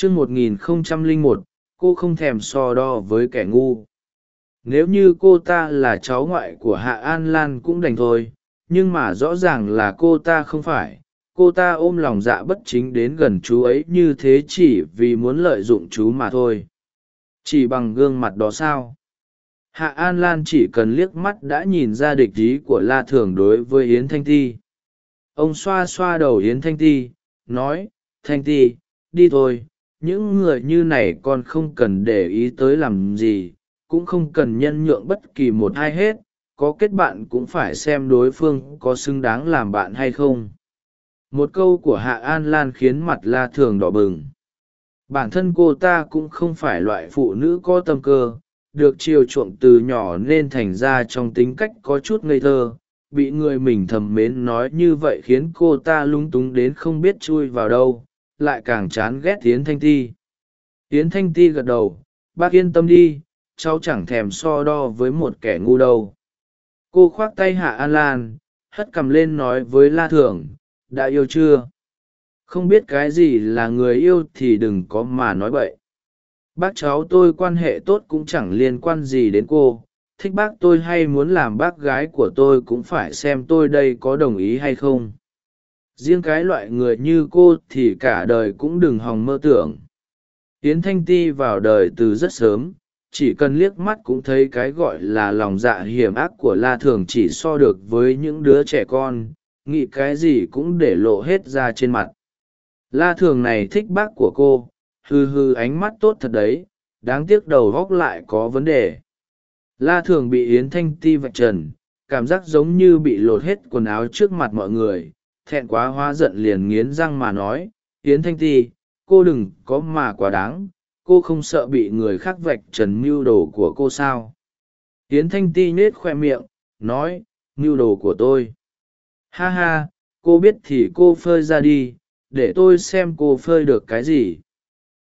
chương một nghìn không trăm lẻ một, cô không thèm so đo với kẻ ngu. Nếu như cô ta là cháu ngoại của hạ an lan cũng đành thôi, nhưng mà rõ ràng là cô ta không phải. Cô ta ôm lòng dạ bất chính đến gần chú ấy như thế chỉ vì muốn lợi dụng chú mà thôi. Chỉ bằng gương mặt đó sao? Hạ an lan chỉ cần liếc mắt đã nhìn ra địch ý của la thường đối với yến thanh ti. Ông xoa xoa đầu yến thanh ti, nói, thanh ti, đi thôi những người như này con không cần để ý tới làm gì, cũng không cần nhân nhượng bất kỳ một ai hết, có kết bạn cũng phải xem đối phương có xứng đáng làm bạn hay không. Một câu của hạ an lan khiến mặt la thường đỏ bừng. Bản thân cô ta cũng không phải loại phụ nữ có tâm cơ, được chiều chuộng từ nhỏ nên thành ra trong tính cách có chút ngây thơ. Bị người mình thầm mến nói như vậy khiến cô ta lung túng đến không biết chui vào đâu lại càng chán ghét tiến thanh ti. Tiến thanh ti gật đầu, bác yên tâm đi, cháu chẳng thèm so đo với một kẻ ngu đâu. Cô khoác tay hạ an lan, hất cằm lên nói với la Thưởng: đã yêu chưa? Không biết cái gì là người yêu thì đừng có mà nói bậy. Bác cháu tôi quan hệ tốt cũng chẳng liên quan gì đến cô. Thích bác tôi hay muốn làm bác gái của tôi cũng phải xem tôi đây có đồng ý hay không riêng cái loại người như cô thì cả đời cũng đừng hòng mơ tưởng. Yến thanh ti vào đời từ rất sớm, chỉ cần liếc mắt cũng thấy cái gọi là lòng dạ hiểm ác của la thường chỉ so được với những đứa trẻ con, nghĩ cái gì cũng để lộ hết ra trên mặt. La thường này thích bác của cô hư hư ánh mắt tốt thật đấy, đáng tiếc đầu góc lại có vấn đề. La thường bị yến thanh ti vạch trần, cảm giác giống như bị lột hết quần áo trước mặt mọi người thẹn quá hóa giận liền nghiến răng mà nói, yến thanh ti, cô đừng có mà quá đáng, cô không sợ bị người khác vạch trần mưu đồ của cô sao? Yến thanh ti nhết khoe miệng, nói, mưu đồ của tôi. Ha ha, cô biết thì cô phơi ra đi, để tôi xem cô phơi được cái gì.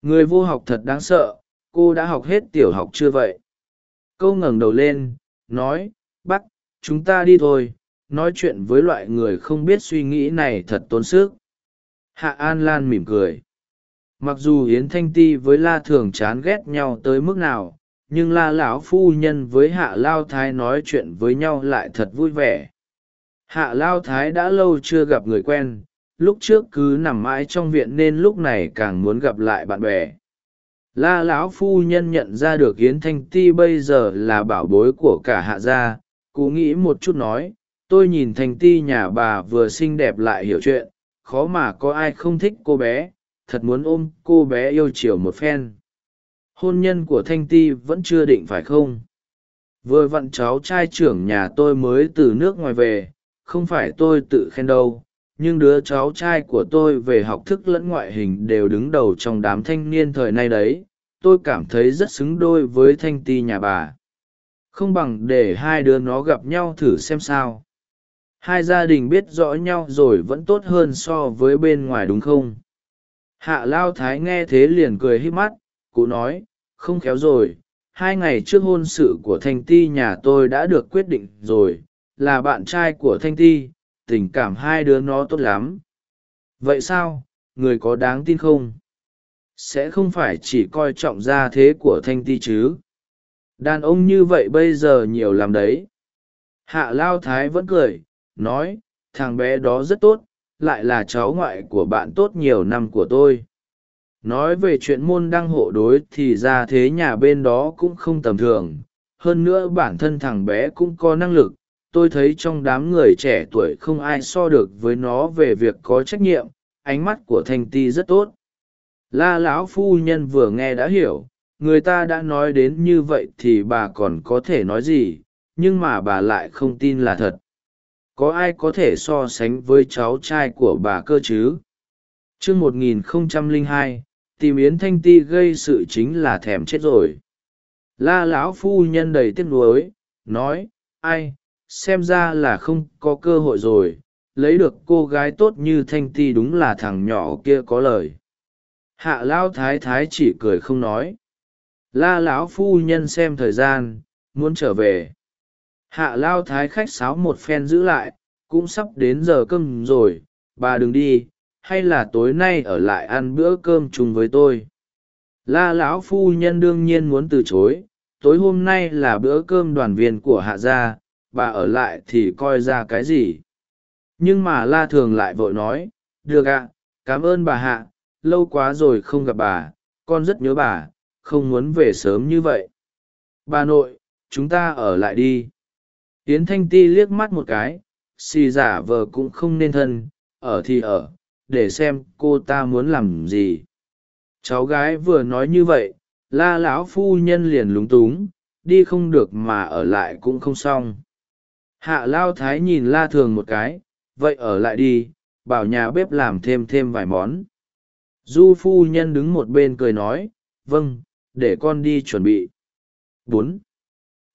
Người vô học thật đáng sợ, cô đã học hết tiểu học chưa vậy? Câu ngẩng đầu lên, nói, bác, chúng ta đi thôi nói chuyện với loại người không biết suy nghĩ này thật tốn sức. Hạ an lan mỉm cười. Mặc dù yến thanh ti với la thường chán ghét nhau tới mức nào, nhưng la lão phu nhân với hạ lao thái nói chuyện với nhau lại thật vui vẻ. Hạ lao thái đã lâu chưa gặp người quen, lúc trước cứ nằm mãi trong viện nên lúc này càng muốn gặp lại bạn bè. La lão phu nhân nhận ra được yến thanh ti bây giờ là bảo bối của cả hạ gia, cụ nghĩ một chút nói tôi nhìn thanh ti nhà bà vừa xinh đẹp lại hiểu chuyện, khó mà có ai không thích cô bé, thật muốn ôm cô bé yêu chiều một phen. Hôn nhân của thanh ti vẫn chưa định phải không? Vừa vặn cháu trai trưởng nhà tôi mới từ nước ngoài về, không phải tôi tự khen đâu, nhưng đứa cháu trai của tôi về học thức lẫn ngoại hình đều đứng đầu trong đám thanh niên thời nay đấy, tôi cảm thấy rất xứng đôi với thanh ti nhà bà. Không bằng để hai đứa nó gặp nhau thử xem sao hai gia đình biết rõ nhau rồi vẫn tốt hơn so với bên ngoài đúng không? Hạ lao thái nghe thế liền cười hít mắt, cụ nói, không khéo rồi, hai ngày trước hôn sự của thanh ti nhà tôi đã được quyết định rồi, là bạn trai của thanh ti, tình cảm hai đứa nó tốt lắm. Vậy sao, người có đáng tin không? Sẽ không phải chỉ coi trọng gia thế của thanh ti chứ? Đàn ông như vậy bây giờ nhiều làm đấy. Hạ lao thái vẫn cười nói, thằng bé đó rất tốt, lại là cháu ngoại của bạn tốt nhiều năm của tôi. Nói về chuyện môn đăng hộ đối thì ra thế nhà bên đó cũng không tầm thường. Hơn nữa bản thân thằng bé cũng có năng lực. Tôi thấy trong đám người trẻ tuổi không ai so được với nó về việc có trách nhiệm. Ánh mắt của thanh ti rất tốt. La lão phu nhân vừa nghe đã hiểu. Người ta đã nói đến như vậy thì bà còn có thể nói gì? Nhưng mà bà lại không tin là thật có ai có thể so sánh với cháu trai của bà cơ chứ? T r ư ơ một nghìn không trăm lẻ hai, tìm yến thanh ti gây sự chính là thèm chết rồi. La lão phu nhân đầy tiếc nuối, nói, ai, xem ra là không có cơ hội rồi, lấy được cô gái tốt như thanh ti đúng là thằng nhỏ kia có lời. Hạ lão thái thái chỉ cười không nói. La lão phu nhân xem thời gian, muốn trở về hạ lao thái khách sáo một phen giữ lại, cũng sắp đến giờ cơm rồi, bà đừng đi, hay là tối nay ở lại ăn bữa cơm chung với tôi. La lão phu nhân đương nhiên muốn từ chối, tối hôm nay là bữa cơm đoàn viên của hạ gia, bà ở lại thì coi ra cái gì? Nhưng mà la thường lại vội nói, được ạ, cảm ơn bà hạ, lâu quá rồi không gặp bà, con rất nhớ bà, không muốn về sớm như vậy. Bà nội, chúng ta ở lại đi yến thanh ti liếc mắt một cái, xì giả vờ cũng không nên thân, ở thì ở, để xem cô ta muốn làm gì. Cháu gái vừa nói như vậy, la lão phu nhân liền lúng túng, đi không được mà ở lại cũng không xong. Hạ lao thái nhìn la thường một cái, vậy ở lại đi, bảo nhà bếp làm thêm thêm vài món. Du phu nhân đứng một bên cười nói vâng để con đi chuẩn bị. Bốn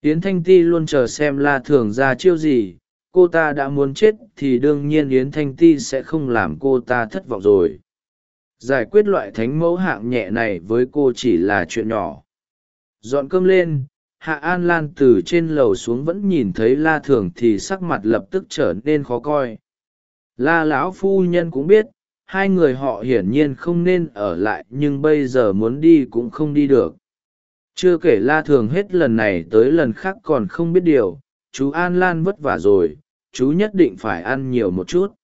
yến thanh ti luôn chờ xem la thường ra chiêu gì, cô ta đã muốn chết thì đương nhiên yến thanh ti sẽ không làm cô ta thất vọng rồi. Giải quyết loại thánh mẫu hạng nhẹ này với cô chỉ là chuyện nhỏ. Dọn cơm lên, hạ an lan từ trên lầu xuống vẫn nhìn thấy la thường thì sắc mặt lập tức trở nên khó coi. La lão phu nhân cũng biết, hai người họ hiển nhiên không nên ở lại nhưng bây giờ muốn đi cũng không đi được chưa kể la thường hết lần này tới lần khác còn không biết điều, chú an lan vất vả rồi, chú nhất định phải ăn nhiều một chút.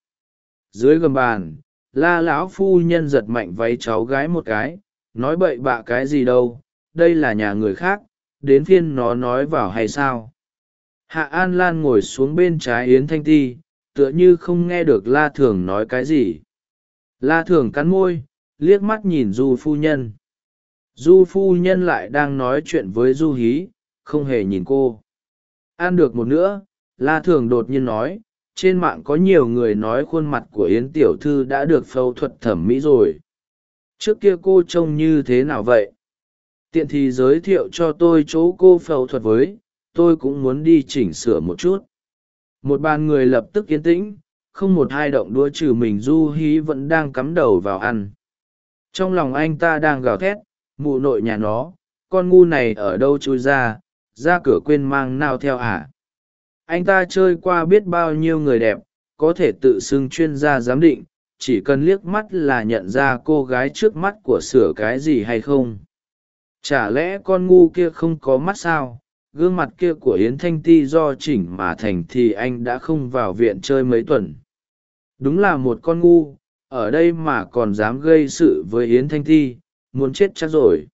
Dưới gầm bàn, la lão phu nhân giật mạnh váy cháu gái một cái, nói bậy bạ cái gì đâu, đây là nhà người khác, đến phiên nó nói vào hay sao? Hạ an lan ngồi xuống bên trái yến thanh ti, tựa như không nghe được la thường nói cái gì. La thường cắn môi, liếc mắt nhìn du phu nhân du phu nhân lại đang nói chuyện với du hí, không hề nhìn cô. Ăn được một nữa la thường đột nhiên nói, trên mạng có nhiều người nói khuôn mặt của yến tiểu thư đã được phẫu thuật thẩm mỹ rồi. Trước kia cô trông như thế nào vậy? Tiện thì giới thiệu cho tôi chỗ cô phẫu thuật với, tôi cũng muốn đi chỉnh sửa một chút. Một bàn người lập tức yên tĩnh, không một hai động đũa trừ mình, du hí vẫn đang cắm đầu vào ăn. Trong lòng anh ta đang gào thét mụ nội nhà nó, con ngu này ở đâu trôi ra ra cửa quên mang nào theo à? anh ta chơi qua biết bao nhiêu người đẹp, có thể tự xưng chuyên gia giám định, chỉ cần liếc mắt là nhận ra cô gái trước mắt của sửa cái gì hay không? Chả lẽ con ngu kia không có mắt sao? Gương mặt kia của yến thanh ti do chỉnh mà thành thì anh đã không vào viện chơi mấy tuần. Đúng là một con ngu, ở đây mà còn dám gây sự với yến thanh ti muốn chết chắc rồi.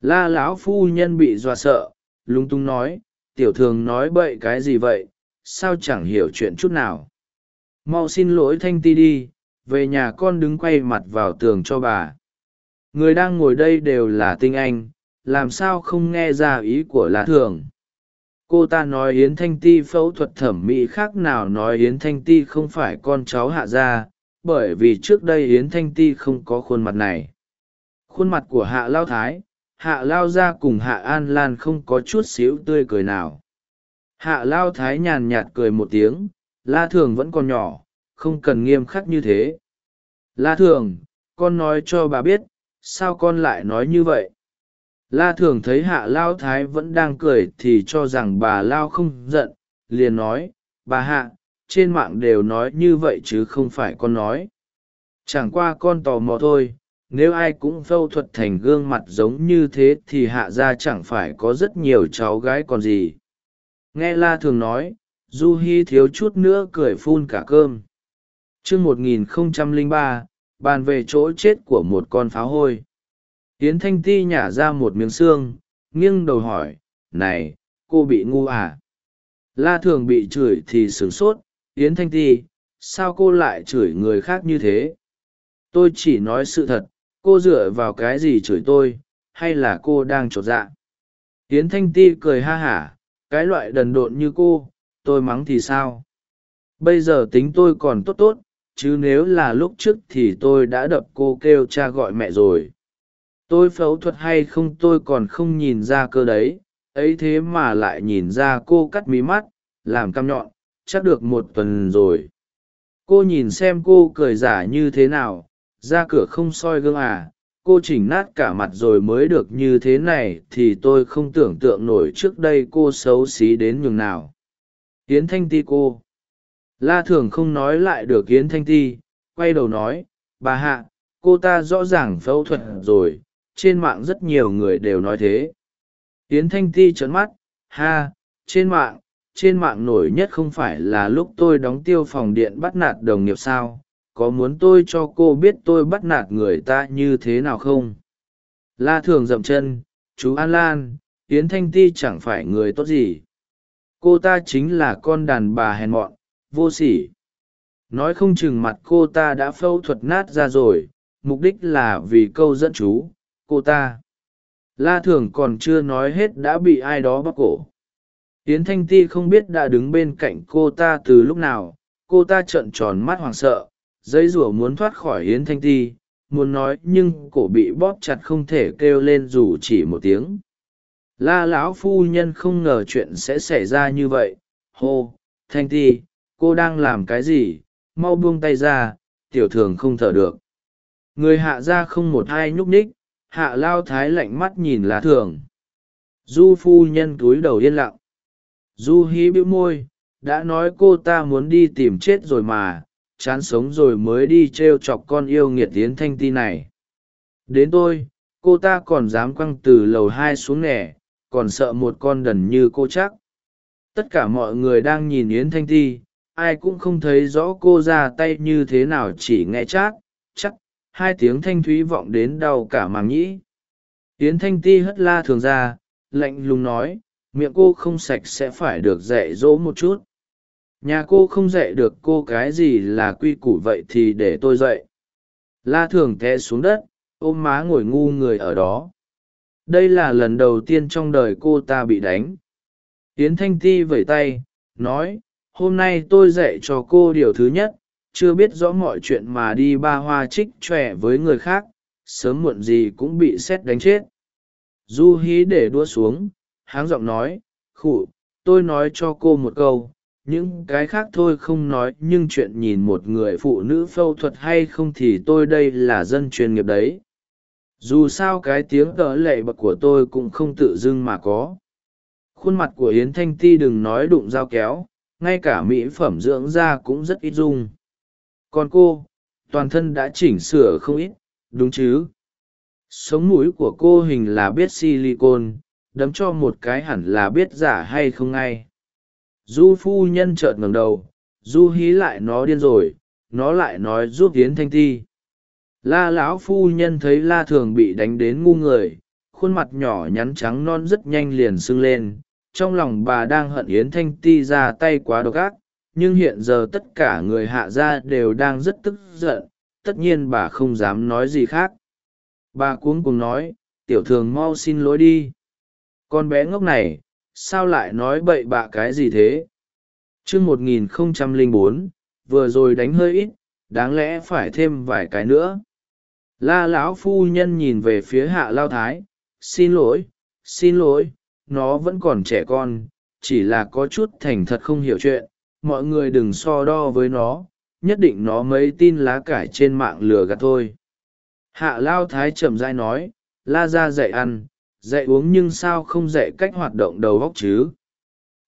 La lão phu nhân bị dọa sợ, lúng túng nói, tiểu thường nói bậy cái gì vậy, sao chẳng hiểu chuyện chút nào. Mau xin lỗi thanh ti đi, về nhà con đứng quay mặt vào tường cho bà. Người đang ngồi đây đều là tinh anh, làm sao không nghe ra ý của lá thường? Cô ta nói yến thanh ti phẫu thuật thẩm mỹ khác nào nói yến thanh ti không phải con cháu hạ gia, bởi vì trước đây yến thanh ti không có khuôn mặt này khuôn mặt của hạ lao thái, hạ lao gia cùng hạ an lan không có chút xíu tươi cười nào. Hạ lao thái nhàn nhạt cười một tiếng, la thường vẫn còn nhỏ, không cần nghiêm khắc như thế. La thường, con nói cho bà biết, sao con lại nói như vậy? La thường thấy hạ lao thái vẫn đang cười thì cho rằng bà lao không giận, liền nói, bà hạ, trên mạng đều nói như vậy chứ không phải con nói. Chẳng qua con tò mò thôi nếu ai cũng phẫu thuật thành gương mặt giống như thế thì hạ gia chẳng phải có rất nhiều cháu gái còn gì. Nghe la thường nói, du hi thiếu chút nữa cười phun cả cơm. T r ư ơ n g một bàn về chỗ chết của một con pháo hôi. Hiến thanh ti nhả ra một miếng xương, nghiêng đầu hỏi, này, cô bị ngu à? La thường bị chửi thì sửng sốt, yến thanh ti, sao cô lại chửi người khác như thế? Tôi chỉ nói sự thật cô dựa vào cái gì chửi tôi, hay là cô đang trột dạ? Hiến thanh ti cười ha hả, cái loại đần độn như cô, tôi mắng thì sao? Bây giờ tính tôi còn tốt tốt, chứ nếu là lúc trước thì tôi đã đập cô kêu cha gọi mẹ rồi. Tôi phẫu thuật hay không tôi còn không nhìn ra cơ đấy, ấy thế mà lại nhìn ra cô cắt mí mắt, làm căm nhọn, chắc được một tuần rồi. Cô nhìn xem cô cười giả như thế nào ra cửa không soi gương à cô chỉnh nát cả mặt rồi mới được như thế này thì tôi không tưởng tượng nổi trước đây cô xấu xí đến nhường nào. Yến thanh ti cô. La thường không nói lại được yến thanh ti, quay đầu nói, bà hạ, cô ta rõ ràng phẫu thuật rồi, trên mạng rất nhiều người đều nói thế. Yến thanh ti trấn mắt, ha, trên mạng trên mạng nổi nhất không phải là lúc tôi đóng tiêu phòng điện bắt nạt đồng nghiệp sao? Có muốn tôi cho cô biết tôi bắt nạt người ta như thế nào không? La thường dậm chân, chú an lan, yến thanh ti chẳng phải người tốt gì. Cô ta chính là con đàn bà hèn mọn, vô sỉ. Nói không chừng mặt cô ta đã phẫu thuật nát ra rồi, mục đích là vì câu dẫn chú, cô ta. La thường còn chưa nói hết đã bị ai đó bóc cổ. Yến thanh ti không biết đã đứng bên cạnh cô ta từ lúc nào, cô ta trợn tròn mắt hoảng sợ dây rủa muốn thoát khỏi yến thanh ti, muốn nói nhưng cổ bị bóp chặt không thể kêu lên dù chỉ một tiếng. La lão phu nhân không ngờ chuyện sẽ xảy ra như vậy. Hô, thanh ti, cô đang làm cái gì? Mau buông tay ra, tiểu thường không thở được. Người hạ ra không một ai nhúc ních hạ lao thái lạnh mắt nhìn lá thường. Du phu nhân cúi đầu yên lặng. Du hí bĩu môi, đã nói cô ta muốn đi tìm chết rồi mà chán sống rồi mới đi t r e o chọc con yêu nghiệt tiến thanh ti này. Đến tôi, cô ta còn dám quăng từ lầu hai xuống nẻ, còn sợ một con đần như cô chắc. Tất cả mọi người đang nhìn yến thanh ti, ai cũng không thấy rõ cô ra tay như thế nào chỉ nghe chát chắc hai tiếng thanh thúy vọng đến đau cả màng nhĩ. Yến thanh ti hất la thường ra, lạnh lùng nói, miệng cô không sạch sẽ phải được dạy dỗ một chút nhà cô không dạy được cô cái gì là quy củ vậy thì để tôi dạy. La thường té xuống đất, ôm má ngồi ngu người ở đó. Đây là lần đầu tiên trong đời cô ta bị đánh. Yến thanh ti vẩy tay, nói, hôm nay tôi dạy cho cô điều thứ nhất, chưa biết rõ mọi chuyện mà đi ba hoa trích tròe với người khác, sớm muộn gì cũng bị xét đánh chết. Du hí để đua xuống, háng giọng nói, khụ, tôi nói cho cô một câu những cái khác thôi không nói, nhưng chuyện nhìn một người phụ nữ phẫu thuật hay không thì tôi đây là dân chuyên nghiệp đấy. Dù sao cái tiếng cỡ lệ bậc của tôi cũng không tự dưng mà có. Khuôn mặt của yến thanh ti đừng nói đụng dao kéo, ngay cả mỹ phẩm dưỡng da cũng rất ít dung. Còn cô, toàn thân đã chỉnh sửa không ít, đúng chứ? Sống mũi của cô hình là biết silicon đấm cho một cái hẳn là biết giả hay không ngay du phu nhân chợt ngẩng đầu, du hí lại nó điên rồi, nó lại nói giúp tiến thanh Ti. la lão phu nhân thấy la thường bị đánh đến ngu người, khuôn mặt nhỏ nhắn trắng non rất nhanh liền sưng lên, trong lòng bà đang hận yến thanh ti ra tay quá độc ác, nhưng hiện giờ tất cả người hạ gia đều đang rất tức giận, tất nhiên bà không dám nói gì khác bà cuống cùng nói, tiểu thường mau xin lỗi đi con bé ngốc này sao lại nói bậy bạ cái gì thế? Chương một nghìn không trăm lẻ bốn, vừa rồi đánh hơi ít, đáng lẽ phải thêm vài cái nữa. La lão phu nhân nhìn về phía hạ lao thái, xin lỗi xin lỗi, nó vẫn còn trẻ con, chỉ là có chút thành thật không hiểu chuyện, mọi người đừng so đo với nó, nhất định nó mấy tin lá cải trên mạng lừa gạt thôi. Hạ lao thái chậm dai nói, la ra dạy ăn dạy uống nhưng sao không dạy cách hoạt động đầu óc chứ?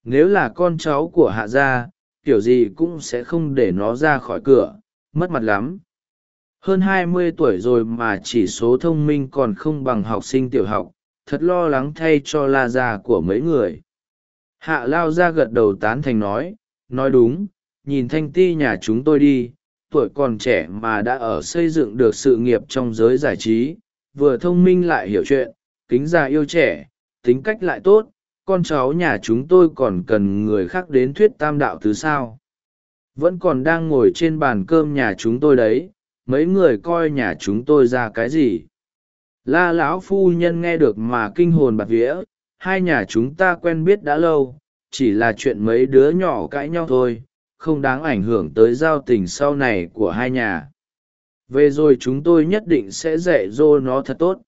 Nếu là con cháu của hạ gia, kiểu gì cũng sẽ không để nó ra khỏi cửa, mất mặt lắm. Hơn hai mươi tuổi rồi mà chỉ số thông minh còn không bằng học sinh tiểu học, thật lo lắng thay cho la gia của mấy người. Hạ lao ra gật đầu tán thành nói nói đúng, nhìn thanh ti nhà chúng tôi đi, tuổi còn trẻ mà đã ở xây dựng được sự nghiệp trong giới giải trí, vừa thông minh lại hiểu chuyện kính già yêu trẻ, tính cách lại tốt, con cháu nhà chúng tôi còn cần người khác đến thuyết tam đạo thứ sao. Vẫn còn đang ngồi trên bàn cơm nhà chúng tôi đấy, mấy người coi nhà chúng tôi ra cái gì? La lão phu nhân nghe được mà kinh hồn bạt vía, hai nhà chúng ta quen biết đã lâu, chỉ là chuyện mấy đứa nhỏ cãi nhau thôi, không đáng ảnh hưởng tới giao tình sau này của hai nhà. Về rồi chúng tôi nhất định sẽ dạy dỗ nó thật tốt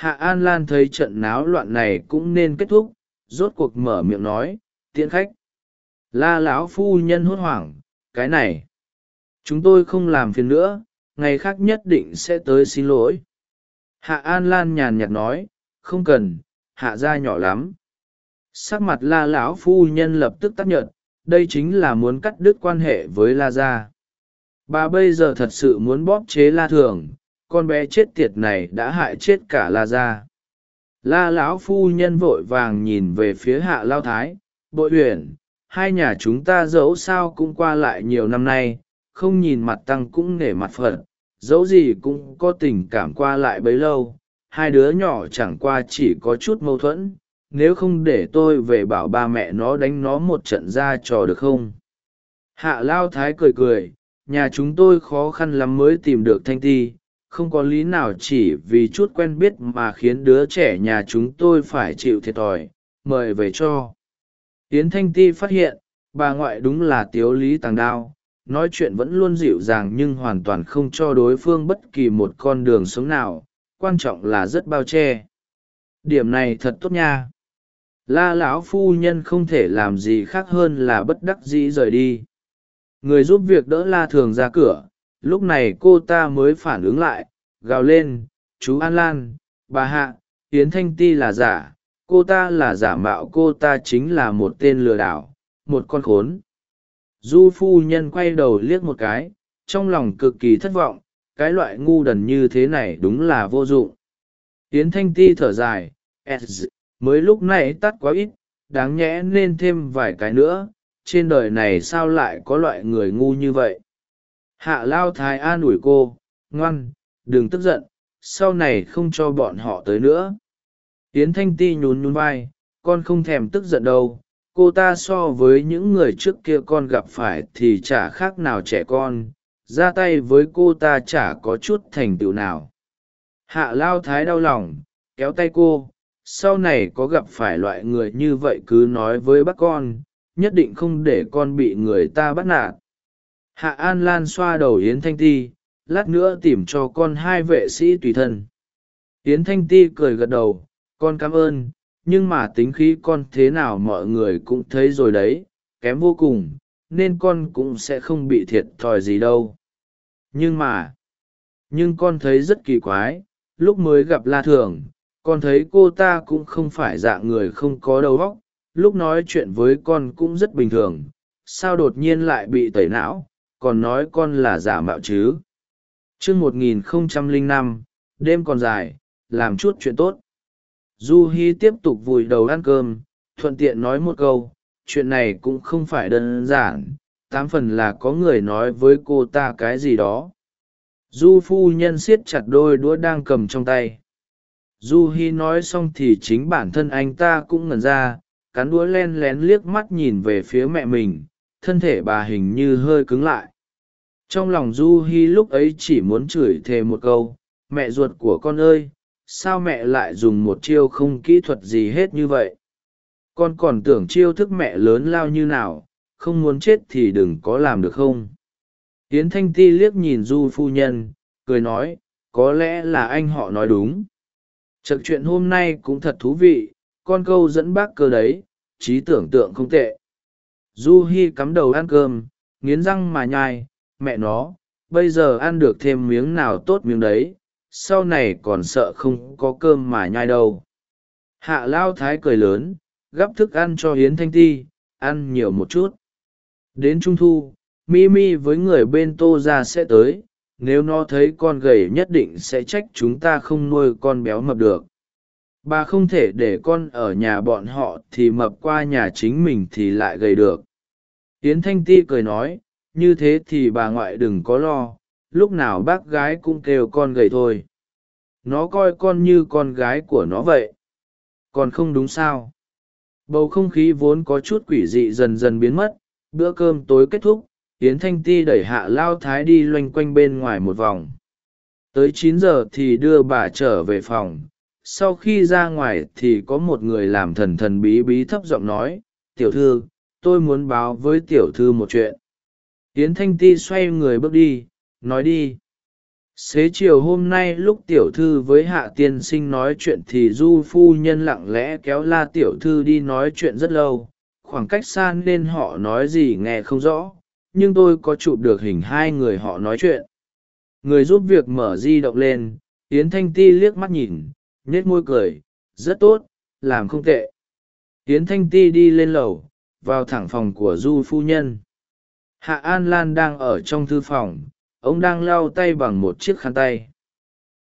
hạ an lan thấy trận náo loạn này cũng nên kết thúc, rốt cuộc mở miệng nói, tiễn khách. La lão phu nhân hốt hoảng, cái này, chúng tôi không làm phiền nữa, ngày khác nhất định sẽ tới xin lỗi. Hạ an lan nhàn nhạt nói, không cần, hạ gia nhỏ lắm. Sắc mặt la lão phu nhân lập tức tắc nhợt, đây chính là muốn cắt đứt quan hệ với la gia. Bà bây giờ thật sự muốn bóp chế la thường con bé chết tiệt này đã hại chết cả la gia. la lão phu nhân vội vàng nhìn về phía hạ lao thái, bội uyển, hai nhà chúng ta dẫu sao cũng qua lại nhiều năm nay, không nhìn mặt tăng cũng nể mặt phật, dẫu gì cũng có tình cảm qua lại bấy lâu, hai đứa nhỏ chẳng qua chỉ có chút mâu thuẫn, nếu không để tôi về bảo ba mẹ nó đánh nó một trận ra trò được không hạ lao thái cười cười, nhà chúng tôi khó khăn lắm mới tìm được thanh ti không có lý nào chỉ vì chút quen biết mà khiến đứa trẻ nhà chúng tôi phải chịu thiệt thòi, mời về cho. Tiến thanh ti phát hiện, bà ngoại đúng là tiếu lý tàng đao, nói chuyện vẫn luôn dịu dàng nhưng hoàn toàn không cho đối phương bất kỳ một con đường sống nào, quan trọng là rất bao che. Điểm này thật tốt nha. La lão phu nhân không thể làm gì khác hơn là bất đắc dĩ rời đi. Người giúp việc đỡ la thường ra cửa lúc này cô ta mới phản ứng lại, gào lên, chú an lan, bà hạ, yến thanh ti là giả, cô ta là giả mạo, cô ta chính là một tên lừa đảo, một con khốn. Du phu nhân quay đầu liếc một cái, trong lòng cực kỳ thất vọng, cái loại ngu đần như thế này đúng là vô dụng. Yến thanh ti thở dài mới lúc này tắt quá ít, đáng nhẽ nên thêm vài cái nữa, trên đời này sao lại có loại người ngu như vậy? Hạ lao thái an ủi cô, ngoan, đừng tức giận, sau này không cho bọn họ tới nữa. Yến thanh ti nhún nhún vai, con không thèm tức giận đâu, cô ta so với những người trước kia con gặp phải thì chả khác nào trẻ con, ra tay với cô ta chả có chút thành tựu nào. Hạ lao thái đau lòng, kéo tay cô, sau này có gặp phải loại người như vậy cứ nói với bác con, nhất định không để con bị người ta bắt nạt hạ an lan xoa đầu yến thanh ti, lát nữa tìm cho con hai vệ sĩ tùy thân. Yến thanh ti cười gật đầu, con cảm ơn, nhưng mà tính khí con thế nào mọi người cũng thấy rồi đấy, kém vô cùng, nên con cũng sẽ không bị thiệt thòi gì đâu. Nhưng mà, nhưng con thấy rất kỳ quái, lúc mới gặp la thường, con thấy cô ta cũng không phải dạng người không có đầu óc, lúc nói chuyện với con cũng rất bình thường, sao đột nhiên lại bị tẩy não? Còn nói con là giả mạo chứ? T r ư một nghìn không trăm lẻ năm, đêm còn dài, làm chút chuyện tốt. Du hi tiếp tục vùi đầu ăn cơm, thuận tiện nói một câu, chuyện này cũng không phải đơn giản, tám phần là có người nói với cô ta cái gì đó. Du phu nhân siết chặt đôi đũa đang cầm trong tay. Du hi nói xong thì chính bản thân anh ta cũng ngẩn ra, cắn đũa len lén liếc mắt nhìn về phía mẹ mình thân thể bà hình như hơi cứng lại. Trong lòng du hi lúc ấy chỉ muốn chửi thề một câu, mẹ ruột của con ơi, sao mẹ lại dùng một chiêu không kỹ thuật gì hết như vậy? Con còn tưởng chiêu thức mẹ lớn lao như nào, không muốn chết thì đừng có làm được không? Tiến thanh ti liếc nhìn du phu nhân, cười nói, có lẽ là anh họ nói đúng. Chật chuyện hôm nay cũng thật thú vị, con câu dẫn bác cơ đấy, trí tưởng tượng không tệ du hi cắm đầu ăn cơm, nghiến răng mà nhai, mẹ nó, bây giờ ăn được thêm miếng nào tốt miếng đấy, sau này còn sợ không có cơm mà nhai đâu. Hạ lao thái cười lớn, gắp thức ăn cho hiến thanh ti, ăn nhiều một chút. Đến trung thu Mimi với người bên tô ra sẽ tới, nếu nó thấy con gầy nhất định sẽ trách chúng ta không nuôi con béo mập được. Bà không thể để con ở nhà bọn họ thì mập qua nhà chính mình thì lại gầy được yến thanh ti cười nói, như thế thì bà ngoại đừng có lo, lúc nào bác gái cũng kêu con gầy thôi. Nó coi con như con gái của nó vậy. Còn không đúng sao? Bầu không khí vốn có chút quỷ dị dần dần biến mất, bữa cơm tối kết thúc, yến thanh ti đẩy hạ lao thái đi loanh quanh bên ngoài một vòng. Tới chín giờ thì đưa bà trở về phòng. Sau khi ra ngoài thì có một người làm thần thần bí bí thấp giọng nói, tiểu thư tôi muốn báo với tiểu thư một chuyện. Tiến thanh ti xoay người bước đi, nói đi. Xế chiều hôm nay lúc tiểu thư với hạ tiên sinh nói chuyện thì du phu nhân lặng lẽ kéo la tiểu thư đi nói chuyện rất lâu. Khoảng cách xa nên họ nói gì nghe không rõ, nhưng tôi có chụp được hình hai người họ nói chuyện. Người giúp việc mở di động lên, yến thanh ti liếc mắt nhìn, nhếch môi cười, rất tốt, làm không tệ. Tiến thanh ti đi lên lầu vào thẳng phòng của du phu nhân. Hạ an lan đang ở trong thư phòng, ông đang lau tay bằng một chiếc khăn tay.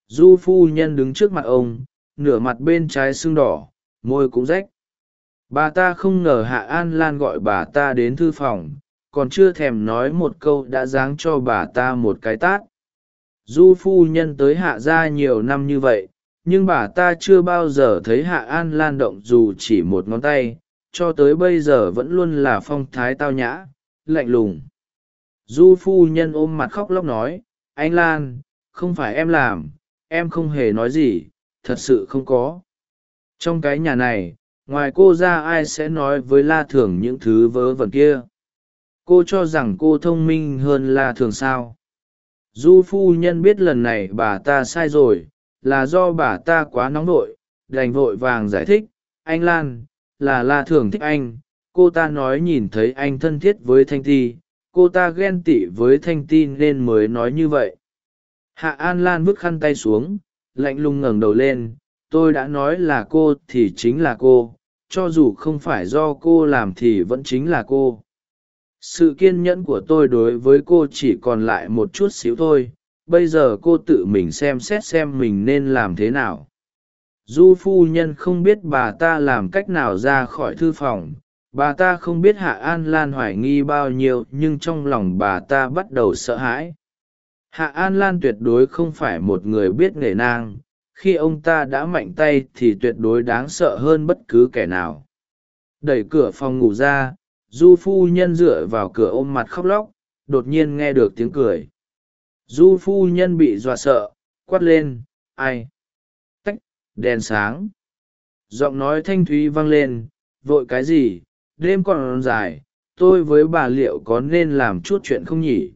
Du phu nhân đứng trước mặt ông, nửa mặt bên trái sưng đỏ, môi cũng rách. Bà ta không ngờ hạ an lan gọi bà ta đến thư phòng, còn chưa thèm nói một câu đã giáng cho bà ta một cái tát. Du phu nhân tới hạ gia nhiều năm như vậy, nhưng bà ta chưa bao giờ thấy hạ an lan động dù chỉ một ngón tay cho tới bây giờ vẫn luôn là phong thái tao nhã, lạnh lùng. Du phu nhân ôm mặt khóc lóc nói, anh lan, không phải em làm, em không hề nói gì, thật sự không có. Trong cái nhà này, ngoài cô ra ai sẽ nói với la thường những thứ vớ vẩn kia? Cô cho rằng cô thông minh hơn la thường sao? Du phu nhân biết lần này bà ta sai rồi, là do bà ta quá nóng vội, đành vội vàng giải thích, anh lan là la thường thích anh. Cô ta nói nhìn thấy anh thân thiết với thanh ti, cô ta ghen tị với thanh ti nên mới nói như vậy. Hạ an lan vứt khăn tay xuống, lạnh lùng ngẩng đầu lên, tôi đã nói là cô thì chính là cô, cho dù không phải do cô làm thì vẫn chính là cô. Sự kiên nhẫn của tôi đối với cô chỉ còn lại một chút xíu thôi, bây giờ cô tự mình xem xét xem mình nên làm thế nào du phu nhân không biết bà ta làm cách nào ra khỏi thư phòng. Bà ta không biết hạ an lan hoài nghi bao nhiêu, nhưng trong lòng bà ta bắt đầu sợ hãi. Hạ an lan tuyệt đối không phải một người biết nghề nang. Khi ông ta đã mạnh tay thì tuyệt đối đáng sợ hơn bất cứ kẻ nào. Đẩy cửa phòng ngủ ra, du phu nhân dựa vào cửa ôm mặt khóc lóc, đột nhiên nghe được tiếng cười. Du phu nhân bị dọa sợ, quát lên, ai? Đèn sáng. Giọng nói thanh thúy vang lên, vội cái gì, đêm còn dài, tôi với bà liệu có nên làm chút chuyện không nhỉ?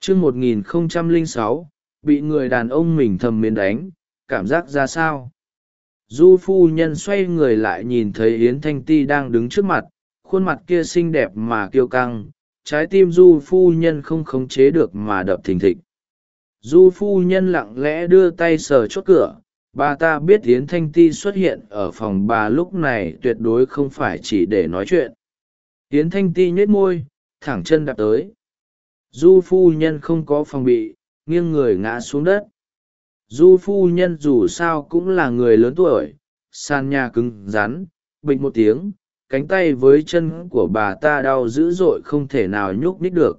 T r ư ơ n g một nghìn không trăm lẻ sáu, bị người đàn ông mình thầm miến đánh, cảm giác ra sao? Du phu nhân xoay người lại nhìn thấy yến thanh ti đang đứng trước mặt, khuôn mặt kia xinh đẹp mà kiêu căng, trái tim du phu nhân không khống chế được mà đập thình thịch. Du phu nhân lặng lẽ đưa tay sờ chốt cửa bà ta biết yến thanh ti xuất hiện ở phòng bà lúc này tuyệt đối không phải chỉ để nói chuyện. Yến thanh ti nhếch môi, thẳng chân đạp tới. Du phu nhân không có phòng bị, nghiêng người ngã xuống đất. Du phu nhân dù sao cũng là người lớn tuổi, sàn nhà cứng rắn, bịch một tiếng, cánh tay với chân của bà ta đau dữ dội không thể nào nhúc nhích được.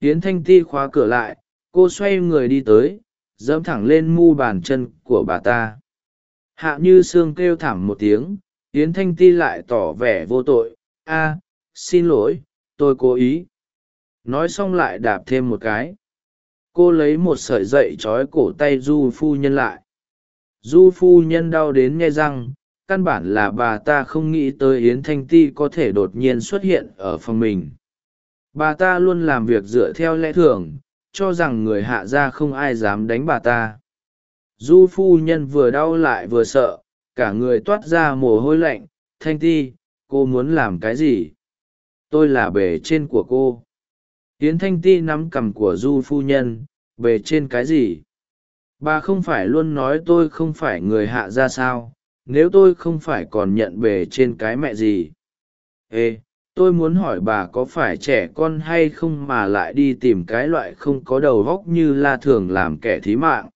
Yến thanh ti khóa cửa lại, cô xoay người đi tới dẫm thẳng lên mu bàn chân của bà ta. Hạ như sương kêu thảm một tiếng, yến thanh ti lại tỏ vẻ vô tội. A, xin lỗi, tôi cố ý. Nói xong lại đạp thêm một cái. Cô lấy một sợi dậy trói cổ tay du phu nhân lại. Du phu nhân đau đến nghe răng, căn bản là bà ta không nghĩ tới yến thanh ti có thể đột nhiên xuất hiện ở phòng mình. Bà ta luôn làm việc dựa theo lẽ thường cho rằng người hạ gia không ai dám đánh bà ta. Du phu nhân vừa đau lại vừa sợ, cả người toát ra mồ hôi lạnh, thanh ti, cô muốn làm cái gì? Tôi là bề trên của cô. Hiến thanh ti nắm cằm của du phu nhân, bề trên cái gì? Bà không phải luôn nói tôi không phải người hạ ra sao? Nếu tôi không phải còn nhận bề trên cái mẹ gì? Ê tôi muốn hỏi bà có phải trẻ con hay không mà lại đi tìm cái loại không có đầu vóc như la thường làm kẻ thí mạng?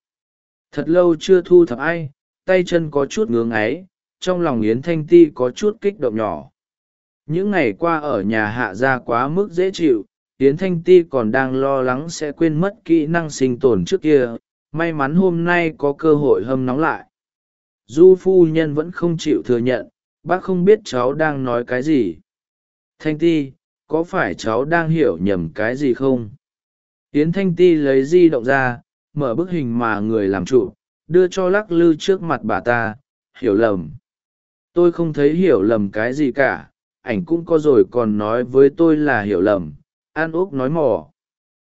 Thật lâu chưa thu thập ai, tay chân có chút ngưỡng ấy trong lòng yến thanh ti có chút kích động nhỏ. Những ngày qua ở nhà hạ gia quá mức dễ chịu, yến thanh ti còn đang lo lắng sẽ quên mất kỹ năng sinh tồn trước kia, may mắn hôm nay có cơ hội hâm nóng lại. Du phu nhân vẫn không chịu thừa nhận, bác không biết cháu đang nói cái gì thanh ti, có phải cháu đang hiểu nhầm cái gì không? Yến thanh ti lấy di động ra, mở bức hình mà người làm trụ đưa cho lắc lư trước mặt bà ta, hiểu lầm. Tôi không thấy hiểu lầm cái gì cả, ảnh cũng có rồi còn nói với tôi là hiểu lầm an úc nói mỏ.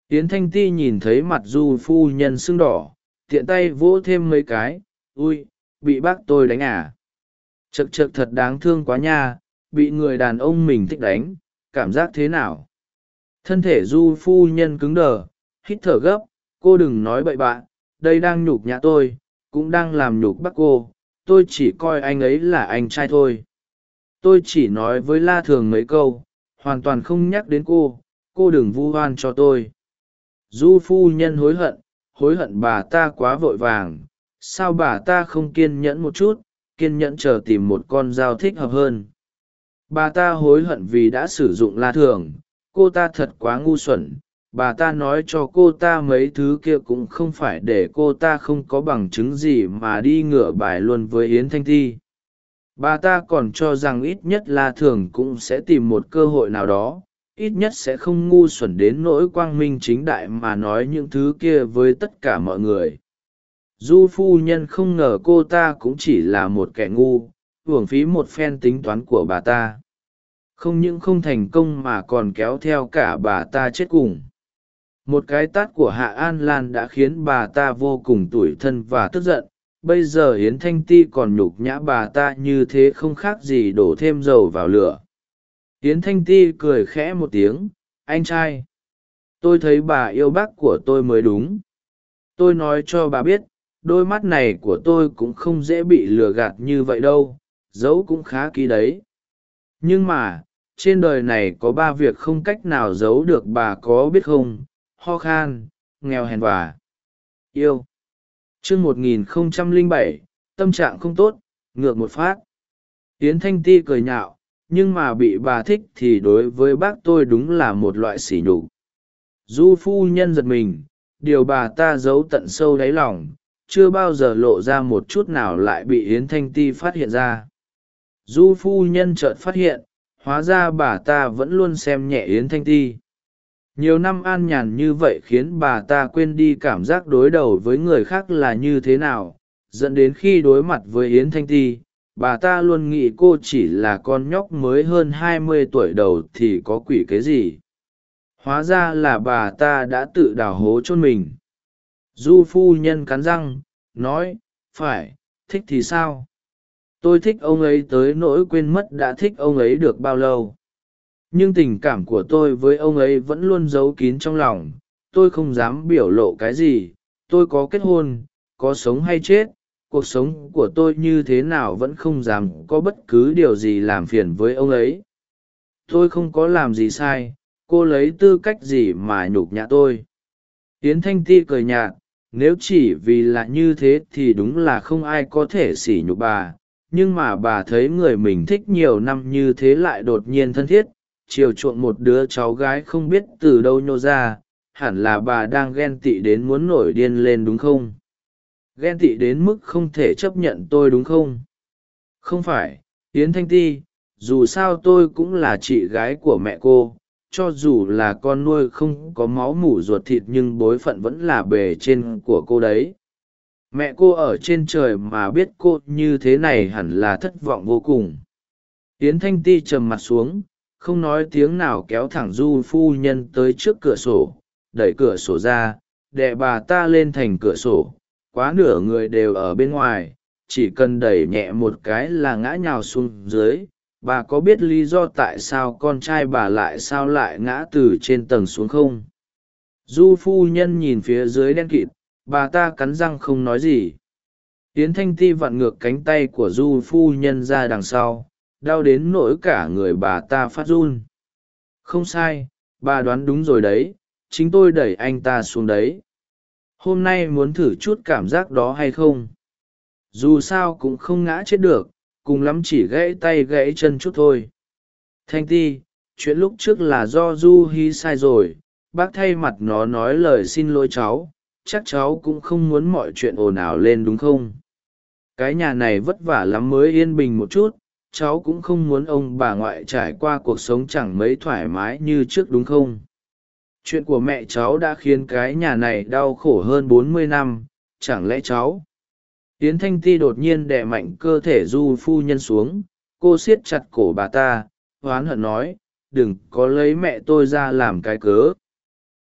Yến thanh ti nhìn thấy mặt du phu nhân sưng đỏ, tiện tay vỗ thêm mấy cái, ui, bị bác tôi đánh à? Chật chật thật đáng thương quá nha bị người đàn ông mình thích đánh, cảm giác thế nào? Thân thể du phu nhân cứng đờ, hít thở gấp, cô đừng nói bậy bạ, đây đang nhục nhã tôi, cũng đang làm nhục bác cô, tôi chỉ coi anh ấy là anh trai thôi. Tôi chỉ nói với la thường mấy câu, hoàn toàn không nhắc đến cô cô đừng vu oan cho tôi. Du phu nhân hối hận hối hận bà ta quá vội vàng, sao bà ta không kiên nhẫn một chút, kiên nhẫn chờ tìm một con dao thích hợp hơn? Bà ta hối hận vì đã sử dụng la thường. Cô ta thật quá ngu xuẩn. Bà ta nói cho cô ta mấy thứ kia cũng không phải để cô ta không có bằng chứng gì mà đi ngửa bài luôn với yến thanh thi. Bà ta còn cho rằng ít nhất la thường cũng sẽ tìm một cơ hội nào đó. Ít nhất sẽ không ngu xuẩn đến nỗi quang minh chính đại mà nói những thứ kia với tất cả mọi người. Du phu nhân không ngờ cô ta cũng chỉ là một kẻ ngu uổng phí một phen tính toán của bà ta. Không những không thành công mà còn kéo theo cả bà ta chết cùng. Một cái tát của hạ an lan đã khiến bà ta vô cùng tủi thân và tức giận. Bây giờ yến thanh ti còn nhục nhã bà ta như thế không khác gì đổ thêm dầu vào lửa. Yến thanh ti cười khẽ một tiếng, anh trai, tôi thấy bà yêu bác của tôi mới đúng. Tôi nói cho bà biết, đôi mắt này của tôi cũng không dễ bị lừa gạt như vậy đâu giấu cũng khá kỹ đấy. Nhưng mà, trên đời này có ba việc không cách nào giấu được bà có biết không? Ho khan, nghèo hèn và yêu. Chương một nghìn không trăm lẻ bảy, tâm trạng không tốt, ngược một phát. Yến thanh ti cười nhạo, nhưng mà bị bà thích thì đối với bác tôi đúng là một loại sỉ nhục. Du phu nhân giật mình, điều bà ta giấu tận sâu đáy lòng, chưa bao giờ lộ ra một chút nào lại bị yến thanh ti phát hiện ra du phu nhân chợt phát hiện, hóa ra bà ta vẫn luôn xem nhẹ yến thanh ti. Nhiều năm an nhàn như vậy khiến bà ta quên đi cảm giác đối đầu với người khác là như thế nào, dẫn đến khi đối mặt với yến thanh ti, bà ta luôn nghĩ cô chỉ là con nhóc mới hơn hai mươi tuổi đầu thì có quỷ cái gì. Hóa ra là bà ta đã tự đào hố chôn mình. Du phu nhân cắn răng, nói, phải, thích thì sao? Tôi thích ông ấy tới nỗi quên mất đã thích ông ấy được bao lâu. Nhưng tình cảm của tôi với ông ấy vẫn luôn giấu kín trong lòng. Tôi không dám biểu lộ cái gì. Tôi có kết hôn, có sống hay chết. Cuộc sống của tôi như thế nào vẫn không dám có bất cứ điều gì làm phiền với ông ấy. Tôi không có làm gì sai. Cô lấy tư cách gì mà nhục nhã tôi? Tiến thanh ti cười nhạt. Nếu chỉ vì là như thế thì đúng là không ai có thể sỉ nhục bà nhưng mà bà thấy người mình thích nhiều năm như thế lại đột nhiên thân thiết. Chiều chuộng một đứa cháu gái không biết từ đâu nhô ra, hẳn là bà đang ghen tị đến muốn nổi điên lên đúng không? Ghen tị đến mức không thể chấp nhận tôi đúng không? Không phải, yến thanh ti, dù sao tôi cũng là chị gái của mẹ cô, cho dù là con nuôi không có máu mủ ruột thịt nhưng bối phận vẫn là bề trên của cô đấy mẹ cô ở trên trời mà biết cô như thế này hẳn là thất vọng vô cùng. Yến thanh ti trầm mặt xuống, không nói tiếng nào kéo thẳng du phu nhân tới trước cửa sổ, đẩy cửa sổ ra, đè bà ta lên thành cửa sổ. Quá nửa người đều ở bên ngoài, chỉ cần đẩy nhẹ một cái là ngã nhào xuống dưới. Bà có biết lý do tại sao con trai bà lại sao lại ngã từ trên tầng xuống không? Du phu nhân nhìn phía dưới đen kịt bà ta cắn răng không nói gì. Yến thanh ti vặn ngược cánh tay của du phu nhân ra đằng sau, đau đến nỗi cả người bà ta phát run. Không sai, bà đoán đúng rồi đấy, chính tôi đẩy anh ta xuống đấy. Hôm nay muốn thử chút cảm giác đó hay không? Dù sao cũng không ngã chết được, cùng lắm chỉ gãy tay gãy chân chút thôi. Thanh ti, chuyện lúc trước là do du hi sai rồi, bác thay mặt nó nói lời xin lỗi cháu chắc cháu cũng không muốn mọi chuyện ồn ào lên đúng không? Cái nhà này vất vả lắm mới yên bình một chút, cháu cũng không muốn ông bà ngoại trải qua cuộc sống chẳng mấy thoải mái như trước đúng không? Chuyện của mẹ cháu đã khiến cái nhà này đau khổ hơn bốn mươi năm, chẳng lẽ cháu? Tiến thanh ti đột nhiên đè mạnh cơ thể du phu nhân xuống, cô siết chặt cổ bà ta, hoán hận nói, đừng có lấy mẹ tôi ra làm cái cớ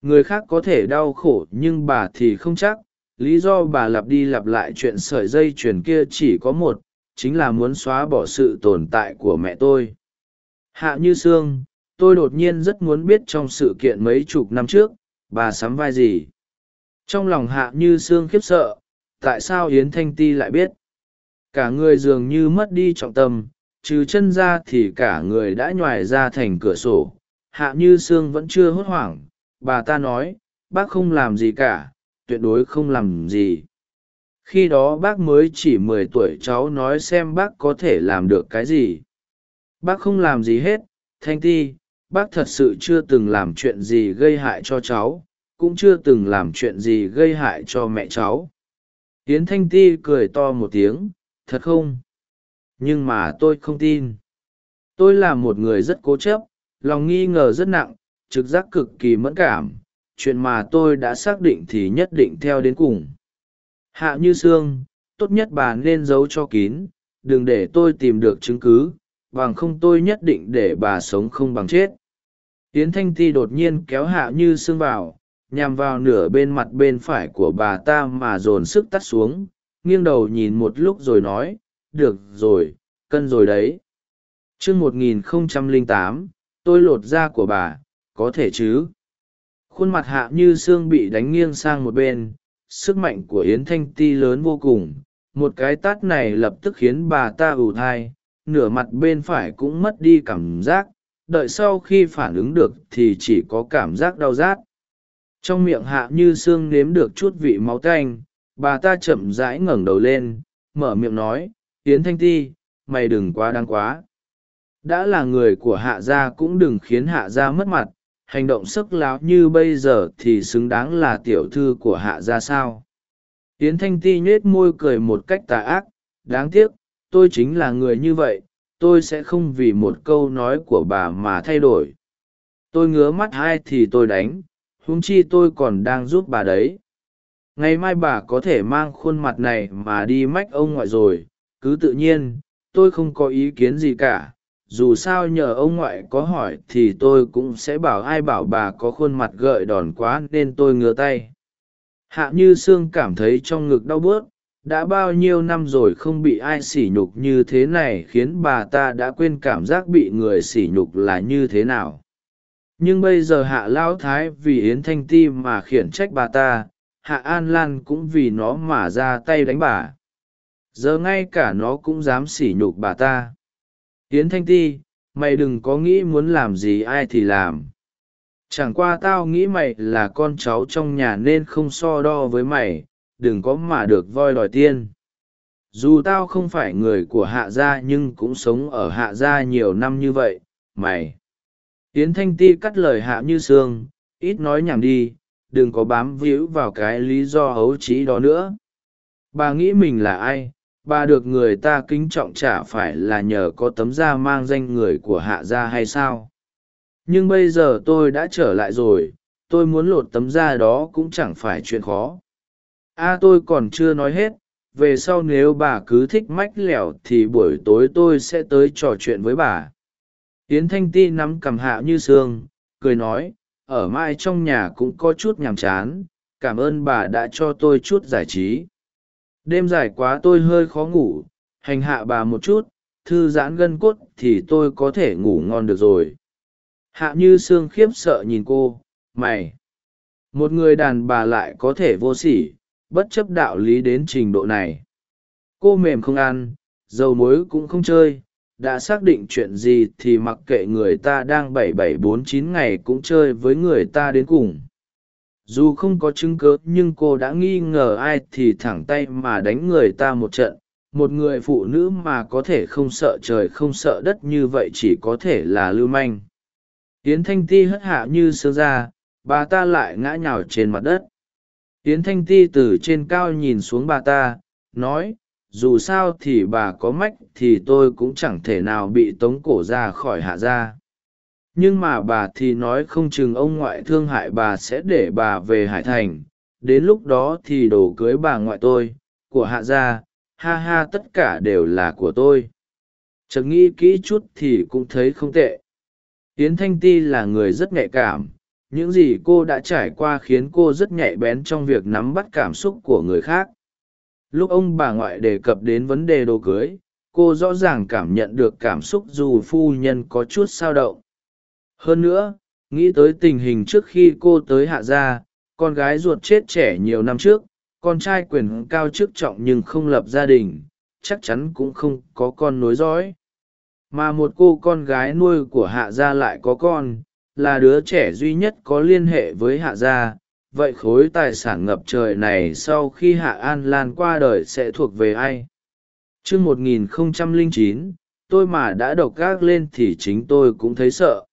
người khác có thể đau khổ nhưng bà thì không chắc. Lý do bà lặp đi lặp lại chuyện sợi dây chuyền kia chỉ có một, chính là muốn xóa bỏ sự tồn tại của mẹ tôi. Hạ như sương, tôi đột nhiên rất muốn biết trong sự kiện mấy chục năm trước, bà sắm vai gì? Trong lòng hạ như sương khiếp sợ, tại sao yến thanh ti lại biết? Cả người dường như mất đi trọng tâm, trừ chân ra thì cả người đã nhoài ra thành cửa sổ. Hạ như sương vẫn chưa hốt hoảng bà ta nói, bác không làm gì cả, tuyệt đối không làm gì. Khi đó bác mới chỉ mười tuổi cháu nói xem bác có thể làm được cái gì. Bác không làm gì hết, thanh ti, bác thật sự chưa từng làm chuyện gì gây hại cho cháu, cũng chưa từng làm chuyện gì gây hại cho mẹ cháu. Yến thanh ti cười to một tiếng, thật không? Nhưng mà tôi không tin. Tôi là một người rất cố chấp, lòng nghi ngờ rất nặng trực giác cực kỳ mẫn cảm, chuyện mà tôi đã xác định thì nhất định theo đến cùng. Hạ như sương, tốt nhất bà nên giấu cho kín, đừng để tôi tìm được chứng cứ, bằng không tôi nhất định để bà sống không bằng chết. Yến thanh ti đột nhiên kéo hạ như sương vào, nhằm vào nửa bên mặt bên phải của bà ta mà dồn sức tắt xuống, nghiêng đầu nhìn một lúc rồi nói, được rồi, cân rồi đấy. Chương một nghìn không trăm lẻ tám, tôi lột da của bà có thể chứ? Khuôn mặt hạ như xương bị đánh nghiêng sang một bên, sức mạnh của yến thanh ti lớn vô cùng. Một cái tát này lập tức khiến bà ta ù thai, nửa mặt bên phải cũng mất đi cảm giác. Đợi sau khi phản ứng được thì chỉ có cảm giác đau rát. Trong miệng hạ như xương nếm được chút vị máu tanh, bà ta chậm rãi ngẩng đầu lên, mở miệng nói, yến thanh ti, mày đừng quá đáng quá. Đã là người của hạ gia cũng đừng khiến hạ gia mất mặt hành động sức láo như bây giờ thì xứng đáng là tiểu thư của hạ gia sao? Yến thanh ti nhết môi cười một cách tà ác, đáng tiếc, tôi chính là người như vậy, tôi sẽ không vì một câu nói của bà mà thay đổi. Tôi ngứa mắt hai thì tôi đánh, huống chi tôi còn đang giúp bà đấy. Ngày mai bà có thể mang khuôn mặt này mà đi mách ông ngoại rồi, cứ tự nhiên, tôi không có ý kiến gì cả dù sao nhờ ông ngoại có hỏi thì tôi cũng sẽ bảo ai bảo bà có khuôn mặt gợi đòn quá nên tôi ngứa tay. Hạ như sương cảm thấy trong ngực đau bớt, đã bao nhiêu năm rồi không bị ai sỉ nhục như thế này khiến bà ta đã quên cảm giác bị người sỉ nhục là như thế nào. Nhưng bây giờ hạ lão thái vì yến thanh ti mà khiển trách bà ta, hạ an lan cũng vì nó mà ra tay đánh bà. Giờ ngay cả nó cũng dám sỉ nhục bà ta yến thanh ti, mày đừng có nghĩ muốn làm gì ai thì làm. Chẳng qua tao nghĩ mày là con cháu trong nhà nên không so đo với mày, đừng có mà được voi đòi tiên. Dù tao không phải người của hạ gia nhưng cũng sống ở hạ gia nhiều năm như vậy, mày. Yến thanh ti cắt lời hạ như sương, ít nói nhảm đi, đừng có bám víu vào cái lý do hấu trí đó nữa. Bà nghĩ mình là ai bà được người ta kính trọng chả phải là nhờ có tấm da mang danh người của hạ gia hay sao? Nhưng bây giờ tôi đã trở lại rồi, tôi muốn lột tấm da đó cũng chẳng phải chuyện khó. A tôi còn chưa nói hết, về sau nếu bà cứ thích mách lẻo thì buổi tối tôi sẽ tới trò chuyện với bà. Yến thanh ti nắm cằm hạ như sương, cười nói, ở mãi trong nhà cũng có chút nhàm chán, cảm ơn bà đã cho tôi chút giải trí đêm dài quá tôi hơi khó ngủ, hành hạ bà một chút, thư giãn gân cốt thì tôi có thể ngủ ngon được rồi. Hạ như sương khiếp sợ nhìn cô, mày. Một người đàn bà lại có thể vô sỉ, bất chấp đạo lý đến trình độ này. Cô mềm không ăn, dầu muối cũng không chơi, đã xác định chuyện gì thì mặc kệ người ta đang bảy bảy bốn chín ngày cũng chơi với người ta đến cùng dù không có chứng cớ nhưng cô đã nghi ngờ ai thì thẳng tay mà đánh người ta một trận. Một người phụ nữ mà có thể không sợ trời không sợ đất như vậy chỉ có thể là lưu manh. Yến thanh ti hất hạ như sơ ra bà ta lại ngã nhào trên mặt đất. Yến thanh ti từ trên cao nhìn xuống bà ta, nói, dù sao thì bà có mách thì tôi cũng chẳng thể nào bị tống cổ ra khỏi hạ gia nhưng mà bà thì nói không chừng ông ngoại thương hại bà sẽ để bà về hải thành. Đến lúc đó thì đồ cưới bà ngoại tôi, của hạ gia, ha ha tất cả đều là của tôi. Chợt nghĩ kỹ chút thì cũng thấy không tệ. Yến thanh ti là người rất nhạy cảm. Những gì cô đã trải qua khiến cô rất nhạy bén trong việc nắm bắt cảm xúc của người khác. Lúc ông bà ngoại đề cập đến vấn đề đồ cưới, cô rõ ràng cảm nhận được cảm xúc dù phu nhân có chút sao động hơn nữa, nghĩ tới tình hình trước khi cô tới hạ gia, con gái ruột chết trẻ nhiều năm trước, con trai quyền cao chức trọng nhưng không lập gia đình, chắc chắn cũng không có con nối dõi. Mà một cô con gái nuôi của hạ gia lại có con, là đứa trẻ duy nhất có liên hệ với hạ gia, vậy khối tài sản ngập trời này sau khi hạ an lan qua đời sẽ thuộc về ai? T r ư một nghìn không trăm lẻ chín, tôi mà đã độc gác lên thì chính tôi cũng thấy sợ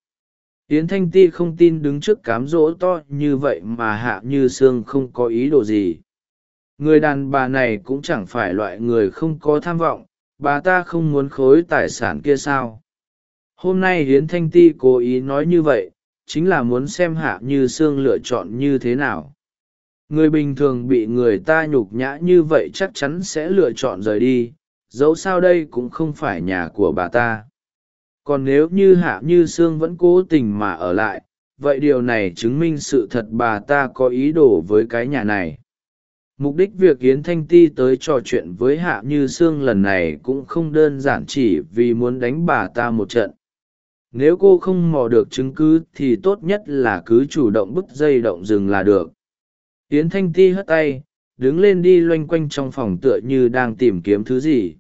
yến thanh ti không tin đứng trước cám dỗ to như vậy mà hạ như sương không có ý đồ gì. Người đàn bà này cũng chẳng phải loại người không có tham vọng, bà ta không muốn khối tài sản kia sao. Hôm nay hiến thanh ti cố ý nói như vậy, chính là muốn xem hạ như sương lựa chọn như thế nào. Người bình thường bị người ta nhục nhã như vậy chắc chắn sẽ lựa chọn rời đi, dẫu sao đây cũng không phải nhà của bà ta còn nếu như hạ như sương vẫn cố tình mà ở lại, vậy điều này chứng minh sự thật bà ta có ý đồ với cái nhà này. Mục đích việc yến thanh ti tới trò chuyện với hạ như sương lần này cũng không đơn giản chỉ vì muốn đánh bà ta một trận. Nếu cô không mò được chứng cứ thì tốt nhất là cứ chủ động bứt dây động rừng là được. Yến thanh ti hất tay, đứng lên đi loanh quanh trong phòng tựa như đang tìm kiếm thứ gì.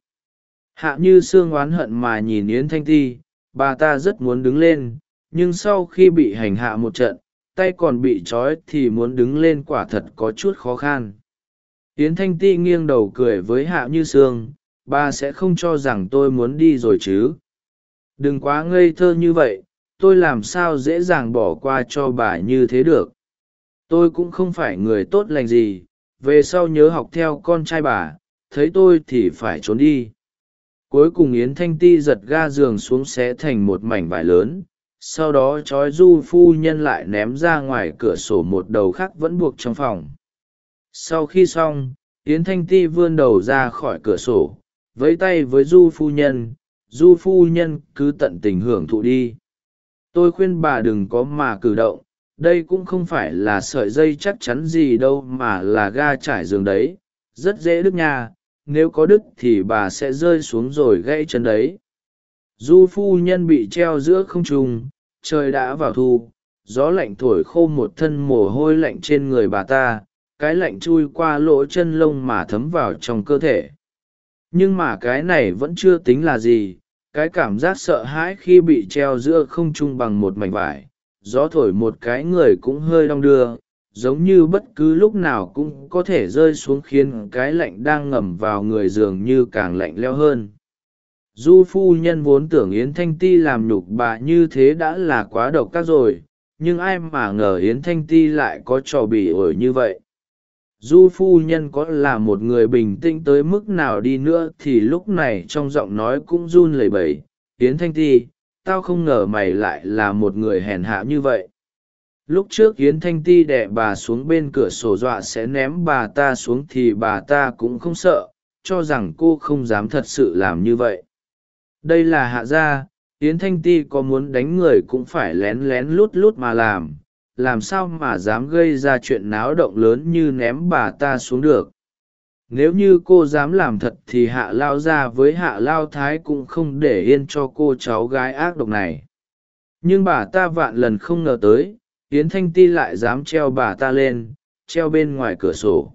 Hạ như sương oán hận mà nhìn yến thanh ti bà ta rất muốn đứng lên, nhưng sau khi bị hành hạ một trận, tay còn bị trói thì muốn đứng lên quả thật có chút khó khăn. Yến thanh ti nghiêng đầu cười với hạ như sương, bà sẽ không cho rằng tôi muốn đi rồi chứ. Đừng quá ngây thơ như vậy, tôi làm sao dễ dàng bỏ qua cho bà như thế được. Tôi cũng không phải người tốt lành gì, về sau nhớ học theo con trai bà, thấy tôi thì phải trốn đi cuối cùng yến thanh ti giật ga giường xuống xé thành một mảnh vải lớn, sau đó trói du phu nhân lại ném ra ngoài cửa sổ một đầu khác vẫn buộc trong phòng. Sau khi xong, yến thanh ti vươn đầu ra khỏi cửa sổ, vẫy tay với du phu nhân, du phu nhân cứ tận tình hưởng thụ đi. Tôi khuyên bà đừng có mà cử động, đây cũng không phải là sợi dây chắc chắn gì đâu mà là ga trải giường đấy, rất dễ đứt nha nếu có đứt thì bà sẽ rơi xuống rồi gãy chân đấy. Du phu nhân bị treo giữa không trung, trời đã vào thu, gió lạnh thổi khô một thân mồ hôi lạnh trên người bà ta, cái lạnh chui qua lỗ chân lông mà thấm vào trong cơ thể. Nhưng mà cái này vẫn chưa tính là gì, cái cảm giác sợ hãi khi bị treo giữa không trung bằng một mảnh vải, gió thổi một cái người cũng hơi đong đưa giống như bất cứ lúc nào cũng có thể rơi xuống khiến cái lạnh đang ngầm vào người dường như càng lạnh leo hơn. Du phu nhân vốn tưởng yến thanh ti làm nhục bà như thế đã là quá độc ác rồi, nhưng ai mà ngờ yến thanh ti lại có trò bỉ ổi như vậy. Du phu nhân có là một người bình tĩnh tới mức nào đi nữa thì lúc này trong giọng nói cũng run lẩy bẩy. Yến thanh ti, tao không ngờ mày lại là một người hèn hạ như vậy lúc trước yến thanh ti đẻ bà xuống bên cửa sổ dọa sẽ ném bà ta xuống thì bà ta cũng không sợ, cho rằng cô không dám thật sự làm như vậy. Đây là hạ gia, yến thanh ti có muốn đánh người cũng phải lén lén lút lút mà làm. Làm sao mà dám gây ra chuyện náo động lớn như ném bà ta xuống được? Nếu như cô dám làm thật thì hạ lao ra với hạ lao thái cũng không để yên cho cô cháu gái ác độc này. Nhưng bà ta vạn lần không ngờ tới yến thanh ti lại dám treo bà ta lên, treo bên ngoài cửa sổ.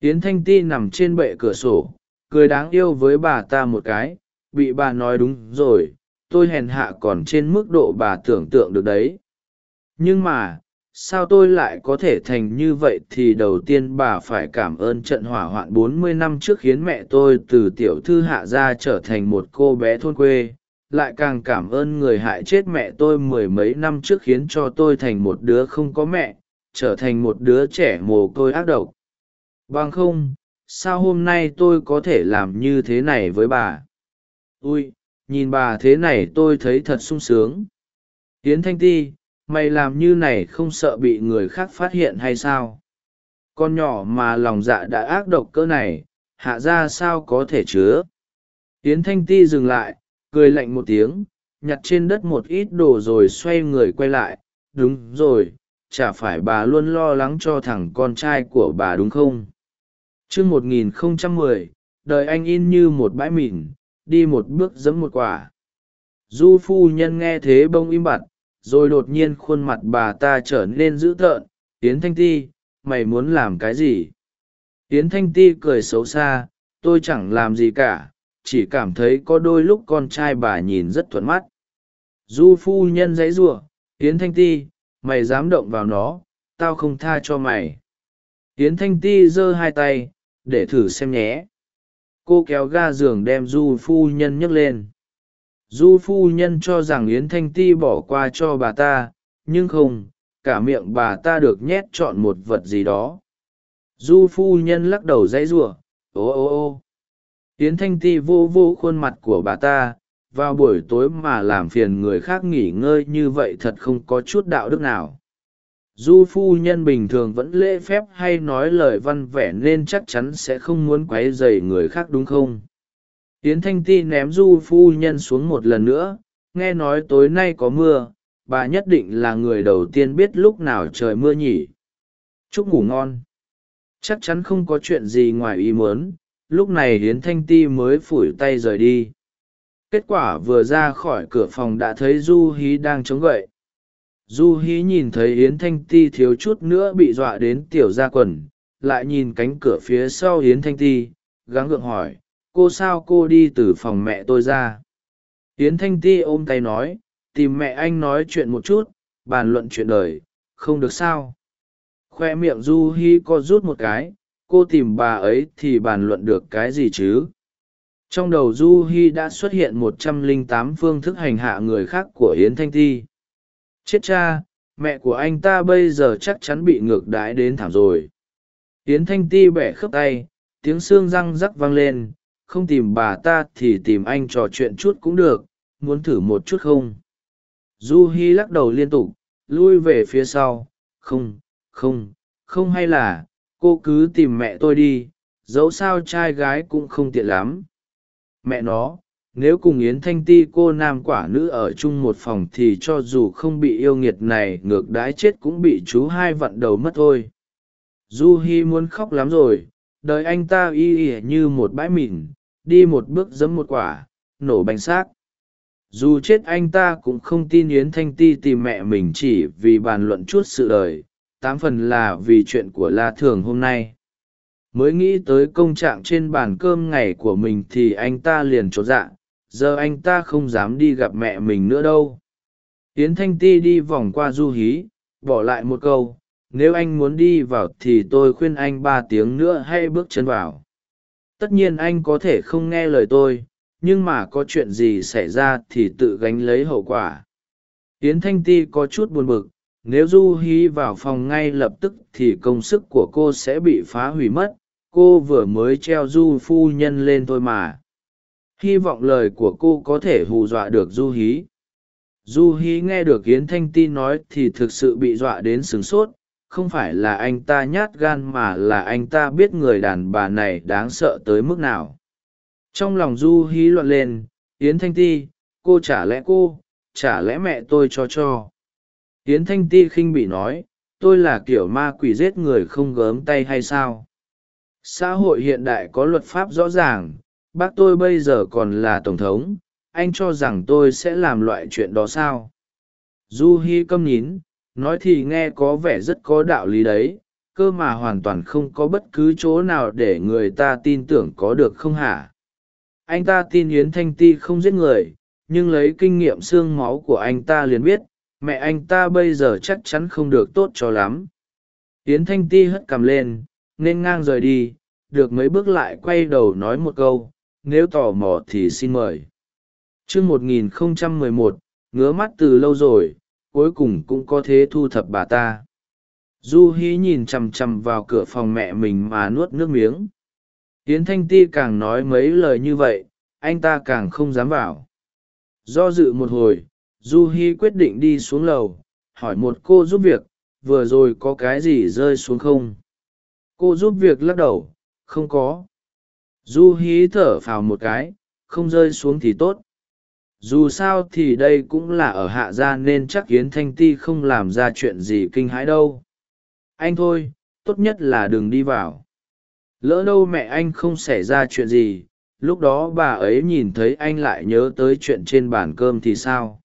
Yến thanh ti nằm trên bệ cửa sổ, cười đáng yêu với bà ta một cái, bị bà nói đúng rồi, tôi hèn hạ còn trên mức độ bà tưởng tượng được đấy. Nhưng mà, sao tôi lại có thể thành như vậy thì đầu tiên bà phải cảm ơn trận hỏa hoạn bốn mươi năm trước khiến mẹ tôi từ tiểu thư hạ gia trở thành một cô bé thôn quê lại càng cảm ơn người hại chết mẹ tôi mười mấy năm trước khiến cho tôi thành một đứa không có mẹ, trở thành một đứa trẻ mồ côi ác độc. Bằng không, sao hôm nay tôi có thể làm như thế này với bà? Ui, nhìn bà thế này tôi thấy thật sung sướng. Tiến thanh ti, mày làm như này không sợ bị người khác phát hiện hay sao? Con nhỏ mà lòng dạ đã ác độc cỡ này, hạ ra sao có thể chứa? Tiến thanh ti dừng lại cười lạnh một tiếng nhặt trên đất một ít đồ rồi xoay người quay lại. Đúng rồi chả phải bà luôn lo lắng cho thằng con trai của bà đúng không? T r ư ớ c 1010, đời anh in như một bãi mìn đi một bước giẫm một quả. Du phu nhân nghe thế bông im bặt rồi đột nhiên khuôn mặt bà ta trở nên dữ tợn. Tiến thanh ti mày muốn làm cái gì? Tiến thanh ti cười xấu xa tôi chẳng làm gì cả chỉ cảm thấy có đôi lúc con trai bà nhìn rất thuận mắt. Du phu nhân dãy giụa yến thanh ti, mày dám động vào nó, tao không tha cho mày. Yến thanh ti giơ hai tay, để thử xem nhé. Cô kéo ga giường đem du phu nhân nhấc lên. Du phu nhân cho rằng yến thanh ti bỏ qua cho bà ta, nhưng không, cả miệng bà ta được nhét chọn một vật gì đó. Du phu nhân lắc đầu dãy giụa ô ô ô yến thanh ti vô vô khuôn mặt của bà ta, vào buổi tối mà làm phiền người khác nghỉ ngơi như vậy thật không có chút đạo đức nào. Du phu nhân bình thường vẫn lễ phép hay nói lời văn vẻ nên chắc chắn sẽ không muốn q u ấ y dày người khác đúng không? Yến thanh ti ném du phu nhân xuống một lần nữa, nghe nói tối nay có mưa, bà nhất định là người đầu tiên biết lúc nào trời mưa nhỉ. Chúc ngủ ngon. Chắc chắn không có chuyện gì ngoài ý muốn lúc này hiến thanh ti mới phủi tay rời đi. Kết quả vừa ra khỏi cửa phòng đã thấy du hí đang chống gậy. Du hí nhìn thấy Hiến thanh ti thiếu chút nữa bị dọa đến tiểu ra quần, lại nhìn cánh cửa phía sau Hiến thanh ti, gắng gượng hỏi, cô sao cô đi từ phòng mẹ tôi ra? Hiến thanh ti ôm tay nói, tìm mẹ anh nói chuyện một chút, bàn luận chuyện đời, không được sao? Khoe miệng du hi co rút một cái cô tìm bà ấy thì bàn luận được cái gì chứ? Trong đầu du hi đã xuất hiện một trăm lẻ tám phương thức hành hạ người khác của yến thanh ti. Chết cha, mẹ của anh ta bây giờ chắc chắn bị ngược đãi đến thảm rồi. Yến thanh ti bẻ khớp tay, tiếng xương răng rắc vang lên. Không tìm bà ta thì tìm anh trò chuyện chút cũng được. Muốn thử một chút không? Du hi lắc đầu liên tục, lui về phía sau. Không không không hay là cô cứ tìm mẹ tôi đi, dẫu sao trai gái cũng không tiện lắm. Mẹ nó, nếu cùng yến thanh ti cô nam quả nữ ở chung một phòng thì cho dù không bị yêu nghiệt này, ngược đái chết cũng bị chú hai vặn đầu mất thôi. Du hi muốn khóc lắm rồi, đời anh ta y ỉa như một bãi mìn đi một bước giấm một quả, nổ bánh xác. Dù chết anh ta cũng không tin yến thanh ti tìm mẹ mình chỉ vì bàn luận chút sự đời tám phần là vì chuyện của la thường hôm nay. Mới nghĩ tới công trạng trên bàn cơm ngày của mình thì anh ta liền chột dạ giờ anh ta không dám đi gặp mẹ mình nữa đâu. Yến thanh ti đi vòng qua du hí, bỏ lại một câu, nếu anh muốn đi vào thì tôi khuyên anh ba tiếng nữa hãy bước chân vào. Tất nhiên anh có thể không nghe lời tôi, nhưng mà có chuyện gì xảy ra thì tự gánh lấy hậu quả. Yến thanh ti có chút buồn bực nếu du hí vào phòng ngay lập tức thì công sức của cô sẽ bị phá hủy mất. Cô vừa mới treo du phu nhân lên thôi mà. Hy vọng lời của cô có thể hù dọa được du hí. Du hí nghe được yến thanh ti nói thì thực sự bị dọa đến sửng sốt. Không phải là anh ta nhát gan mà là anh ta biết người đàn bà này đáng sợ tới mức nào. Trong lòng du hí loạn lên, yến thanh ti, cô chả lẽ cô chả lẽ mẹ tôi cho cho yến thanh ti khinh bị nói, tôi là kiểu ma quỷ giết người không gớm tay hay sao? Xã hội hiện đại có luật pháp rõ ràng, bác tôi bây giờ còn là tổng thống, anh cho rằng tôi sẽ làm loại chuyện đó sao? Du hi câm nhín nói thì nghe có vẻ rất có đạo lý đấy, cơ mà hoàn toàn không có bất cứ chỗ nào để người ta tin tưởng có được không hả? Anh ta tin yến thanh ti không giết người, nhưng lấy kinh nghiệm xương máu của anh ta liền biết mẹ anh ta bây giờ chắc chắn không được tốt cho lắm. Yến thanh ti hất cằm lên, nên ngang rời đi, được mấy bước lại quay đầu nói một câu, nếu tò mò thì xin mời. Chương một nghìn không trăm mười một, ngứa mắt từ lâu rồi, cuối cùng cũng có thế thu thập bà ta. Du hí nhìn chằm chằm vào cửa phòng mẹ mình mà nuốt nước miếng. Yến thanh ti càng nói mấy lời như vậy, anh ta càng không dám vào. Do dự một hồi du hi quyết định đi xuống lầu, hỏi một cô giúp việc, vừa rồi có cái gì rơi xuống không? Cô giúp việc lắc đầu, không có. Du hí thở phào một cái, không rơi xuống thì tốt. Dù sao thì đây cũng là ở hạ gia nên chắc yến thanh ti không làm ra chuyện gì kinh hãi đâu. Anh thôi, tốt nhất là đừng đi vào. Lỡ đâu mẹ anh không xảy ra chuyện gì, lúc đó bà ấy nhìn thấy anh lại nhớ tới chuyện trên bàn cơm thì sao?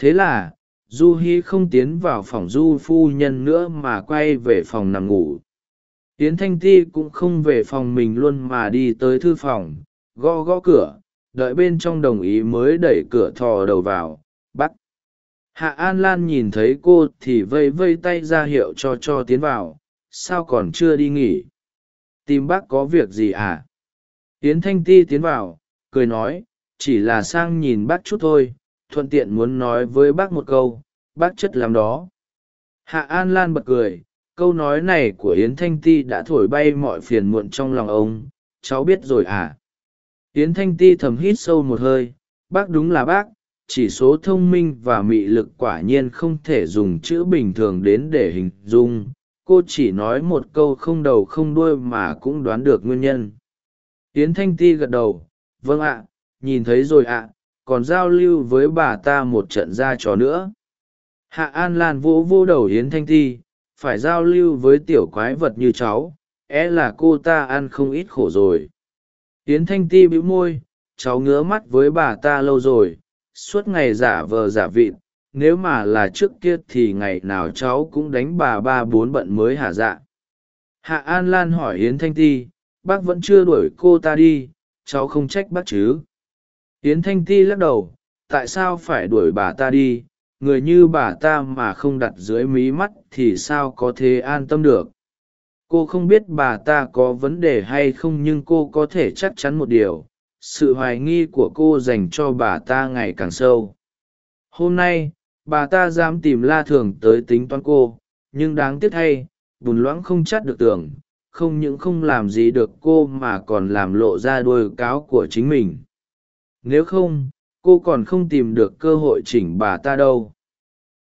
Thế là, du hi không tiến vào phòng du phu nhân nữa mà quay về phòng nằm ngủ. Yến thanh ti cũng không về phòng mình luôn mà đi tới thư phòng, gõ gõ cửa, đợi bên trong đồng ý mới đẩy cửa thò đầu vào, bắt. Hạ an lan nhìn thấy cô thì vây vây tay ra hiệu cho cho tiến vào, sao còn chưa đi nghỉ? Tìm bác có việc gì à? Yến thanh ti tiến vào, cười nói, chỉ là sang nhìn bác chút thôi thuận tiện muốn nói với bác một câu, bác chất làm đó. Hạ an lan bật cười, câu nói này của yến thanh ti đã thổi bay mọi phiền muộn trong lòng ông, cháu biết rồi à? Yến thanh ti thầm hít sâu một hơi, bác đúng là bác, chỉ số thông minh và mị lực quả nhiên không thể dùng chữ bình thường đến để hình dung, cô chỉ nói một câu không đầu không đuôi mà cũng đoán được nguyên nhân. Yến thanh ti gật đầu vâng ạ, nhìn thấy rồi ạ còn giao lưu với bà ta một trận ra trò nữa. Hạ an lan vỗ vô đầu Hiến thanh Thi, phải giao lưu với tiểu quái vật như cháu é là cô ta ăn không ít khổ rồi. Hiến thanh ti bĩu môi cháu ngứa mắt với bà ta lâu rồi suốt ngày giả vờ giả vịt nếu mà là trước kia thì ngày nào cháu cũng đánh bà ba bốn bận mới hả dạ? Hạ an lan hỏi Hiến thanh ti bác vẫn chưa đuổi cô ta đi cháu không trách bác chứ? Yến thanh ti lắc đầu, tại sao phải đuổi bà ta đi? Người như bà ta mà không đặt dưới mí mắt thì sao có thể an tâm được? Cô không biết bà ta có vấn đề hay không nhưng cô có thể chắc chắn một điều, sự hoài nghi của cô dành cho bà ta ngày càng sâu. Hôm nay, bà ta dám tìm la thường tới tính toán cô, nhưng đáng tiếc thay, bùn loãng không chắc được tưởng không những không làm gì được cô mà còn làm lộ ra đôi cáo của chính mình nếu không, cô còn không tìm được cơ hội chỉnh bà ta đâu.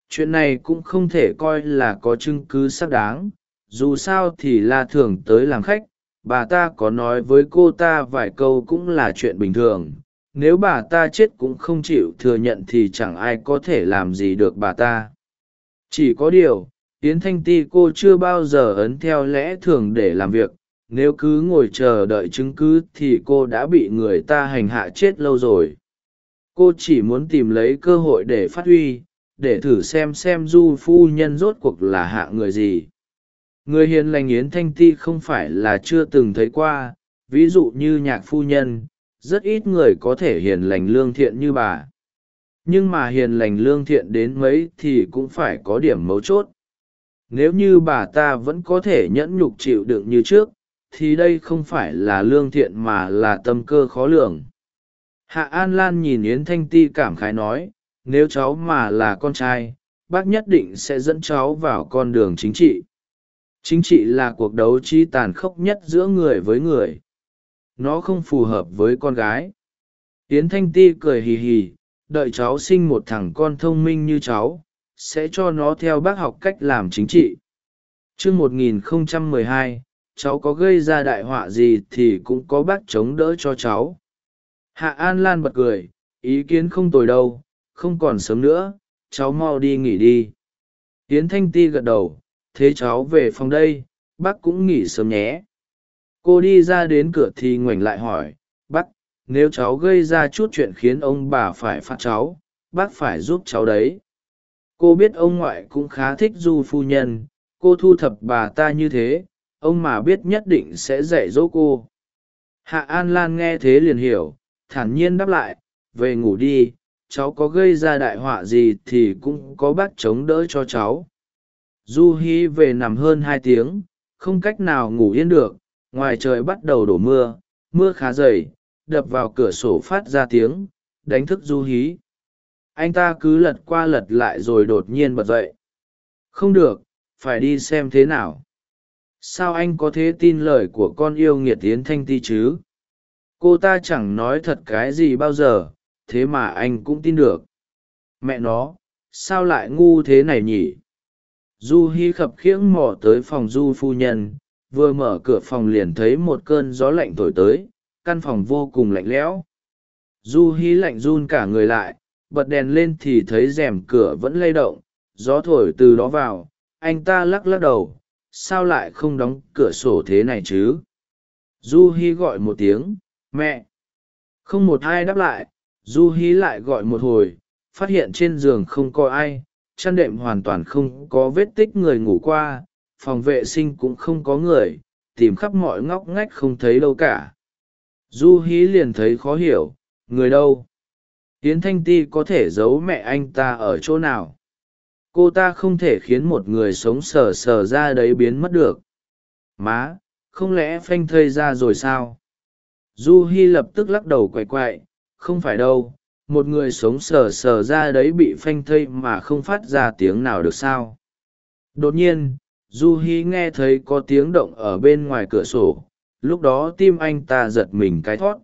Chuyện này cũng không thể coi là có chứng cứ xác đáng. Dù sao thì la thường tới làm khách, bà ta có nói với cô ta vài câu cũng là chuyện bình thường. Nếu bà ta chết cũng không chịu thừa nhận thì chẳng ai có thể làm gì được bà ta. Chỉ có điều, yến thanh ti cô chưa bao giờ ấn theo lẽ thường để làm việc nếu cứ ngồi chờ đợi chứng cứ thì cô đã bị người ta hành hạ chết lâu rồi. Cô chỉ muốn tìm lấy cơ hội để phát huy, để thử xem xem du phu nhân rốt cuộc là hạ người gì. Người hiền lành yến thanh ti không phải là chưa từng thấy qua, ví dụ như nhạc phu nhân, rất ít người có thể hiền lành lương thiện như bà. Nhưng mà hiền lành lương thiện đến mấy thì cũng phải có điểm mấu chốt. Nếu như bà ta vẫn có thể nhẫn nhục chịu đựng như trước thì đây không phải là lương thiện mà là tâm cơ khó lường. Hạ an lan nhìn yến thanh ti cảm khái nói, nếu cháu mà là con trai, bác nhất định sẽ dẫn cháu vào con đường chính trị. Chính trị là cuộc đấu trí tàn khốc nhất giữa người với người. Nó không phù hợp với con gái. Yến thanh ti cười hì hì, đợi cháu sinh một thằng con thông minh như cháu, sẽ cho nó theo bác học cách làm chính trị. Chương một nghìn không trăm mười hai cháu có gây ra đại họa gì thì cũng có bác chống đỡ cho cháu. Hạ an lan bật cười, ý kiến không tồi đâu, không còn sớm nữa, cháu mau đi nghỉ đi. Yến thanh ti gật đầu, thế cháu về phòng đây, bác cũng nghỉ sớm nhé. Cô đi ra đến cửa thì ngoảnh lại hỏi, bác, nếu cháu gây ra chút chuyện khiến ông bà phải phạt cháu, bác phải giúp cháu đấy. Cô biết ông ngoại cũng khá thích du phu nhân, cô thu thập bà ta như thế ông mà biết nhất định sẽ dạy dỗ cô. Hạ an lan nghe thế liền hiểu, thản nhiên đáp lại, về ngủ đi, cháu có gây ra đại họa gì thì cũng có bác chống đỡ cho cháu. Du hi về nằm hơn hai tiếng, không cách nào ngủ yên được, ngoài trời bắt đầu đổ mưa mưa khá dày, đập vào cửa sổ phát ra tiếng, đánh thức du hí anh ta cứ lật qua lật lại rồi đột nhiên bật dậy. Không được, phải đi xem thế nào sao anh có thế tin lời của con yêu nghiệt tiến thanh ti chứ? Cô ta chẳng nói thật cái gì bao giờ, thế mà anh cũng tin được. Mẹ nó, sao lại ngu thế này nhỉ? Du hi khập khiễng mò tới phòng du phu nhân, vừa mở cửa phòng liền thấy một cơn gió lạnh thổi tới, căn phòng vô cùng lạnh lẽo. Du hi lạnh run cả người lại, bật đèn lên thì thấy rèm cửa vẫn lay động, gió thổi từ đó vào, anh ta lắc lắc đầu sao lại không đóng cửa sổ thế này chứ? Du hi gọi một tiếng, mẹ. Không một ai đáp lại du hi lại gọi một hồi, phát hiện trên giường không có ai, chăn đệm hoàn toàn không có vết tích người ngủ qua, phòng vệ sinh cũng không có người, tìm khắp mọi ngóc ngách không thấy đâu cả. Du hí liền thấy khó hiểu, người đâu? Yến thanh ti có thể giấu mẹ anh ta ở chỗ nào? Cô ta không thể khiến một người sống sờ sờ ra đấy biến mất được. Má, không lẽ phanh thây ra rồi sao? Du hi lập tức lắc đầu quay quậy. không phải đâu, một người sống sờ sờ ra đấy bị phanh thây mà không phát ra tiếng nào được sao? Đột nhiên du hi nghe thấy có tiếng động ở bên ngoài cửa sổ. Lúc đó tim anh ta giật mình cái thót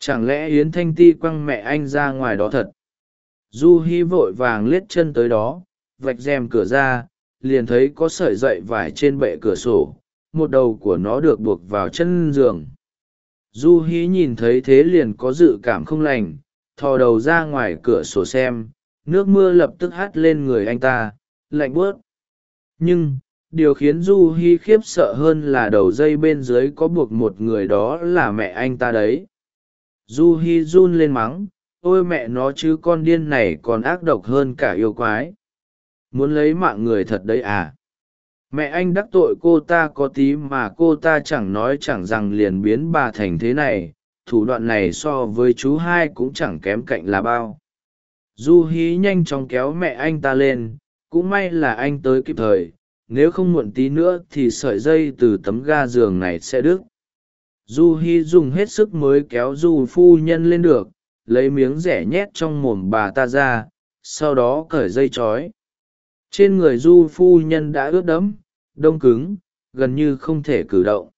chẳng lẽ yến thanh ti quăng mẹ anh ra ngoài đó thật? Du hi vội vàng liếc chân tới đó vạch rèm cửa ra, liền thấy có sợi dậy vải trên bệ cửa sổ, một đầu của nó được buộc vào chân giường. Du hí nhìn thấy thế liền có dự cảm không lành, thò đầu ra ngoài cửa sổ xem, nước mưa lập tức hắt lên người anh ta, lạnh bớt nhưng, điều khiến du hi khiếp sợ hơn là đầu dây bên dưới có buộc một người đó là mẹ anh ta đấy. Du hi run lên mắng, ôi mẹ nó chứ con điên này còn ác độc hơn cả yêu quái muốn lấy mạng người thật đấy à? Mẹ anh đắc tội cô ta có tí mà cô ta chẳng nói chẳng rằng liền biến bà thành thế này, thủ đoạn này so với chú hai cũng chẳng kém cạnh là bao. Du hí nhanh chóng kéo mẹ anh ta lên, cũng may là anh tới kịp thời, nếu không muộn tí nữa thì sợi dây từ tấm ga giường này sẽ đứt. Du hi dùng hết sức mới kéo du phu nhân lên được, lấy miếng rẻ nhét trong mồm bà ta ra, sau đó cởi dây trói trên người du phu nhân đã ướt đẫm, đông cứng, gần như không thể cử động.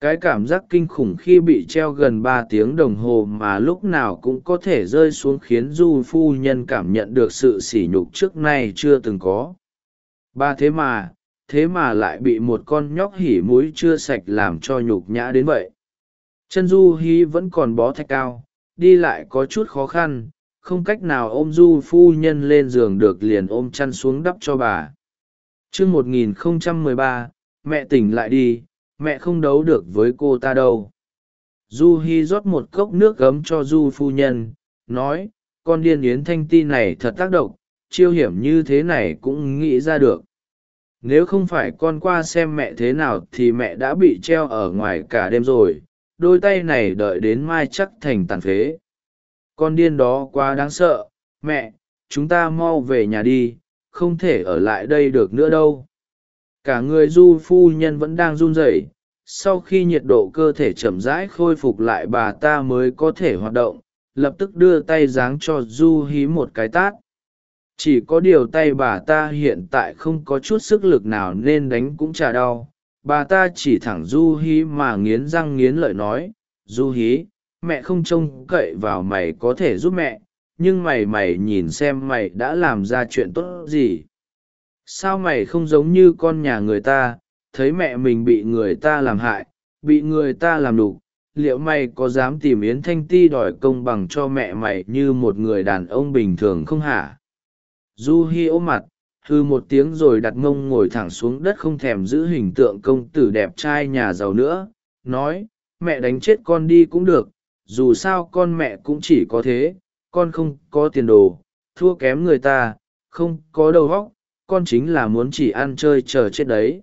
Cái cảm giác kinh khủng khi bị treo gần ba tiếng đồng hồ mà lúc nào cũng có thể rơi xuống khiến du phu nhân cảm nhận được sự sỉ nhục trước nay chưa từng có. Ba thế mà thế mà lại bị một con nhóc hỉ mũi chưa sạch làm cho nhục nhã đến vậy. Chân du hí vẫn còn bó thạch cao, đi lại có chút khó khăn không cách nào ôm du phu nhân lên giường được liền ôm chăn xuống đắp cho bà. Chương một nghìn mười ba, mẹ tỉnh lại đi, mẹ không đấu được với cô ta đâu. Du hi rót một cốc nước gấm cho du phu nhân, nói, con điên yến thanh ti này thật tác động, chiêu hiểm như thế này cũng nghĩ ra được. Nếu không phải con qua xem mẹ thế nào thì mẹ đã bị treo ở ngoài cả đêm rồi, đôi tay này đợi đến mai chắc thành tàn phế con điên đó quá đáng sợ, mẹ, chúng ta mau về nhà đi, không thể ở lại đây được nữa đâu. Cả người du phu nhân vẫn đang run rẩy, sau khi nhiệt độ cơ thể chậm rãi khôi phục lại bà ta mới có thể hoạt động, lập tức đưa tay giáng cho du hí một cái tát. Chỉ có điều tay bà ta hiện tại không có chút sức lực nào nên đánh cũng chả đau. Bà ta chỉ thẳng du hí mà nghiến răng nghiến lợi nói, du hí mẹ không trông cậy vào mày có thể giúp mẹ, nhưng mày mày nhìn xem mày đã làm ra chuyện tốt gì. Sao mày không giống như con nhà người ta, thấy mẹ mình bị người ta làm hại, bị người ta làm đục, liệu mày có dám tìm yến thanh ti đòi công bằng cho mẹ mày như một người đàn ông bình thường không hả? Du hi ôm mặt, hư một tiếng rồi đặt mông ngồi thẳng xuống đất không thèm giữ hình tượng công tử đẹp trai nhà giàu nữa, nói, mẹ đánh chết con đi cũng được dù sao con mẹ cũng chỉ có thế, con không có tiền đồ, thua kém người ta, không có đầu óc, con chính là muốn chỉ ăn chơi chờ chết đấy.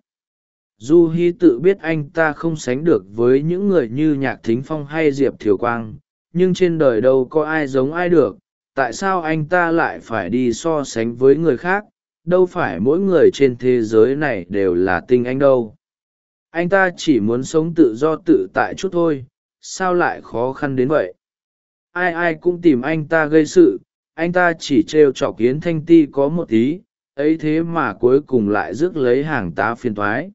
Du hi tự biết anh ta không sánh được với những người như nhạc thính phong hay diệp thiều quang, nhưng trên đời đâu có ai giống ai được, tại sao anh ta lại phải đi so sánh với người khác, đâu phải mỗi người trên thế giới này đều là tinh anh đâu. Anh ta chỉ muốn sống tự do tự tại chút thôi sao lại khó khăn đến vậy? Ai ai cũng tìm anh ta gây sự, anh ta chỉ trêu chọc kiến thanh ti có một tí ấy thế mà cuối cùng lại rước lấy hàng tá phiền thoái.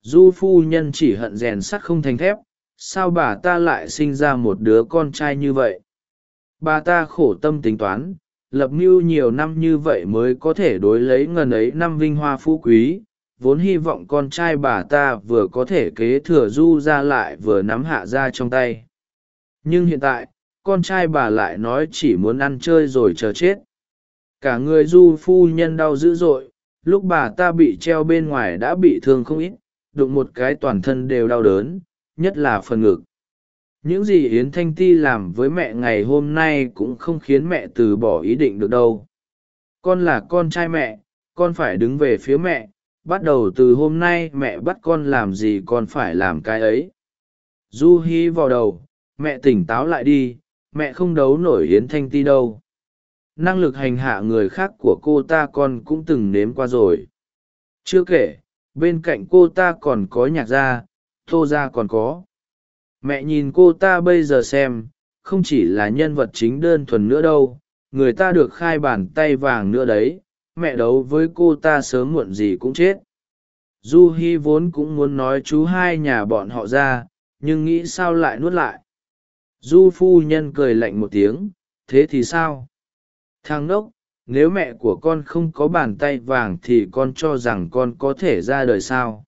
Du phu nhân chỉ hận rèn sắt không thành thép, sao bà ta lại sinh ra một đứa con trai như vậy? Bà ta khổ tâm tính toán, lập mưu nhiều năm như vậy mới có thể đối lấy ngần ấy năm vinh hoa phú quý vốn hy vọng con trai bà ta vừa có thể kế thừa du ra lại vừa nắm hạ ra trong tay. Nhưng hiện tại, con trai bà lại nói chỉ muốn ăn chơi rồi chờ chết. Cả người du phu nhân đau dữ dội, lúc bà ta bị treo bên ngoài đã bị thương không ít, đụng một cái toàn thân đều đau đớn, nhất là phần ngực. Những gì yến thanh ti làm với mẹ ngày hôm nay cũng không khiến mẹ từ bỏ ý định được đâu. Con là con trai mẹ, con phải đứng về phía mẹ bắt đầu từ hôm nay mẹ bắt con làm gì con phải làm cái ấy. Du hi vào đầu, mẹ tỉnh táo lại đi, mẹ không đấu nổi yến thanh ti đâu. Năng lực hành hạ người khác của cô ta con cũng từng nếm qua rồi. Chưa kể, bên cạnh cô ta còn có nhạc gia, tô gia còn có. Mẹ nhìn cô ta bây giờ xem, không chỉ là nhân vật chính đơn thuần nữa đâu, người ta được khai bàn tay vàng nữa đấy mẹ đấu với cô ta sớm muộn gì cũng chết. Du hi vốn cũng muốn nói chú hai nhà bọn họ ra nhưng nghĩ sao lại nuốt lại. Du phu nhân cười lạnh một tiếng thế thì sao? Thằng Nốc, nếu mẹ của con không có bàn tay vàng thì con cho rằng con có thể ra đời sao?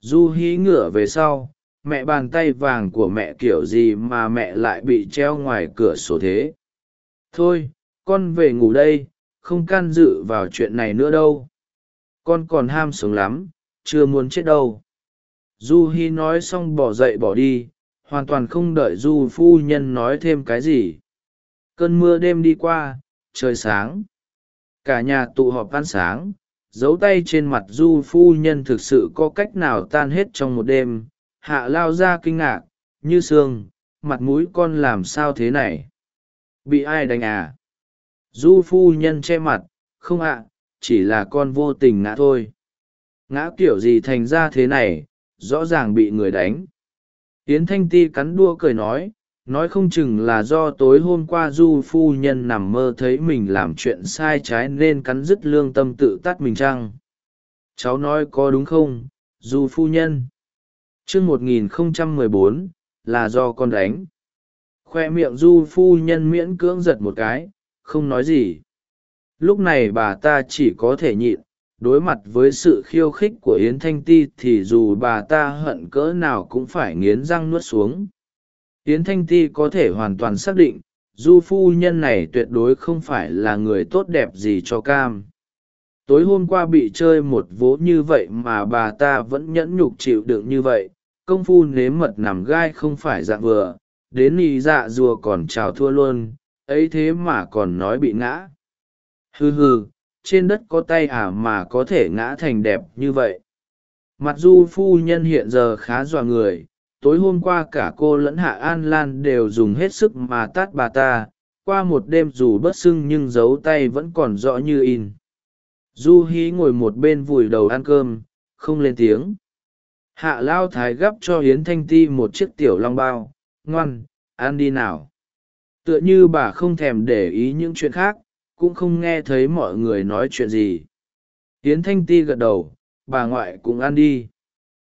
Du hí ngửa về sau mẹ bàn tay vàng của mẹ kiểu gì mà mẹ lại bị treo ngoài cửa sổ thế? Thôi con về ngủ đây không can dự vào chuyện này nữa đâu. Con còn ham sống lắm, chưa muốn chết đâu. Du hi nói xong bỏ dậy bỏ đi, hoàn toàn không đợi du phu nhân nói thêm cái gì. Cơn mưa đêm đi qua, trời sáng. Cả nhà tụ họp ăn sáng dấu tay trên mặt du phu nhân thực sự có cách nào tan hết trong một đêm. Hạ lao ra kinh ngạc, như sương, mặt mũi con làm sao thế này? Bị ai đánh à? Du phu nhân che mặt, không ạ, chỉ là con vô tình ngã thôi. Ngã kiểu gì thành ra thế này, rõ ràng bị người đánh. Yến thanh ti cắn đua cười nói nói không chừng là do tối hôm qua du phu nhân nằm mơ thấy mình làm chuyện sai trái nên cắn dứt lương tâm tự tắt mình chăng? Cháu nói có đúng không, du phu nhân? Chương một nghìn không trăm mười bốn, là do con đánh. Khoe miệng du phu nhân miễn cưỡng giật một cái không nói gì. Lúc này bà ta chỉ có thể nhịn, đối mặt với sự khiêu khích của yến thanh ti thì dù bà ta hận cỡ nào cũng phải nghiến răng nuốt xuống. Yến thanh ti có thể hoàn toàn xác định, du phu nhân này tuyệt đối không phải là người tốt đẹp gì cho cam. Tối hôm qua bị chơi một vố như vậy mà bà ta vẫn nhẫn nhục chịu đựng như vậy, công phu nếm mật nằm gai không phải dạng vừa, đến nì dạ rùa còn chào thua luôn ấy thế mà còn nói bị ngã. Hừ hừ, trên đất có tay à mà có thể ngã thành đẹp như vậy. Mặt du phu nhân hiện giờ khá dọa người, tối hôm qua cả cô lẫn hạ an lan đều dùng hết sức mà tát bà ta, qua một đêm dù bất sưng nhưng dấu tay vẫn còn rõ như in. Du hí ngồi một bên vùi đầu ăn cơm, không lên tiếng. Hạ lao thái gắp cho hiến thanh ti một chiếc tiểu long bao, ngoan, ăn đi nào tựa như bà không thèm để ý những chuyện khác, cũng không nghe thấy mọi người nói chuyện gì. Hiến thanh ti gật đầu, bà ngoại cũng ăn đi.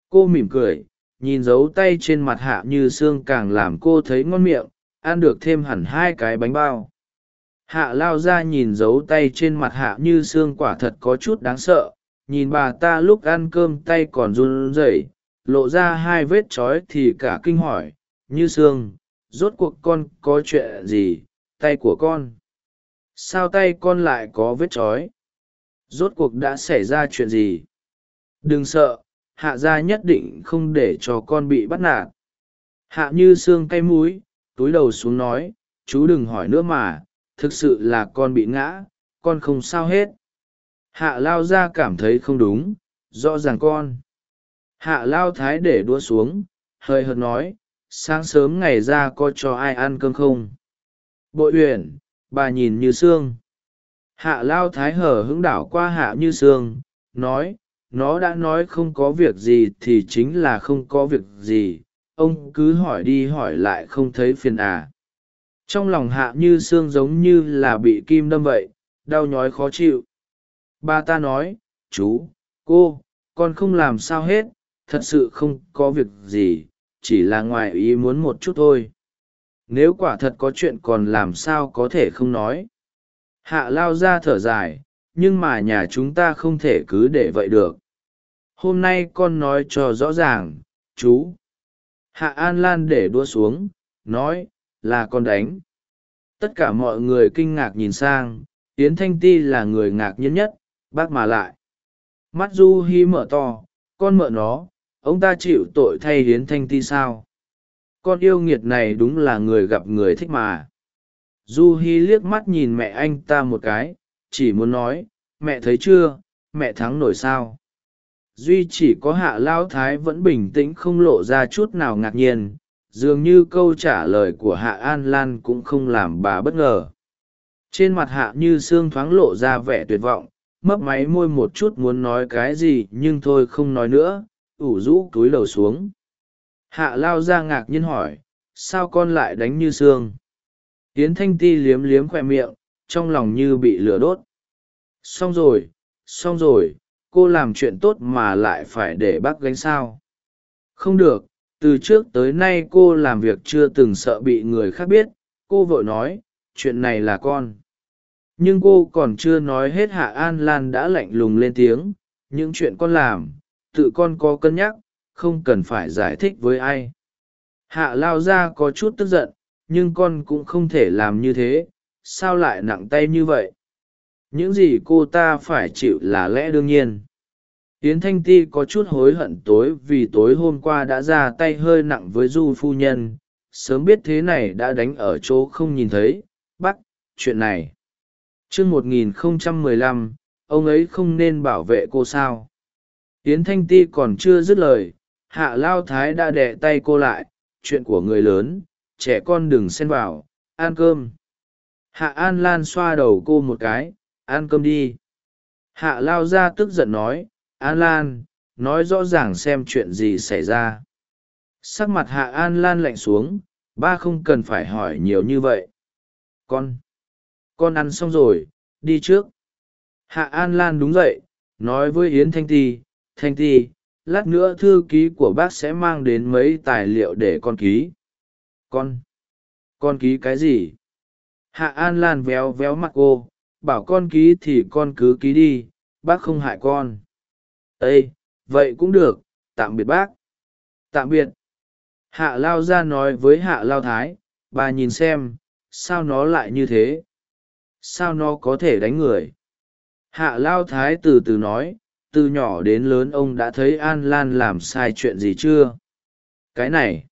Cô mỉm cười, nhìn dấu tay trên mặt hạ như xương càng làm cô thấy ngon miệng, ăn được thêm hẳn hai cái bánh bao. Hạ lao ra nhìn dấu tay trên mặt hạ như xương quả thật có chút đáng sợ, nhìn bà ta lúc ăn cơm tay còn run rẩy, lộ ra hai vết trói thì cả kinh hỏi, như xương rốt cuộc con có chuyện gì? Tay của con. Sao tay con lại có vết trói? Rốt cuộc đã xảy ra chuyện gì? Đừng sợ, hạ gia nhất định không để cho con bị bắt nạt. Hạ như xương cay múi túi đầu xuống nói, chú đừng hỏi nữa mà, thực sự là con bị ngã, con không sao hết. Hạ lao ra cảm thấy không đúng, rõ ràng con. Hạ lao thái để đua xuống, hơi hợt nói sáng sớm ngày ra có cho ai ăn cơm không? Bội uyển, bà nhìn như sương. Hạ lao thái hở hứng đảo qua hạ như sương, nói, nó đã nói không có việc gì thì chính là không có việc gì. Ông cứ hỏi đi hỏi lại không thấy phiền à. Trong lòng hạ như xương giống như là bị kim đâm vậy, đau nhói khó chịu. Ba ta nói, chú, cô, con không làm sao hết, thật sự không có việc gì chỉ là ngoài ý muốn một chút thôi. Nếu quả thật có chuyện còn làm sao có thể không nói? Hạ lao ra thở dài, nhưng mà nhà chúng ta không thể cứ để vậy được. Hôm nay con nói cho rõ ràng, chú. Hạ an lan để đua xuống, nói, là con đánh. Tất cả mọi người kinh ngạc nhìn sang, yến thanh ti là người ngạc nhiên nhất, bác mà lại. Mắt du hi mở to, con mợ nó ông ta chịu tội thay hiến thanh ti sao? Con yêu nghiệt này đúng là người gặp người thích mà. Du hi liếc mắt nhìn mẹ anh ta một cái, chỉ muốn nói, mẹ thấy chưa? Mẹ thắng nổi sao? Duy chỉ có hạ lao thái vẫn bình tĩnh không lộ ra chút nào ngạc nhiên, dường như câu trả lời của hạ an lan cũng không làm bà bất ngờ. Trên mặt hạ như xương thoáng lộ ra vẻ tuyệt vọng, mấp máy môi một chút muốn nói cái gì nhưng thôi không nói nữa ủ rũ cúi đầu xuống. Hạ lao ra ngạc nhiên hỏi, sao con lại đánh như xương? Yến thanh ti liếm liếm khoe miệng, trong lòng như bị lửa đốt. Xong rồi xong rồi, cô làm chuyện tốt mà lại phải để bác gánh sao? Không được, từ trước tới nay cô làm việc chưa từng sợ bị người khác biết, cô vội nói, chuyện này là con. Nhưng cô còn chưa nói hết hạ an lan đã lạnh lùng lên tiếng, những chuyện con làm tự con có cân nhắc, không cần phải giải thích với ai. Hạ lao ra có chút tức giận, nhưng con cũng không thể làm như thế, sao lại nặng tay như vậy? Những gì cô ta phải chịu là lẽ đương nhiên. Yến thanh ti có chút hối hận tối vì tối hôm qua đã ra tay hơi nặng với du phu nhân, sớm biết thế này đã đánh ở chỗ không nhìn thấy. Bắc chuyện này. Chương một nghìn không trăm mười lăm, ông ấy không nên bảo vệ cô sao? Yến thanh ti còn chưa dứt lời, hạ lao thái đã đẻ tay cô lại, chuyện của người lớn, trẻ con đừng xen vào, ăn cơm. Hạ an lan xoa đầu cô một cái, ăn cơm đi. Hạ lao ra tức giận nói, an lan, nói rõ ràng xem chuyện gì xảy ra. Sắc mặt hạ an lan lạnh xuống, ba không cần phải hỏi nhiều như vậy. Con con ăn xong rồi, đi trước. Hạ an lan đúng dậy nói với yến thanh ti thanh ti, lát nữa thư ký của bác sẽ mang đến mấy tài liệu để con ký. Con con ký cái gì? Hạ an lan véo véo mặt cô, bảo con ký thì con cứ ký đi, bác không hại con. Ây vậy cũng được, tạm biệt bác. Tạm biệt. Hạ lao ra nói với hạ lao thái, bà nhìn xem, sao nó lại như thế? Sao nó có thể đánh người? Hạ lao thái từ từ nói từ nhỏ đến lớn ông đã thấy an lan làm sai chuyện gì chưa? Cái này,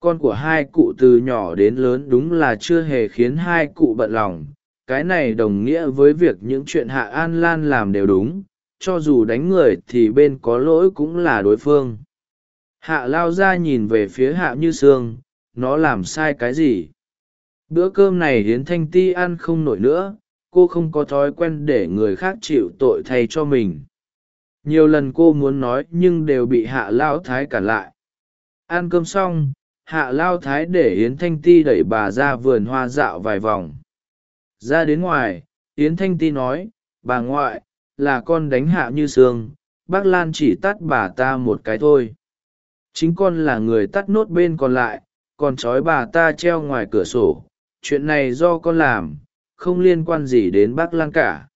con của hai cụ từ nhỏ đến lớn đúng là chưa hề khiến hai cụ bận lòng. Cái này đồng nghĩa với việc những chuyện hạ an lan làm đều đúng, cho dù đánh người thì bên có lỗi cũng là đối phương. Hạ lao ra nhìn về phía hạ như sương, nó làm sai cái gì? Bữa cơm này hiến thanh ti ăn không nổi nữa, cô không có thói quen để người khác chịu tội thay cho mình nhiều lần cô muốn nói nhưng đều bị hạ lao thái cản lại. Ăn cơm xong, hạ lao thái để yến thanh ti đẩy bà ra vườn hoa dạo vài vòng. Ra đến ngoài, yến thanh ti nói, bà ngoại, là con đánh hạ như sương, bác lan chỉ tắt bà ta một cái thôi. Chính con là người tắt nốt bên còn lại, còn trói bà ta treo ngoài cửa sổ. Chuyện này do con làm, không liên quan gì đến bác lan cả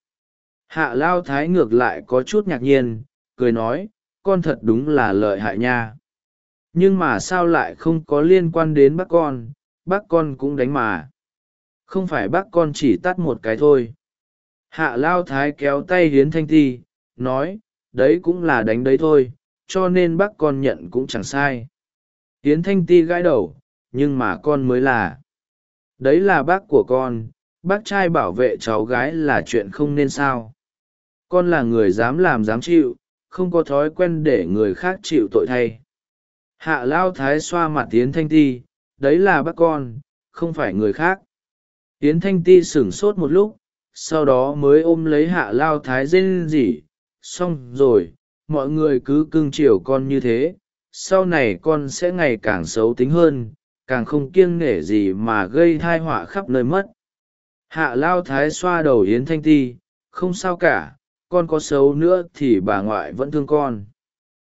hạ lao thái ngược lại có chút ngạc nhiên, cười nói, con thật đúng là lợi hại nha. Nhưng mà sao lại không có liên quan đến bác con? Bác con cũng đánh mà. Không phải bác con chỉ tắt một cái thôi. Hạ lao thái kéo tay hiến thanh ti, nói, đấy cũng là đánh đấy thôi, cho nên bác con nhận cũng chẳng sai. Hiến thanh ti gãi đầu, nhưng mà con mới là. Đấy là bác của con, bác trai bảo vệ cháu gái là chuyện không nên sao con là người dám làm dám chịu, không có thói quen để người khác chịu tội thay. Hạ lao thái xoa mặt tiến thanh ti, đấy là bác con, không phải người khác. Tiến thanh ti sửng sốt một lúc, sau đó mới ôm lấy hạ lao thái rên rỉ, xong rồi, mọi người cứ cưng chiều con như thế, sau này con sẽ ngày càng xấu tính hơn, càng không kiêng nể gì mà gây thai họa khắp nơi mất. Hạ lao thái xoa đầu yến thanh ti, không sao cả con có xấu nữa thì bà ngoại vẫn thương con.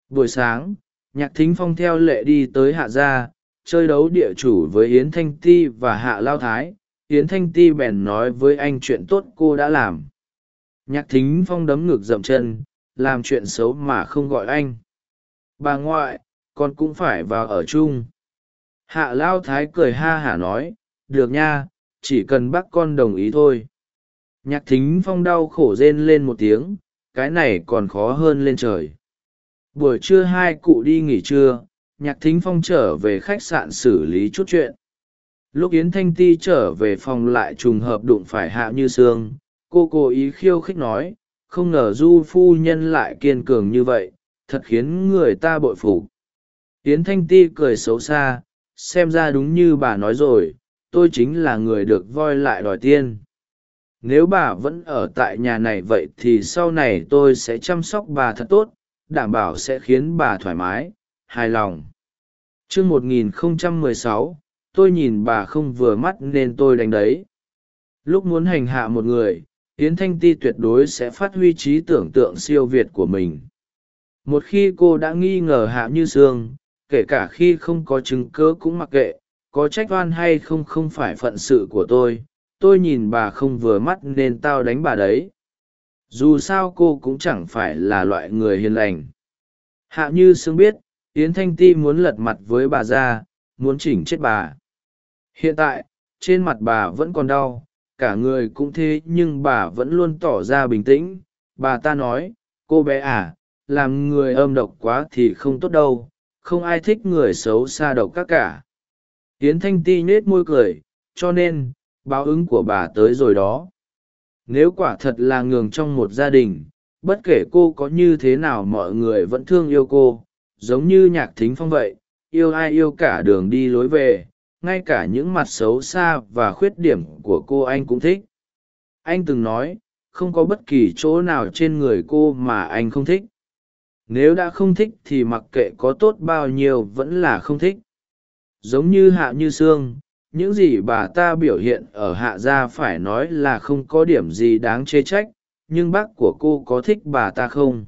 Buổi sáng, nhạc thính phong theo lệ đi tới hạ gia, chơi đấu địa chủ với yến thanh ti và hạ lao thái. Yến thanh ti bèn nói với anh chuyện tốt cô đã làm. Nhạc thính phong đấm ngực dậm chân, làm chuyện xấu mà không gọi anh. Bà ngoại, con cũng phải vào ở chung. Hạ lao thái cười ha hả nói, được nha, chỉ cần bác con đồng ý thôi nhạc thính phong đau khổ rên lên một tiếng, cái này còn khó hơn lên trời. Buổi trưa hai cụ đi nghỉ trưa, nhạc thính phong trở về khách sạn xử lý chút chuyện. Lúc yến thanh ti trở về phòng lại trùng hợp đụng phải hạ như sương, cô cố ý khiêu khích nói, không ngờ du phu nhân lại kiên cường như vậy, thật khiến người ta bội phục. Yến thanh ti cười xấu xa, xem ra đúng như bà nói rồi, tôi chính là người được voi lại đòi tiên nếu bà vẫn ở tại nhà này vậy thì sau này tôi sẽ chăm sóc bà thật tốt đảm bảo sẽ khiến bà thoải mái hài lòng. T r ư ơ n g 1016, tôi nhìn bà không vừa mắt nên tôi đánh đấy. Lúc muốn hành hạ một người yến thanh ti tuyệt đối sẽ phát huy trí tưởng tượng siêu việt của mình. Một khi cô đã nghi ngờ hạ như sương kể cả khi không có chứng cớ cũng mặc kệ có trách oan hay không không phải phận sự của tôi tôi nhìn bà không vừa mắt nên tao đánh bà đấy. Dù sao cô cũng chẳng phải là loại người hiền lành. Hạ như sương biết, yến thanh ti muốn lật mặt với bà ra, muốn chỉnh chết bà. Hiện tại, trên mặt bà vẫn còn đau, cả người cũng thế nhưng bà vẫn luôn tỏ ra bình tĩnh. Bà ta nói, cô bé à làm người âm độc quá thì không tốt đâu, không ai thích người xấu xa độc các cả. Yến thanh ti nhết môi cười, cho nên báo ứng của bà tới rồi đó. Nếu quả thật là ngường trong một gia đình, bất kể cô có như thế nào mọi người vẫn thương yêu cô, giống như nhạc thính phong vậy, yêu ai yêu cả đường đi lối về, ngay cả những mặt xấu xa và khuyết điểm của cô anh cũng thích. Anh từng nói, không có bất kỳ chỗ nào trên người cô mà anh không thích. Nếu đã không thích thì mặc kệ có tốt bao nhiêu vẫn là không thích. Giống như hạ như sương những gì bà ta biểu hiện ở hạ gia phải nói là không có điểm gì đáng chê trách, nhưng bác của cô có thích bà ta không?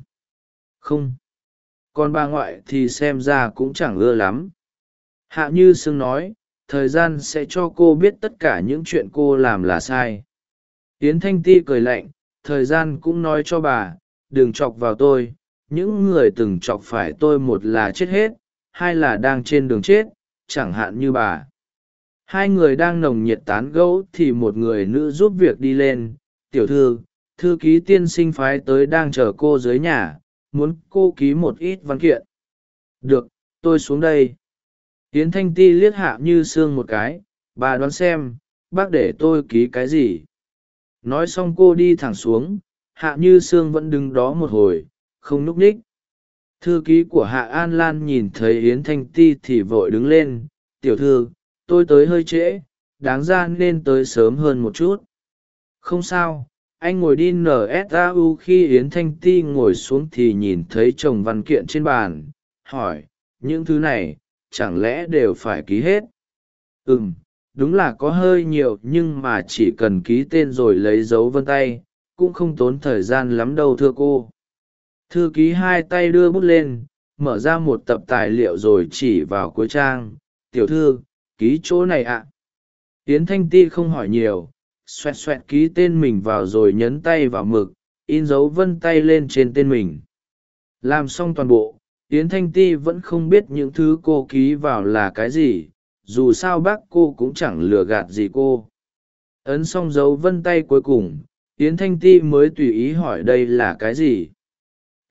Không. Còn bà ngoại thì xem ra cũng chẳng ưa lắm. Hạ như sương nói, thời gian sẽ cho cô biết tất cả những chuyện cô làm là sai. Tiến thanh ti cười lạnh, thời gian cũng nói cho bà, đừng chọc vào tôi, những người từng chọc phải tôi một là chết hết, hai là đang trên đường chết, chẳng hạn như bà hai người đang nồng nhiệt tán gẫu thì một người nữ giúp việc đi lên. Tiểu thư thư ký tiên sinh phái tới đang chờ cô dưới nhà, muốn cô ký một ít văn kiện. Được, tôi xuống đây. Yến thanh ti liếc hạ như xương một cái. Bà đoán xem, bác để tôi ký cái gì? Nói xong cô đi thẳng xuống. Hạ như sương vẫn đứng đó một hồi, không núp ních. Thư ký của hạ an lan nhìn thấy yến thanh ti thì vội đứng lên. Tiểu thư tôi tới hơi trễ, đáng ra nên tới sớm hơn một chút. Không sao, anh ngồi đi nsau khi yến thanh ti ngồi xuống thì nhìn thấy chồng văn kiện trên bàn, hỏi, những thứ này, chẳng lẽ đều phải ký hết? Ừ m đúng là có hơi nhiều nhưng mà chỉ cần ký tên rồi lấy dấu vân tay, cũng không tốn thời gian lắm đâu thưa cô. Thư ký hai tay đưa bút lên, mở ra một tập tài liệu rồi chỉ vào cuối trang. Tiểu thư ký chỗ này ạ. À. tiến thanh ti không hỏi nhiều, xoẹt xoẹt ký tên mình vào rồi nhấn tay vào mực, in dấu vân tay lên trên tên mình. Làm xong toàn bộ tiến thanh ti vẫn không biết những thứ cô ký vào là cái gì, dù sao bác cô cũng chẳng lừa gạt gì cô. Ấn xong dấu vân tay cuối cùng tiến thanh ti mới tùy ý hỏi đây là cái gì.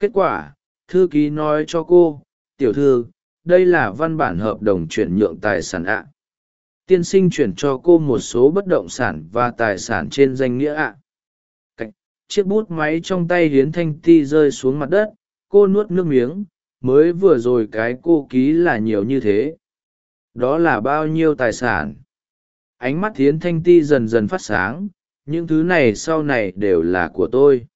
Kết quả, thư ký nói cho cô, tiểu thư, đây là văn bản hợp đồng chuyển nhượng tài sản ạ tiên sinh chuyển cho cô một số bất động sản và tài sản trên danh nghĩa ạ. À. chiếc bút máy trong tay hiến thanh ti rơi xuống mặt đất, cô nuốt nước miếng, mới vừa rồi cái cô ký là nhiều như thế. Đó là bao nhiêu tài sản? Ánh mắt hiến thanh ti dần dần phát sáng, những thứ này sau này đều là của tôi.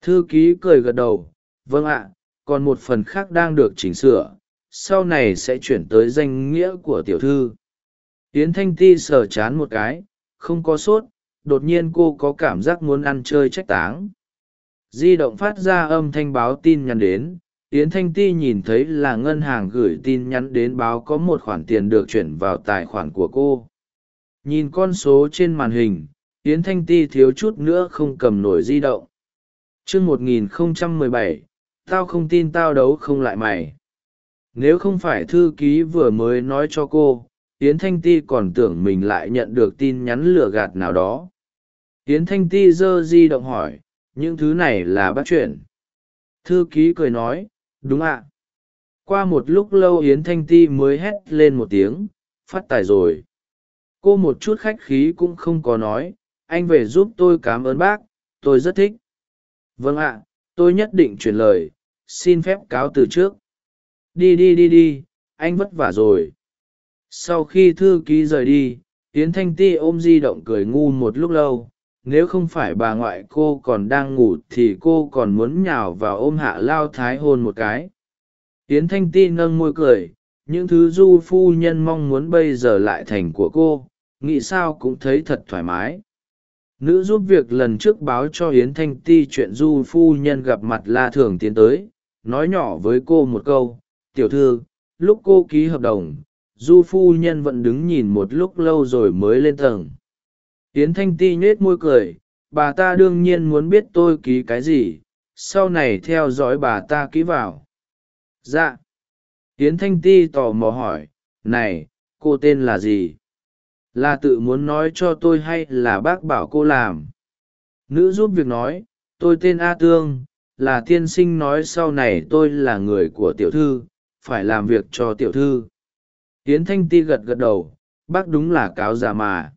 Thư ký cười gật đầu vâng ạ, còn một phần khác đang được chỉnh sửa, sau này sẽ chuyển tới danh nghĩa của tiểu thư yến thanh ti sờ chán một cái, không có sốt, đột nhiên cô có cảm giác muốn ăn chơi trách táng. Di động phát ra âm thanh báo tin nhắn đến, yến thanh ti nhìn thấy là ngân hàng gửi tin nhắn đến báo có một khoản tiền được chuyển vào tài khoản của cô. Nhìn con số trên màn hình, yến thanh ti thiếu chút nữa không cầm nổi di động. Chương một nghìn không trăm mười bảy, tao không tin tao đấu không lại mày. Nếu không phải thư ký vừa mới nói cho cô yến thanh ti còn tưởng mình lại nhận được tin nhắn lừa gạt nào đó. Yến thanh ti giơ di động hỏi, những thứ này là bắt chuyện. Thư ký cười nói, đúng ạ. Qua một lúc lâu yến thanh ti mới hét lên một tiếng, phát tài rồi. Cô một chút khách khí cũng không có nói, anh về giúp tôi cảm ơn bác, tôi rất thích. Vâng ạ, tôi nhất định chuyển lời, xin phép cáo từ trước. Đi đi đi đi, anh vất vả rồi sau khi thư ký rời đi, yến thanh ti ôm di động cười ngu một lúc lâu. Nếu không phải bà ngoại cô còn đang ngủ thì cô còn muốn nhào vào ôm hạ lao thái hôn một cái. Yến thanh ti nâng môi cười, những thứ du phu nhân mong muốn bây giờ lại thành của cô, nghĩ sao cũng thấy thật thoải mái. Nữ giúp việc lần trước báo cho yến thanh ti chuyện du phu nhân gặp mặt la thường tiến tới, nói nhỏ với cô một câu, tiểu thư, lúc cô ký hợp đồng du phu nhân vẫn đứng nhìn một lúc lâu rồi mới lên tầng. Tiến thanh ti nhết môi cười, bà ta đương nhiên muốn biết tôi ký cái gì, sau này theo dõi bà ta ký vào. Dạ. Tiến thanh ti tò mò hỏi, này, cô tên là gì? Là tự muốn nói cho tôi hay là bác bảo cô làm? Nữ giúp việc nói, tôi tên a tương, là tiên sinh nói sau này tôi là người của tiểu thư, phải làm việc cho tiểu thư yến thanh ti gật gật đầu, bác đúng là cáo già mà.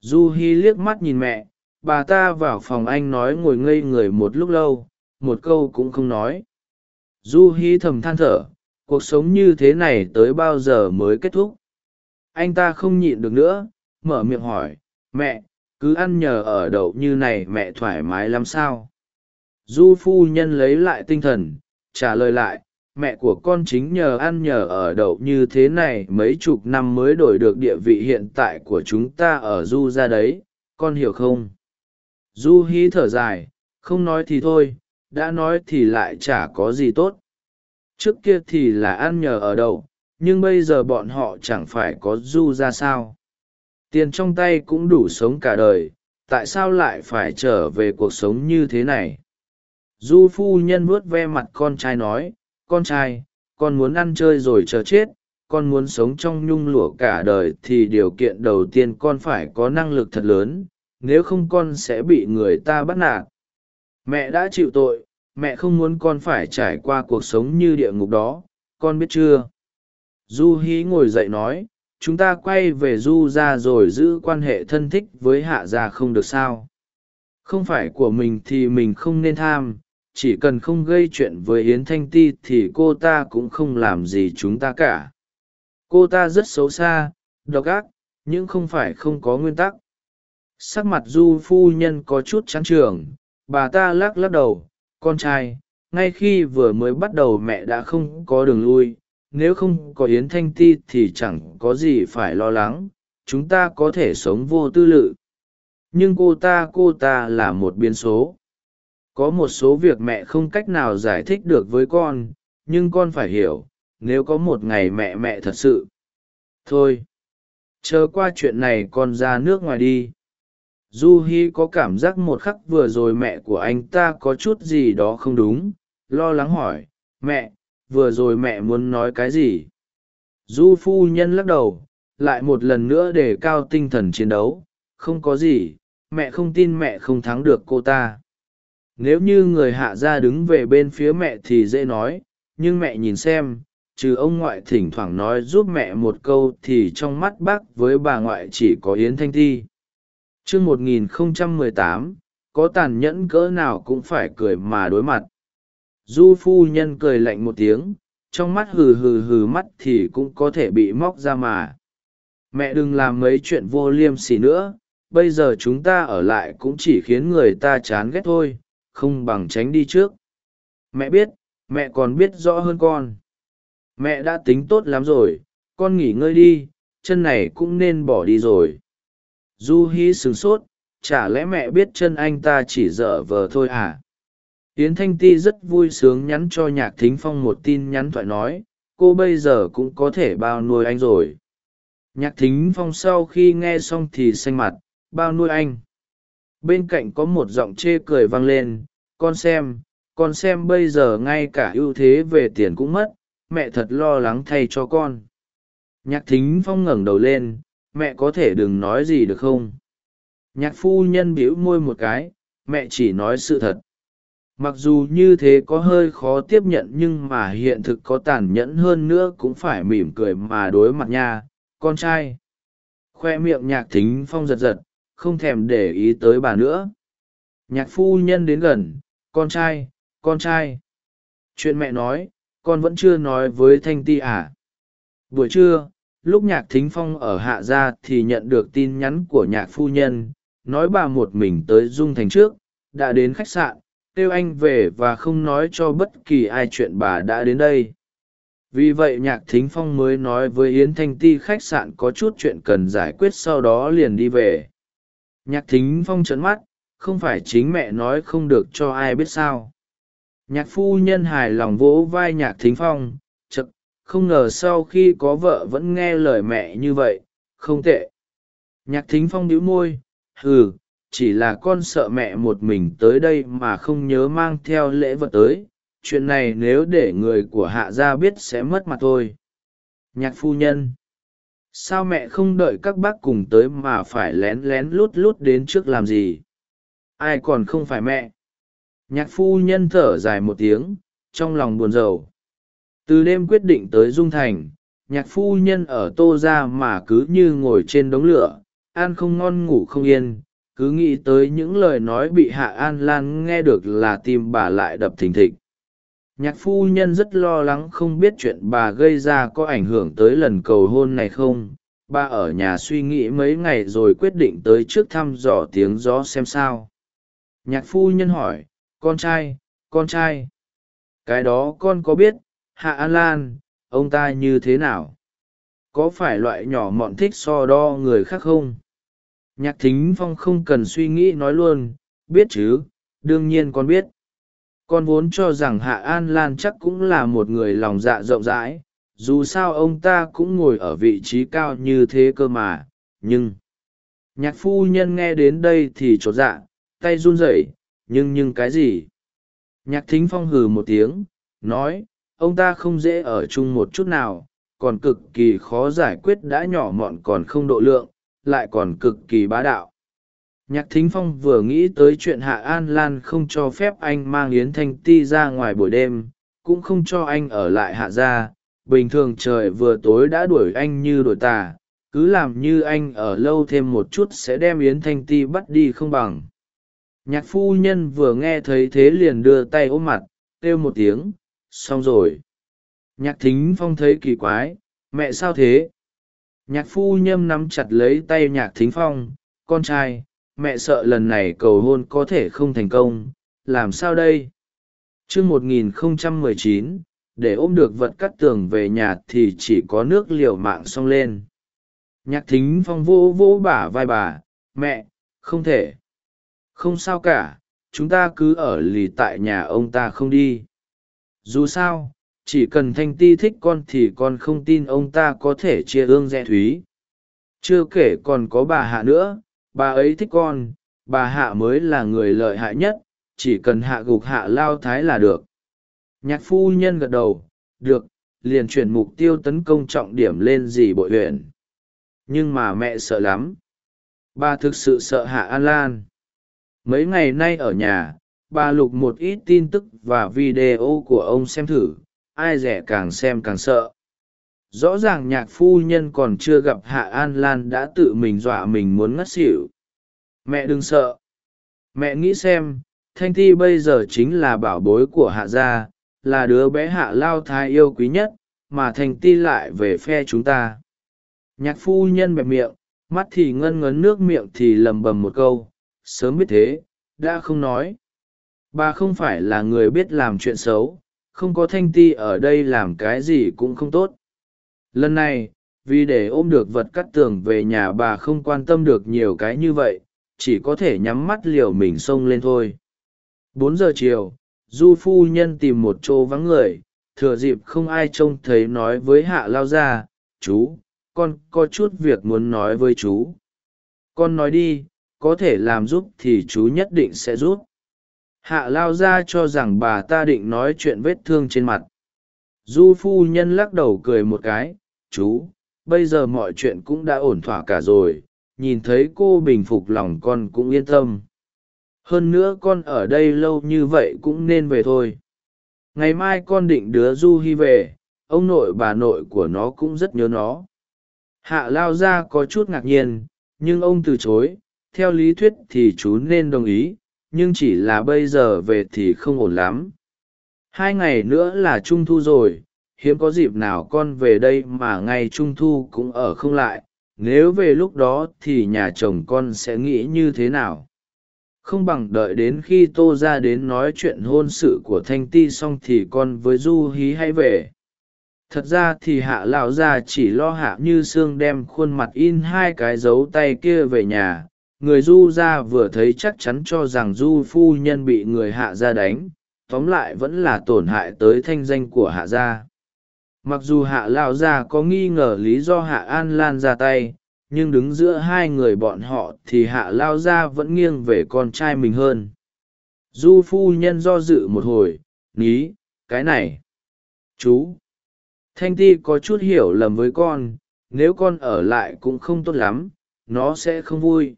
Du hi liếc mắt nhìn mẹ, bà ta vào phòng anh nói ngồi ngây người một lúc lâu, một câu cũng không nói. Du hi thầm than thở, cuộc sống như thế này tới bao giờ mới kết thúc? Anh ta không nhịn được nữa, mở miệng hỏi, mẹ, cứ ăn nhờ ở đậu như này mẹ thoải mái lắm sao? Du phu nhân lấy lại tinh thần, trả lời lại mẹ của con chính nhờ ăn nhờ ở đậu như thế này mấy chục năm mới đổi được địa vị hiện tại của chúng ta ở du ra đấy, con hiểu không? Du hí thở dài, không nói thì thôi, đã nói thì lại chả có gì tốt. Trước kia thì là ăn nhờ ở đậu, nhưng bây giờ bọn họ chẳng phải có du ra sao? Tiền trong tay cũng đủ sống cả đời, tại sao lại phải trở về cuộc sống như thế này? Du phu nhân vuốt ve mặt con trai nói con trai, con muốn ăn chơi rồi chờ chết, con muốn sống trong nhung lụa cả đời thì điều kiện đầu tiên con phải có năng lực thật lớn, nếu không con sẽ bị người ta bắt nạt. Mẹ đã chịu tội, mẹ không muốn con phải trải qua cuộc sống như địa ngục đó, con biết chưa? Du hí ngồi dậy nói, chúng ta quay về du ra rồi giữ quan hệ thân thích với hạ gia không được sao? Không phải của mình thì mình không nên tham chỉ cần không gây chuyện với yến thanh ti thì cô ta cũng không làm gì chúng ta cả. Cô ta rất xấu xa, độc ác, nhưng không phải không có nguyên tắc. Sắc mặt du phu nhân có chút trắng trường, bà ta lắc lắc đầu, con trai, ngay khi vừa mới bắt đầu mẹ đã không có đường lui, nếu không có yến thanh ti thì chẳng có gì phải lo lắng, chúng ta có thể sống vô tư lự. Nhưng cô ta cô ta là một biến số có một số việc mẹ không cách nào giải thích được với con, nhưng con phải hiểu, nếu có một ngày mẹ mẹ thật sự. Thôi, chờ qua chuyện này con ra nước ngoài đi. Du hi có cảm giác một khắc vừa rồi mẹ của anh ta có chút gì đó không đúng, lo lắng hỏi, mẹ, vừa rồi mẹ muốn nói cái gì? Du phu nhân lắc đầu, lại một lần nữa để cao tinh thần chiến đấu, không có gì, mẹ không tin mẹ không thắng được cô ta nếu như người hạ gia đứng về bên phía mẹ thì dễ nói, nhưng mẹ nhìn xem, trừ ông ngoại thỉnh thoảng nói giúp mẹ một câu thì trong mắt bác với bà ngoại chỉ có yến thanh thi t một nghìn không trăm mười tám, có tàn nhẫn cỡ nào cũng phải cười mà đối mặt. Du phu nhân cười lạnh một tiếng, trong mắt hừ hừ hừ mắt thì cũng có thể bị móc ra mà. Mẹ đừng làm mấy chuyện vô liêm sỉ nữa, bây giờ chúng ta ở lại cũng chỉ khiến người ta chán ghét thôi không bằng tránh đi trước. Mẹ biết, mẹ còn biết rõ hơn con. Mẹ đã tính tốt lắm rồi, con nghỉ ngơi đi, chân này cũng nên bỏ đi rồi. Du hi sửng sốt, chả lẽ mẹ biết chân anh ta chỉ dở vờ thôi à? Yến thanh ti rất vui sướng nhắn cho nhạc thính phong một tin nhắn thoại nói, cô bây giờ cũng có thể bao nuôi anh rồi. Nhạc thính phong sau khi nghe xong thì xanh mặt, bao nuôi anh. Bên cạnh có một giọng chê cười vang lên con xem con xem bây giờ ngay cả ưu thế về tiền cũng mất, mẹ thật lo lắng thay cho con. Nhạc thính phong ngẩng đầu lên, mẹ có thể đừng nói gì được không? Nhạc phu nhân bĩu môi một cái, mẹ chỉ nói sự thật. Mặc dù như thế có hơi khó tiếp nhận nhưng mà hiện thực có tàn nhẫn hơn nữa cũng phải mỉm cười mà đối mặt nha, con trai. Khoe miệng nhạc thính phong giật giật, không thèm để ý tới bà nữa. Nhạc phu nhân đến gần con trai con trai. Chuyện mẹ nói, con vẫn chưa nói với thanh ti à? Buổi trưa, lúc nhạc thính phong ở hạ gia thì nhận được tin nhắn của nhạc phu nhân, nói bà một mình tới dung thành trước, đã đến khách sạn, kêu anh về và không nói cho bất kỳ ai chuyện bà đã đến đây. Vì vậy nhạc thính phong mới nói với yến thanh ti khách sạn có chút chuyện cần giải quyết sau đó liền đi về. Nhạc thính phong trấn mắt không phải chính mẹ nói không được cho ai biết sao. Nhạc phu nhân hài lòng vỗ vai nhạc thính phong chật không ngờ sau khi có vợ vẫn nghe lời mẹ như vậy, không tệ. Nhạc thính phong đĩu môi ừ chỉ là con sợ mẹ một mình tới đây mà không nhớ mang theo lễ vật tới, chuyện này nếu để người của hạ gia biết sẽ mất mặt thôi. Nhạc phu nhân, sao mẹ không đợi các bác cùng tới mà phải lén lén lút lút đến trước làm gì? Ai còn không phải mẹ. Nhạc phu nhân thở dài một tiếng, trong lòng buồn rầu. Từ đêm quyết định tới dung thành, nhạc phu nhân ở tô ra mà cứ như ngồi trên đống lửa ăn không ngon ngủ không yên, cứ nghĩ tới những lời nói bị hạ an lan nghe được là tim bà lại đập thình thịch. Nhạc phu nhân rất lo lắng không biết chuyện bà gây ra có ảnh hưởng tới lần cầu hôn này không. Bà ở nhà suy nghĩ mấy ngày rồi quyết định tới trước thăm dò tiếng gió xem sao nhạc phu nhân hỏi, con trai con trai? Cái đó con có biết, hạ an lan, ông ta như thế nào? Có phải loại nhỏ mọn thích so đo người khác không? Nhạc thính phong không cần suy nghĩ nói luôn, biết chứ, đương nhiên con biết. Con vốn cho rằng hạ an lan chắc cũng là một người lòng dạ rộng rãi, dù sao ông ta cũng ngồi ở vị trí cao như thế cơ mà, nhưng nhạc phu nhân nghe đến đây thì chột dạ tay run rẩy, nhưng nhưng cái gì? Nhạc thính phong hừ một tiếng, nói, ông ta không dễ ở chung một chút nào, còn cực kỳ khó giải quyết đã nhỏ mọn còn không độ lượng, lại còn cực kỳ bá đạo. Nhạc thính phong vừa nghĩ tới chuyện hạ an lan không cho phép anh mang yến thanh ti ra ngoài buổi đêm, cũng không cho anh ở lại hạ gia. Bình thường trời vừa tối đã đuổi anh như đuổi tà, cứ làm như anh ở lâu thêm một chút sẽ đem yến thanh ti bắt đi không bằng nhạc phu nhân vừa nghe thấy thế liền đưa tay ôm mặt, kêu một tiếng, xong rồi. Nhạc thính phong thấy kỳ quái, mẹ sao thế? Nhạc phu nhâm nắm chặt lấy tay nhạc thính phong, con trai, mẹ sợ lần này cầu hôn có thể không thành công, làm sao đây? Chương một nghìn không trăm mười chín, để ôm được vật cắt tường về nhà thì chỉ có nước liều mạng xông lên. Nhạc thính phong vô vô bả vai bà, mẹ, không thể không sao cả, chúng ta cứ ở lì tại nhà ông ta không đi. Dù sao, chỉ cần thanh ti thích con thì con không tin ông ta có thể chia ương rẽ thúy. Chưa kể còn có bà hạ nữa, bà ấy thích con, bà hạ mới là người lợi hại nhất, chỉ cần hạ gục hạ lao thái là được. Nhạc phu nhân gật đầu, được, liền chuyển mục tiêu tấn công trọng điểm lên dì bội huyện. Nhưng mà mẹ sợ lắm. Bà thực sự sợ hạ an lan mấy ngày nay ở nhà, bà lục một ít tin tức và video của ông xem thử, ai rẻ càng xem càng sợ. Rõ ràng nhạc phu nhân còn chưa gặp hạ an lan đã tự mình dọa mình muốn ngất xỉu. Mẹ đừng sợ. Mẹ nghĩ xem, thanh thi bây giờ chính là bảo bối của hạ gia, là đứa bé hạ lao thái yêu quý nhất, mà thanh ti lại về phe chúng ta. Nhạc phu nhân bẹp miệng, mắt thì ngân ngấn, nước miệng thì lầm bầm một câu sớm biết thế, đã không nói. Bà không phải là người biết làm chuyện xấu, không có thanh ti ở đây làm cái gì cũng không tốt. Lần này, vì để ôm được vật cắt tường về nhà bà không quan tâm được nhiều cái như vậy, chỉ có thể nhắm mắt liều mình xông lên thôi. Bốn giờ chiều, du phu nhân tìm một chỗ vắng người, thừa dịp không ai trông thấy nói với hạ lao ra chú, con có chút việc muốn nói với chú. Con nói đi có thể làm giúp thì chú nhất định sẽ giúp. Hạ lao ra cho rằng bà ta định nói chuyện vết thương trên mặt. Du phu nhân lắc đầu cười một cái, chú, bây giờ mọi chuyện cũng đã ổn thỏa cả rồi, nhìn thấy cô bình phục lòng con cũng yên tâm. Hơn nữa con ở đây lâu như vậy cũng nên về thôi. Ngày mai con định đứa du hi về, ông nội bà nội của nó cũng rất nhớ nó. Hạ lao ra có chút ngạc nhiên, nhưng ông từ chối theo lý thuyết thì chú nên đồng ý, nhưng chỉ là bây giờ về thì không ổn lắm. Hai ngày nữa là trung thu rồi, hiếm có dịp nào con về đây mà ngay trung thu cũng ở không lại, nếu về lúc đó thì nhà chồng con sẽ nghĩ như thế nào? Không bằng đợi đến khi tô ra đến nói chuyện hôn sự của thanh ti xong thì con với du hí hay về. Thật ra thì hạ lão gia chỉ lo hạ như sương đem khuôn mặt in hai cái dấu tay kia về nhà người du ra vừa thấy chắc chắn cho rằng du phu nhân bị người hạ gia đánh, tóm lại vẫn là tổn hại tới thanh danh của hạ gia. Mặc dù hạ lao gia có nghi ngờ lý do hạ an lan ra tay, nhưng đứng giữa hai người bọn họ thì hạ lao gia vẫn nghiêng về con trai mình hơn. Du phu nhân do dự một hồi, ní, cái này, chú, thanh ti có chút hiểu lầm với con, nếu con ở lại cũng không tốt lắm, nó sẽ không vui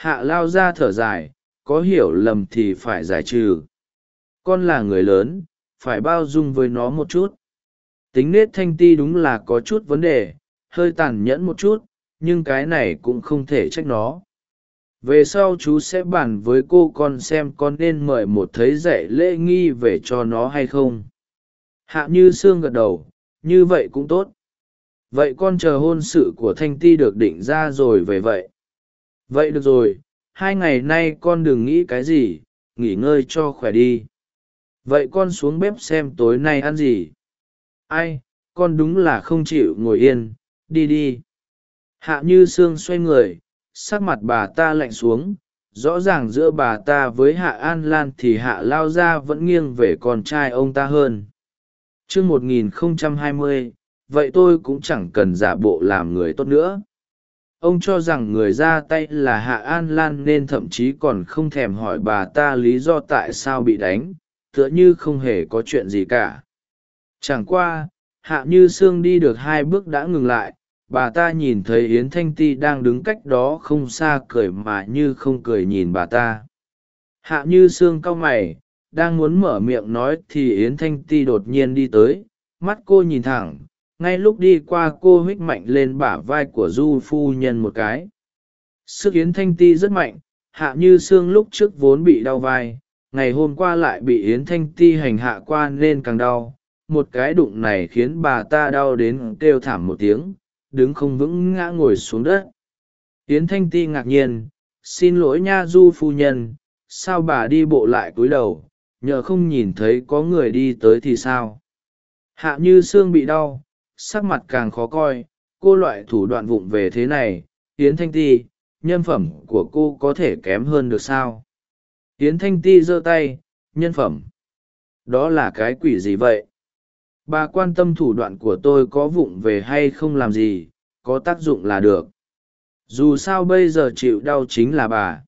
hạ lao ra thở dài, có hiểu lầm thì phải giải trừ. Con là người lớn, phải bao dung với nó một chút. Tính nết thanh ti đúng là có chút vấn đề, hơi tàn nhẫn một chút, nhưng cái này cũng không thể trách nó. Về sau chú sẽ bàn với cô con xem con nên mời một thấy dạy lễ nghi về cho nó hay không. Hạ như sương gật đầu, như vậy cũng tốt. Vậy con chờ hôn sự của thanh ti được định ra rồi về vậy vậy được rồi, hai ngày nay con đừng nghĩ cái gì, nghỉ ngơi cho khỏe đi. Vậy con xuống bếp xem tối nay ăn gì. Ai, con đúng là không chịu ngồi yên, đi đi. Hạ như sương xoay người, sắc mặt bà ta lạnh xuống, rõ ràng giữa bà ta với hạ an lan thì hạ lao gia vẫn nghiêng về con trai ông ta hơn. Chương một nghìn không trăm hai mươi, vậy tôi cũng chẳng cần giả bộ làm người tốt nữa ông cho rằng người ra tay là hạ an lan nên thậm chí còn không thèm hỏi bà ta lý do tại sao bị đánh, tựa như không hề có chuyện gì cả. Chẳng qua, hạ như sương đi được hai bước đã ngừng lại, bà ta nhìn thấy yến thanh ti đang đứng cách đó không xa cười mà như không cười nhìn bà ta. Hạ như sương cau mày, đang muốn mở miệng nói thì yến thanh ti đột nhiên đi tới, mắt cô nhìn thẳng ngay lúc đi qua cô hích mạnh lên bả vai của du phu nhân một cái. Sức yến thanh ti rất mạnh, hạ như xương lúc trước vốn bị đau vai, ngày hôm qua lại bị yến thanh ti hành hạ qua nên càng đau. Một cái đụng này khiến bà ta đau đến kêu thảm một tiếng, đứng không vững ngã ngồi xuống đất. Yến thanh ti ngạc nhiên, xin lỗi nha, du phu nhân, sao bà đi bộ lại cúi đầu? Nhờ không nhìn thấy có người đi tới thì sao? Hạ như xương bị đau sắc mặt càng khó coi, cô loại thủ đoạn vụng về thế này, yến thanh ti, nhân phẩm của cô có thể kém hơn được sao? Yến thanh ti giơ tay, nhân phẩm. Đó là cái quỷ gì vậy? Bà quan tâm thủ đoạn của tôi có vụng về hay không làm gì, có tác dụng là được. Dù sao bây giờ chịu đau chính là bà.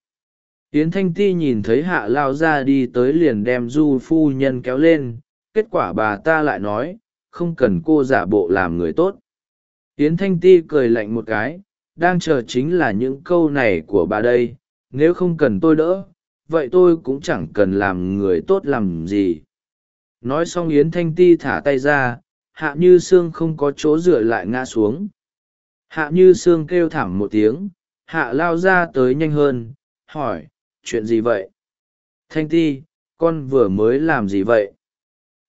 Yến thanh ti nhìn thấy hạ lao ra đi tới liền đem du phu nhân kéo lên, kết quả bà ta lại nói không cần cô giả bộ làm người tốt. Yến thanh ti cười lạnh một cái, đang chờ chính là những câu này của bà đây, nếu không cần tôi đỡ, vậy tôi cũng chẳng cần làm người tốt làm gì. Nói xong yến thanh ti thả tay ra, hạ như sương không có chỗ dựa lại ngã xuống. Hạ như sương kêu thảm một tiếng, hạ lao ra tới nhanh hơn, hỏi, chuyện gì vậy? Thanh ti, con vừa mới làm gì vậy?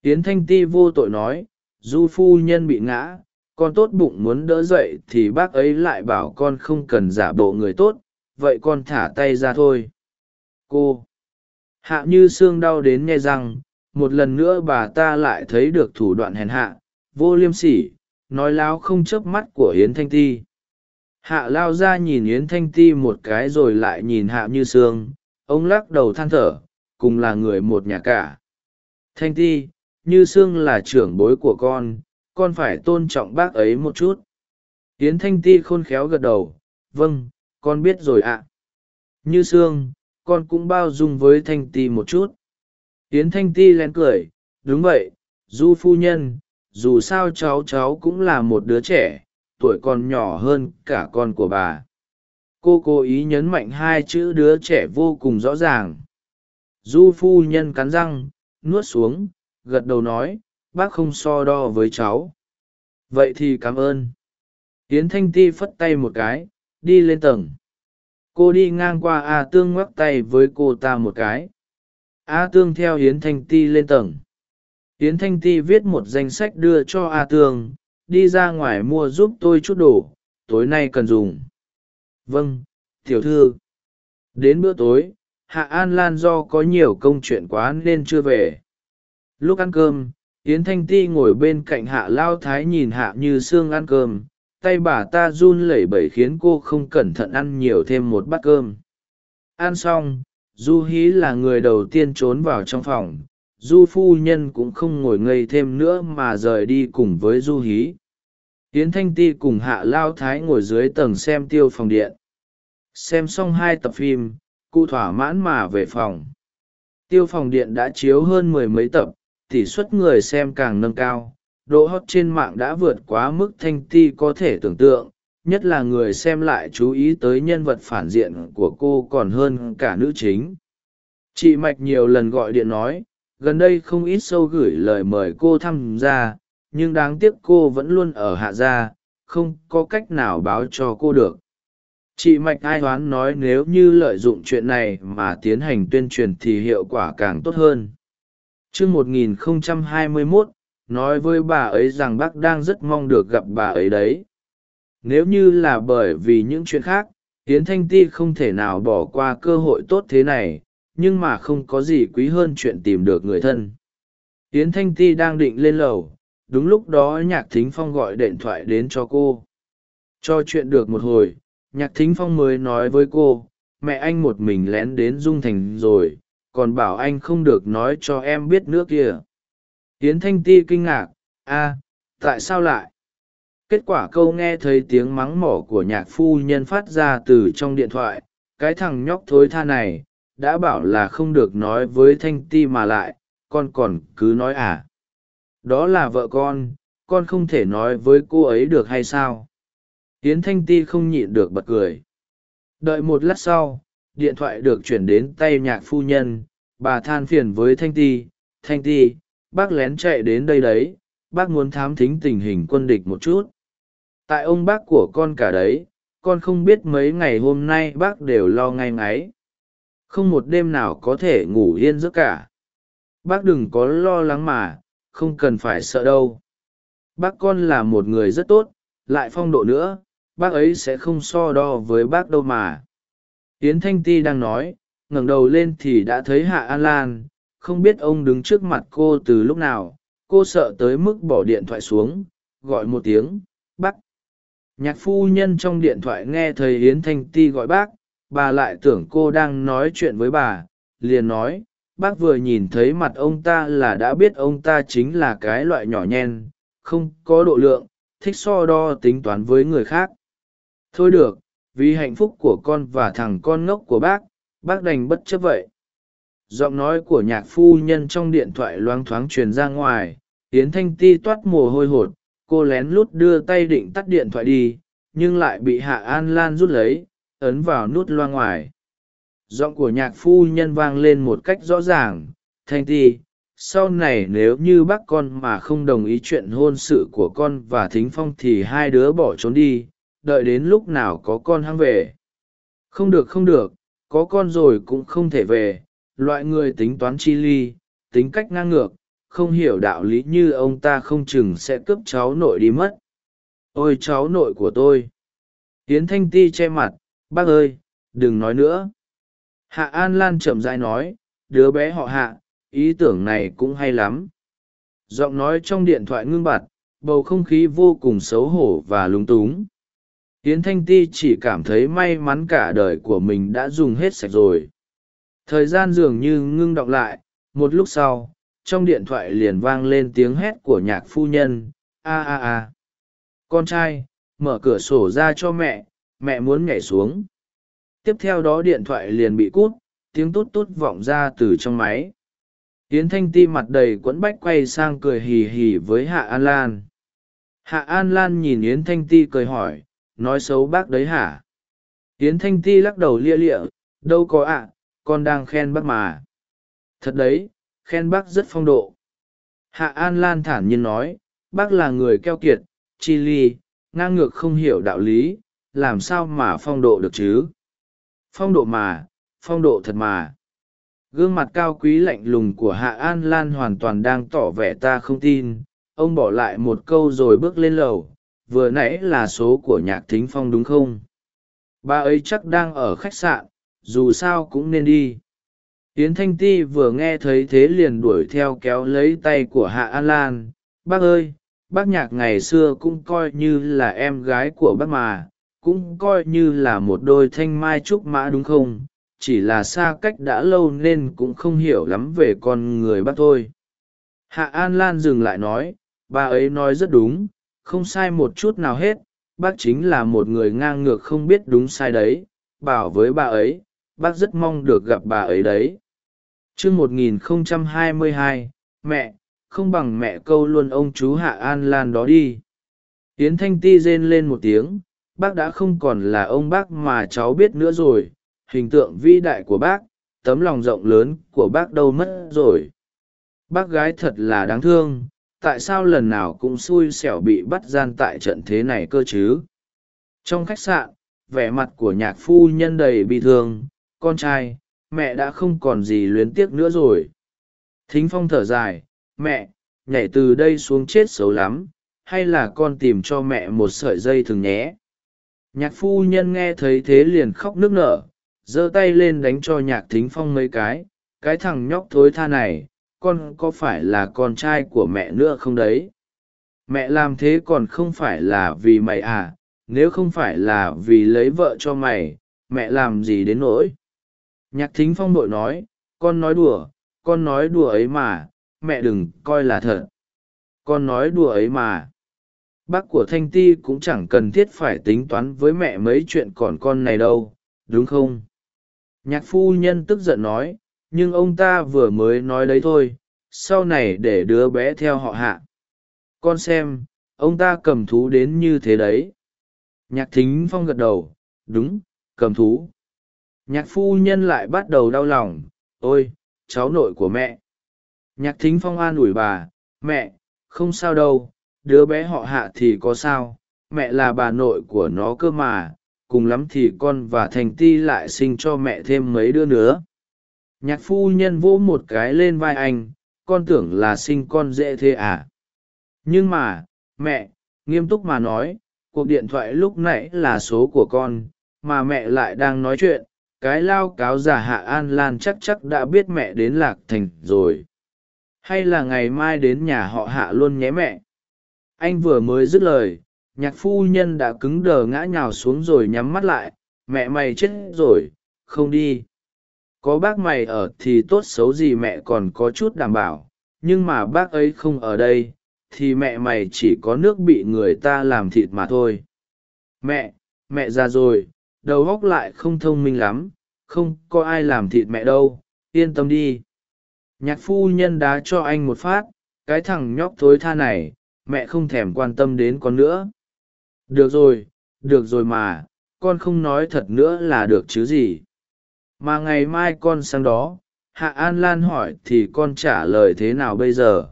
Yến thanh ti vô tội nói du phu nhân bị ngã con tốt bụng muốn đỡ dậy thì bác ấy lại bảo con không cần giả bộ người tốt vậy con thả tay ra thôi. Cô hạ như xương đau đến nghe rằng, một lần nữa bà ta lại thấy được thủ đoạn hèn hạ vô liêm sỉ nói láo không chớp mắt của yến thanh ti. Hạ lao ra nhìn yến thanh ti một cái rồi lại nhìn hạ như sương ông lắc đầu than thở cùng là người một nhà cả. Thanh ti như sương là trưởng bối của con con phải tôn trọng bác ấy một chút. Tiến thanh ti khôn khéo gật đầu vâng con biết rồi ạ. Như sương con cũng bao dung với thanh ti một chút. Tiến thanh ti lén cười, đúng vậy, du phu nhân, dù sao cháu cháu cũng là một đứa trẻ, tuổi còn nhỏ hơn cả con của bà. Cô cố ý nhấn mạnh hai chữ đứa trẻ vô cùng rõ ràng. Du phu nhân cắn răng, nuốt xuống gật đầu nói, bác không so đo với cháu. Vậy thì cảm ơn. Yến thanh ti phất tay một cái, đi lên tầng. Cô đi ngang qua a tương ngoắc tay với cô ta một cái. A tương theo hiến thanh ti lên tầng. Hiến thanh ti viết một danh sách đưa cho a tương, đi ra ngoài mua giúp tôi chút đồ, tối nay cần dùng. Vâng tiểu thư. Đến bữa tối, hạ an lan do có nhiều công chuyện quá nên chưa về lúc ăn cơm, yến thanh ti ngồi bên cạnh hạ lao thái nhìn hạ như sương ăn cơm. Tay bà ta run lẩy bẩy khiến cô không cẩn thận ăn nhiều thêm một bát cơm. Ăn xong, du hí là người đầu tiên trốn vào trong phòng. Du phu nhân cũng không ngồi ngây thêm nữa mà rời đi cùng với du hí. Yến thanh ti cùng hạ lao thái ngồi dưới tầng xem tiêu phòng điện. Xem xong hai tập phim, cụ thỏa mãn mà về phòng. Tiêu phòng điện đã chiếu hơn mười mấy tập tỷ suất người xem càng nâng cao, độ hot trên mạng đã vượt quá mức thanh ti có thể tưởng tượng, nhất là người xem lại chú ý tới nhân vật phản diện của cô còn hơn cả nữ chính. Chị mạch nhiều lần gọi điện nói, gần đây không ít sâu gửi lời mời cô tham gia, nhưng đáng tiếc cô vẫn luôn ở hạ gia, không có cách nào báo cho cô được. Chị mạch ai toán nói nếu như lợi dụng chuyện này mà tiến hành tuyên truyền thì hiệu quả càng tốt hơn chương một nghìn không trăm hai mươi mốt, nói với bà ấy rằng bác đang rất mong được gặp bà ấy đấy. Nếu như là bởi vì những chuyện khác tiến thanh ti không thể nào bỏ qua cơ hội tốt thế này, nhưng mà không có gì quý hơn chuyện tìm được người thân. Tiến thanh ti đang định lên lầu, đúng lúc đó nhạc thính phong gọi điện thoại đến cho cô. Cho chuyện được một hồi, nhạc thính phong mới nói với cô, mẹ anh một mình lén đến dung thành rồi còn bảo anh không được nói cho em biết nữa kìa yến thanh ti kinh ngạc, a, tại sao lại? Kết quả câu nghe thấy tiếng mắng mỏ của nhạc phu nhân phát ra từ trong điện thoại, cái thằng nhóc thối tha này đã bảo là không được nói với thanh ti mà lại, con còn cứ nói à? Đó là vợ con con không thể nói với cô ấy được hay sao? Yến thanh ti không nhịn được bật cười. Đợi một lát sau điện thoại được chuyển đến tay nhạc phu nhân, bà than phiền với thanh ti thanh ti, bác lén chạy đến đây đấy, bác muốn thám thính tình hình quân địch một chút. Tại ông bác của con cả đấy, con không biết mấy ngày hôm nay bác đều lo ngay ngáy. Không một đêm nào có thể ngủ yên giấc cả. Bác đừng có lo lắng mà, không cần phải sợ đâu. Bác con là một người rất tốt, lại phong độ nữa, bác ấy sẽ không so đo với bác đâu mà yến thanh ti đang nói, ngẩng đầu lên thì đã thấy hạ an lan, không biết ông đứng trước mặt cô từ lúc nào, cô sợ tới mức bỏ điện thoại xuống, gọi một tiếng, bác. Nhạc phu nhân trong điện thoại nghe thấy yến thanh ti gọi bác, bà lại tưởng cô đang nói chuyện với bà, liền nói, bác vừa nhìn thấy mặt ông ta là đã biết ông ta chính là cái loại nhỏ nhen, không có độ lượng, thích so đo tính toán với người khác. Thôi được vì hạnh phúc của con và thằng con ngốc của bác bác đành bất chấp vậy. Giọng nói của nhạc phu nhân trong điện thoại loáng thoáng truyền ra ngoài, yến thanh ti toát mồ hôi hột, cô lén lút đưa tay định tắt điện thoại đi, nhưng lại bị hạ an lan rút lấy, ấn vào nút loa ngoài. Giọng của nhạc phu nhân vang lên một cách rõ ràng, thanh ti, sau này nếu như bác con mà không đồng ý chuyện hôn sự của con và thính phong thì hai đứa bỏ trốn đi đợi đến lúc nào có con hăng về. Không được không được, có con rồi cũng không thể về. Loại người tính toán chi ly, tính cách ngang ngược, không hiểu đạo lý như ông ta không chừng sẽ cướp cháu nội đi mất. Ôi, cháu nội của tôi. Tiến thanh ti che mặt, bác ơi, đừng nói nữa. Hạ an lan chậm rãi nói, đứa bé họ hạ, ý tưởng này cũng hay lắm. Giọng nói trong điện thoại ngưng bặt, bầu không khí vô cùng xấu hổ và lúng túng yến thanh ti chỉ cảm thấy may mắn cả đời của mình đã dùng hết sạch rồi. Thời gian dường như ngưng đọng lại, một lúc sau, trong điện thoại liền vang lên tiếng hét của nhạc phu nhân, a a a. Con trai, mở cửa sổ ra cho mẹ mẹ muốn nhảy xuống. Tiếp theo đó điện thoại liền bị cút, tiếng tút tút vọng ra từ trong máy. Yến thanh ti mặt đầy quẫn bách quay sang cười hì hì với hạ an lan. Hạ an lan nhìn yến thanh ti cười hỏi nói xấu bác đấy hả? Yến thanh ti lắc đầu lia lịa, đâu có ạ, con đang khen bác mà. Thật đấy, khen bác rất phong độ. Hạ an lan thản nhiên nói, bác là người keo kiệt, chi ly, ngang ngược không hiểu đạo lý, làm sao mà phong độ được chứ? Phong độ mà, phong độ thật mà. Gương mặt cao quý lạnh lùng của hạ an lan hoàn toàn đang tỏ vẻ ta không tin, ông bỏ lại một câu rồi bước lên lầu vừa nãy là số của nhạc thính phong đúng không? Bà ấy chắc đang ở khách sạn, dù sao cũng nên đi. Yến thanh ti vừa nghe thấy thế liền đuổi theo kéo lấy tay của hạ an lan. Bác ơi, bác nhạc ngày xưa cũng coi như là em gái của bác mà, cũng coi như là một đôi thanh mai trúc mã đúng không? Chỉ là xa cách đã lâu nên cũng không hiểu lắm về con người bác thôi. Hạ an lan dừng lại nói, bà ấy nói rất đúng không sai một chút nào hết, bác chính là một người ngang ngược không biết đúng sai đấy, bảo với bà ấy, bác rất mong được gặp bà ấy đấy. Chương một nghìn không trăm hai mươi hai, mẹ, không bằng mẹ câu luôn ông chú hạ an lan đó đi. Yến thanh ti rên lên một tiếng, bác đã không còn là ông bác mà cháu biết nữa rồi, hình tượng vĩ đại của bác, tấm lòng rộng lớn của bác đâu mất rồi. Bác gái thật là đáng thương tại sao lần nào cũng xui xẻo bị bắt gian tại trận thế này cơ chứ? Trong khách sạn, vẻ mặt của nhạc phu nhân đầy bị thương, con trai, mẹ đã không còn gì luyến tiếc nữa rồi. Thính phong thở dài, mẹ, nhảy từ đây xuống chết xấu lắm, hay là con tìm cho mẹ một sợi dây thừng nhé? Nhạc phu nhân nghe thấy thế liền khóc nức nở, giơ tay lên đánh cho nhạc thính phong mấy cái cái thằng nhóc thối tha này con có phải là con trai của mẹ nữa không đấy? Mẹ làm thế còn không phải là vì mày à? Nếu không phải là vì lấy vợ cho mày, mẹ làm gì đến nỗi? Nhạc thính phong đội nói, con nói đùa, con nói đùa ấy mà, mẹ đừng coi là thật. Con nói đùa ấy mà. Bác của thanh ti cũng chẳng cần thiết phải tính toán với mẹ mấy chuyện còn con này đâu, đúng không? Nhạc phu nhân tức giận nói nhưng ông ta vừa mới nói đấy thôi, sau này để đứa bé theo họ hạ. Con xem, ông ta cầm thú đến như thế đấy. Nhạc thính phong gật đầu, đúng, cầm thú. Nhạc phu nhân lại bắt đầu đau lòng, ôi, cháu nội của mẹ. Nhạc thính phong an ủi bà, mẹ, không sao đâu, đứa bé họ hạ thì có sao, mẹ là bà nội của nó cơ mà, cùng lắm thì con và thành ti lại sinh cho mẹ thêm mấy đứa nữa nhạc phu nhân vỗ một cái lên vai anh, con tưởng là sinh con dễ thế à. Nhưng mà, mẹ, nghiêm túc mà nói, cuộc điện thoại lúc nãy là số của con, mà mẹ lại đang nói chuyện, cái lao cáo giả hạ an lan chắc chắc đã biết mẹ đến lạc thành rồi. Hay là ngày mai đến nhà họ hạ luôn nhé mẹ. Anh vừa mới dứt lời, nhạc phu nhân đã cứng đờ ngã nhào xuống rồi nhắm mắt lại, mẹ mày chết rồi, không đi có bác mày ở thì tốt xấu gì mẹ còn có chút đảm bảo, nhưng mà bác ấy không ở đây, thì mẹ mày chỉ có nước bị người ta làm thịt mà thôi. Mẹ mẹ già rồi, đầu óc lại không thông minh lắm, không có ai làm thịt mẹ đâu, yên tâm đi. Nhạc phu nhân đá cho anh một phát, cái thằng nhóc thối tha này, mẹ không thèm quan tâm đến con nữa. Được rồi được rồi mà, con không nói thật nữa là được chứ gì mà ngày mai con sang đó, hạ an lan hỏi thì con trả lời thế nào bây giờ?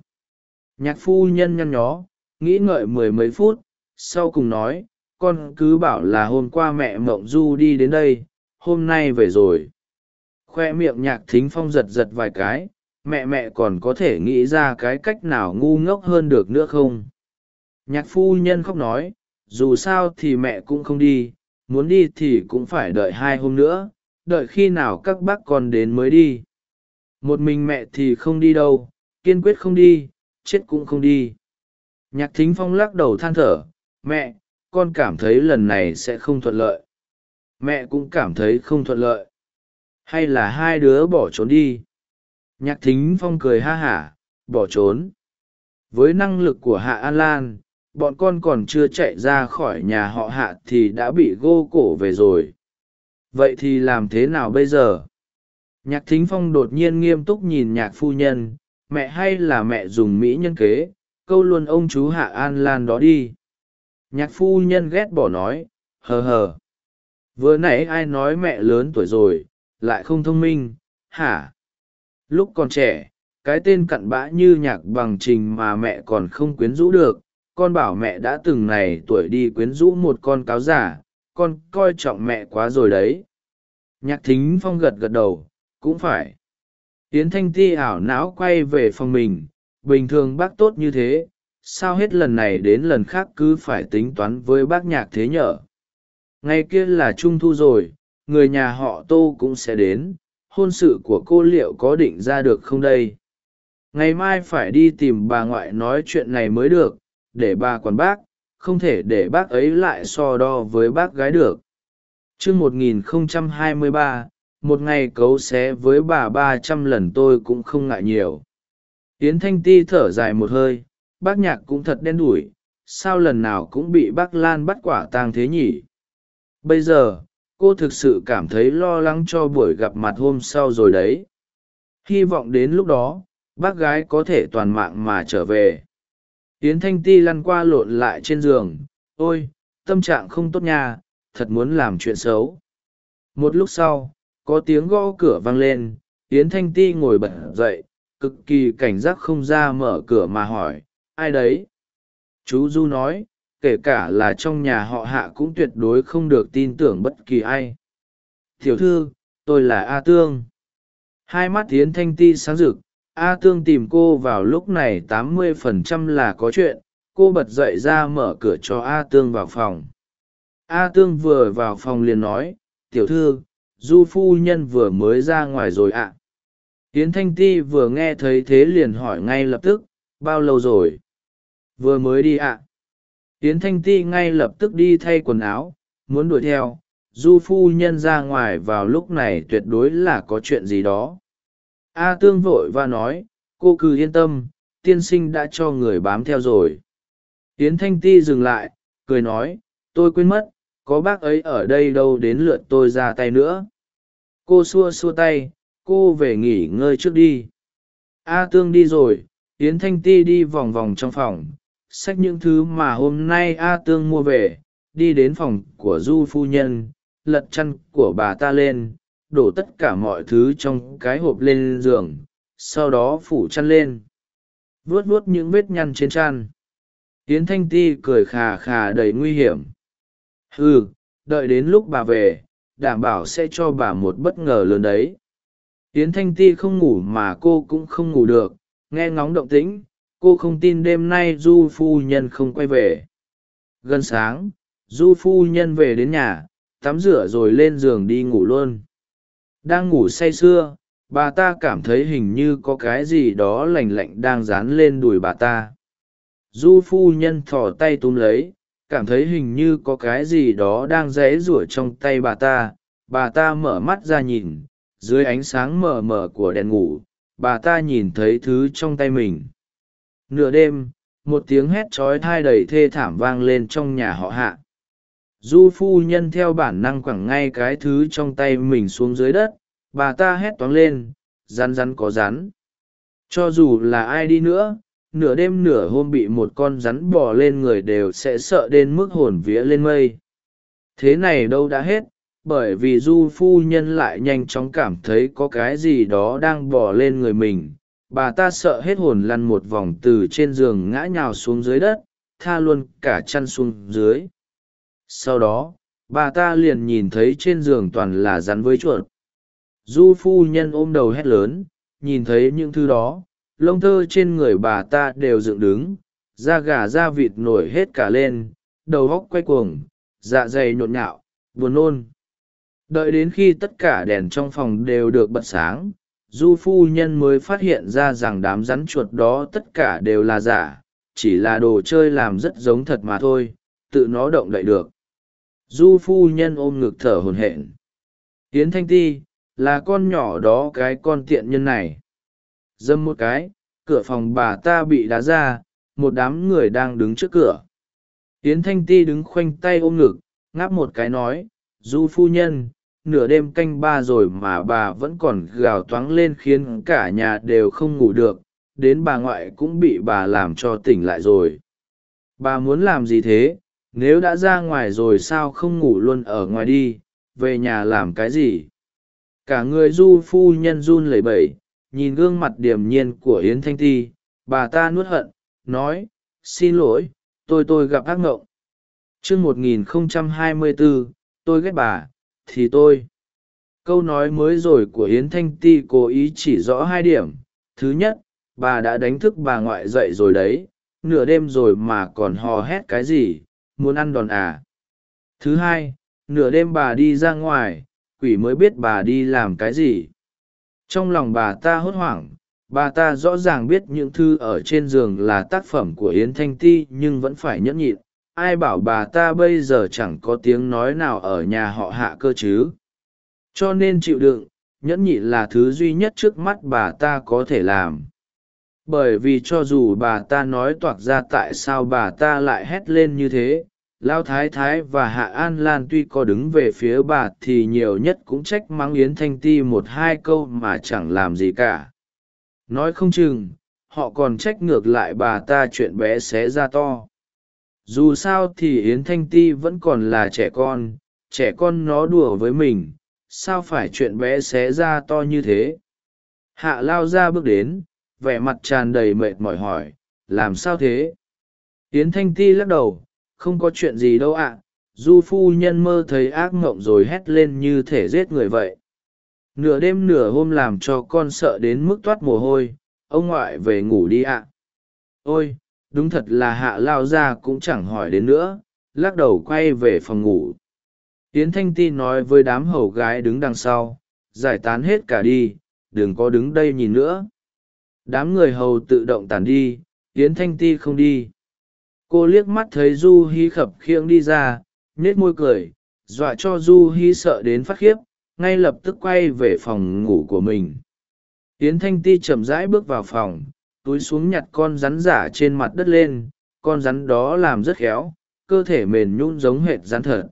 Nhạc phu nhân nhăn nhó, nghĩ ngợi mười mấy phút, sau cùng nói, con cứ bảo là hôm qua mẹ mộng du đi đến đây, hôm nay về rồi. Khoe miệng nhạc thính phong giật giật vài cái, mẹ mẹ còn có thể nghĩ ra cái cách nào ngu ngốc hơn được nữa không? Nhạc phu nhân khóc nói, dù sao thì mẹ cũng không đi, muốn đi thì cũng phải đợi hai hôm nữa đợi khi nào các bác còn đến mới đi. Một mình mẹ thì không đi đâu, kiên quyết không đi, chết cũng không đi. Nhạc thính phong lắc đầu than thở, mẹ, con cảm thấy lần này sẽ không thuận lợi. Mẹ cũng cảm thấy không thuận lợi. Hay là hai đứa bỏ trốn đi? Nhạc thính phong cười ha hả, bỏ trốn. Với năng lực của hạ an lan, bọn con còn chưa chạy ra khỏi nhà họ hạ thì đã bị gô cổ về rồi vậy thì làm thế nào bây giờ? Nhạc thính phong đột nhiên nghiêm túc nhìn nhạc phu nhân, mẹ hay là mẹ dùng mỹ nhân kế, câu luôn ông chú hạ an lan đó đi. Nhạc phu nhân ghét bỏ nói, hờ hờ. Vừa nãy ai nói mẹ lớn tuổi rồi, lại không thông minh, hả? Lúc còn trẻ, cái tên cặn bã như nhạc bằng trình mà mẹ còn không quyến rũ được, con bảo mẹ đã từng này tuổi đi quyến rũ một con cáo giả con coi trọng mẹ quá rồi đấy. Nhạc thính phong gật gật đầu, cũng phải. Tiến thanh ti ảo não quay về phòng mình, bình thường bác tốt như thế, sao hết lần này đến lần khác cứ phải tính toán với bác nhạc thế nhở? Ngày kia là trung thu rồi, người nhà họ tô cũng sẽ đến, hôn sự của cô liệu có định ra được không đây? Ngày mai phải đi tìm bà ngoại nói chuyện này mới được, để bà quản bác không thể để bác ấy lại so đo với bác gái được. T r ư ớ c 1023, một ngày cấu xé với bà ba trăm lần tôi cũng không ngại nhiều. Yến thanh ti thở dài một hơi bác nhạc cũng thật đen đủi sao lần nào cũng bị bác lan bắt quả tang thế nhỉ? Bây giờ cô thực sự cảm thấy lo lắng cho buổi gặp mặt hôm sau rồi đấy. Hy vọng đến lúc đó bác gái có thể toàn mạng mà trở về yến thanh ti lăn qua lộn lại trên giường. Ôi, tâm trạng không tốt nha, thật muốn làm chuyện xấu. Một lúc sau, có tiếng gõ cửa vang lên. Yến thanh ti ngồi bật dậy, cực kỳ cảnh giác không ra mở cửa mà hỏi, ai đấy? Chú du nói, kể cả là trong nhà họ hạ cũng tuyệt đối không được tin tưởng bất kỳ ai. Thiểu thư, tôi là a tương. Hai mắt yến thanh ti sáng rực a tương tìm cô vào lúc này tám mươi phần trăm là có chuyện, cô bật dậy ra mở cửa cho a tương vào phòng a tương vừa vào phòng liền nói, tiểu thư, du phu nhân vừa mới ra ngoài rồi ạ à. thanh ti vừa nghe thấy thế liền hỏi ngay lập tức, bao lâu rồi vừa mới đi ạ à. thanh ti ngay lập tức đi thay quần áo, muốn đuổi theo, du phu nhân ra ngoài vào lúc này tuyệt đối là có chuyện gì đó A tương vội và nói, cô cứ yên tâm, tiên sinh đã cho người bám theo rồi. Yến Thanh Ti dừng lại, cười nói, tôi quên mất, có bác ấy ở đây đâu đến lượt tôi ra tay nữa. Cô xua xua tay, cô về nghỉ ngơi trước đi. A tương đi rồi, Yến Thanh Ti đi vòng vòng trong phòng, xách những thứ mà hôm nay A tương mua về, đi đến phòng của Du Phu Nhân, lật chăn của bà ta lên, đổ tất cả mọi thứ trong cái hộp lên giường, sau đó phủ chăn lên. Vuốt vuốt những vết nhăn trên chăn. Tiến thanh ti cười khà khà đầy nguy hiểm. Ừ đợi đến lúc bà về, đảm bảo sẽ cho bà một bất ngờ lớn đấy. Tiến thanh ti không ngủ mà cô cũng không ngủ được, nghe ngóng động tĩnh, cô không tin đêm nay du phu nhân không quay về. Gần sáng, du phu nhân về đến nhà, tắm rửa rồi lên giường đi ngủ luôn đang ngủ say sưa, bà ta cảm thấy hình như có cái gì đó lành lạnh đang dán lên đùi bà ta. Du phu nhân thò tay túm lấy, cảm thấy hình như có cái gì đó đang rẽ rủa trong tay bà ta. Bà ta mở mắt ra nhìn, dưới ánh sáng mờ mờ của đèn ngủ, bà ta nhìn thấy thứ trong tay mình. Nửa đêm, một tiếng hét trói thai đầy thê thảm vang lên trong nhà họ hạ du phu nhân theo bản năng quẳng ngay cái thứ trong tay mình xuống dưới đất, bà ta hét toáng lên, rắn rắn có rắn. Cho dù là ai đi nữa, nửa đêm nửa hôm bị một con rắn bò lên người đều sẽ sợ đến mức hồn vía lên mây. Thế này đâu đã hết, bởi vì du phu nhân lại nhanh chóng cảm thấy có cái gì đó đang bò lên người mình. Bà ta sợ hết hồn lăn một vòng từ trên giường ngã nhào xuống dưới đất, tha luôn cả chăn xuống dưới sau đó, bà ta liền nhìn thấy trên giường toàn là rắn với chuột. Du phu nhân ôm đầu hét lớn, nhìn thấy những thứ đó, lông thơ trên người bà ta đều dựng đứng, da gà da vịt nổi hết cả lên, đầu góc quay cuồng dạ dày nhộn nhạo, buồn nôn. Đợi đến khi tất cả đèn trong phòng đều được bật sáng, du phu nhân mới phát hiện ra rằng đám rắn chuột đó tất cả đều là giả, chỉ là đồ chơi làm rất giống thật mà thôi, tự nó động đậy được du phu nhân ôm ngực thở hồn hển. Yến thanh ti, là con nhỏ đó cái con tiện nhân này. Dâm một cái, cửa phòng bà ta bị đá ra, một đám người đang đứng trước cửa. Yến thanh ti đứng khoanh tay ôm ngực, ngáp một cái nói, du phu nhân, nửa đêm canh ba rồi mà bà vẫn còn gào toáng lên khiến cả nhà đều không ngủ được, đến bà ngoại cũng bị bà làm cho tỉnh lại rồi. Bà muốn làm gì thế? Nếu đã ra ngoài rồi sao không ngủ luôn ở ngoài đi, về nhà làm cái gì? Cả người du phu nhân run lẩy bẩy, nhìn gương mặt điềm nhiên của yến thanh ti, bà ta nuốt hận, nói, xin lỗi, tôi tôi gặp ác ngộng. Chương một nghìn không trăm hai mươi bốn tôi ghét bà, thì tôi. Câu nói mới rồi của yến thanh ti cố ý chỉ rõ hai điểm. Thứ nhất, bà đã đánh thức bà ngoại dậy rồi đấy, nửa đêm rồi mà còn hò hét cái gì? Muốn ăn đòn à. Thứ hai, nửa đêm bà đi ra ngoài, quỷ mới biết bà đi làm cái gì. Trong lòng bà ta hốt hoảng, bà ta rõ ràng biết những thư ở trên giường là tác phẩm của yến thanh ti nhưng vẫn phải nhẫn nhịn. Ai bảo bà ta bây giờ chẳng có tiếng nói nào ở nhà họ hạ cơ chứ? Cho nên chịu đựng, nhẫn nhịn là thứ duy nhất trước mắt bà ta có thể làm. Bởi vì cho dù bà ta nói toạc ra tại sao bà ta lại hét lên như thế lao thái thái và hạ an lan tuy có đứng về phía bà thì nhiều nhất cũng trách mắng yến thanh ti một hai câu mà chẳng làm gì cả. Nói không chừng, họ còn trách ngược lại bà ta chuyện bé xé ra to. Dù sao thì yến thanh ti vẫn còn là trẻ con trẻ con nó đùa với mình, sao phải chuyện bé xé ra to như thế? Hạ lao ra bước đến, vẻ mặt tràn đầy mệt mỏi hỏi, làm sao thế? Yến thanh ti lắc đầu không có chuyện gì đâu ạ. Du phu nhân mơ thấy ác ngộng rồi hét lên như thể giết người vậy. Nửa đêm nửa hôm làm cho con sợ đến mức toát mồ hôi. Ông ngoại về ngủ đi ạ. Ôi, đúng thật là hạ lao ra cũng chẳng hỏi đến nữa. Lắc đầu quay về phòng ngủ. Tiến thanh ti nói với đám hầu gái đứng đằng sau. Giải tán hết cả đi, đừng có đứng đây nhìn nữa. Đám người hầu tự động tàn đi tiến thanh ti không đi cô liếc mắt thấy du hi khập khiễng đi ra nết môi cười, dọa cho du hi sợ đến phát khiếp, ngay lập tức quay về phòng ngủ của mình. Yến thanh ti chậm rãi bước vào phòng, túi xuống nhặt con rắn giả trên mặt đất lên, con rắn đó làm rất khéo, cơ thể mềm nhún giống hệt rắn thật.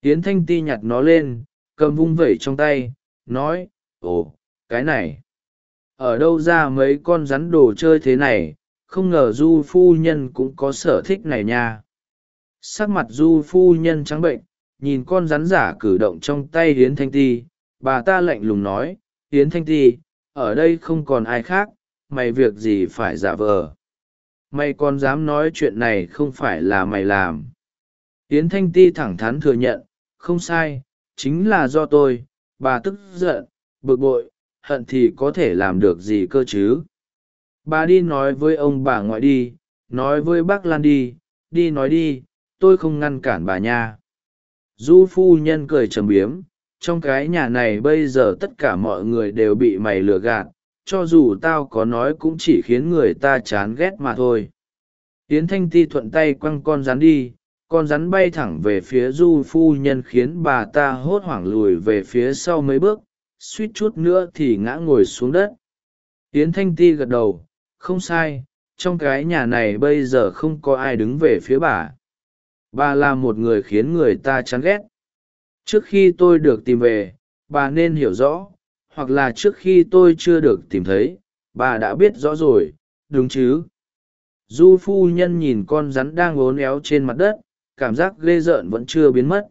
Yến thanh ti nhặt nó lên, cầm vung vẩy trong tay, nói, ồ, cái này, ở đâu ra mấy con rắn đồ chơi thế này không ngờ du phu nhân cũng có sở thích này nha. Sắc mặt du phu nhân trắng bệnh, nhìn con rắn giả cử động trong tay hiến thanh ti, bà ta lạnh lùng nói hiến thanh ti, ở đây không còn ai khác, mày việc gì phải giả vờ? Mày còn dám nói chuyện này không phải là mày làm. Hiến thanh ti thẳng thắn thừa nhận, không sai, chính là do tôi, bà tức giận, bực bội, hận thì có thể làm được gì cơ chứ? Bà đi nói với ông bà ngoại đi, nói với bác lan đi đi nói đi, tôi không ngăn cản bà nha. Du phu nhân cười trầm biếm, trong cái nhà này bây giờ tất cả mọi người đều bị mày lừa gạt, cho dù tao có nói cũng chỉ khiến người ta chán ghét mà thôi. Tiến thanh ti thuận tay quăng con rắn đi, con rắn bay thẳng về phía du phu nhân khiến bà ta hốt hoảng lùi về phía sau mấy bước, suýt chút nữa thì ngã ngồi xuống đất. Tiến thanh ti gật đầu không sai, trong cái nhà này bây giờ không có ai đứng về phía bà. Bà là một người khiến người ta chán ghét. Trước khi tôi được tìm về, bà nên hiểu rõ, hoặc là trước khi tôi chưa được tìm thấy, bà đã biết rõ rồi, đúng chứ? Du phu nhân nhìn con rắn đang ốn éo trên mặt đất, cảm giác ghê rợn vẫn chưa biến mất.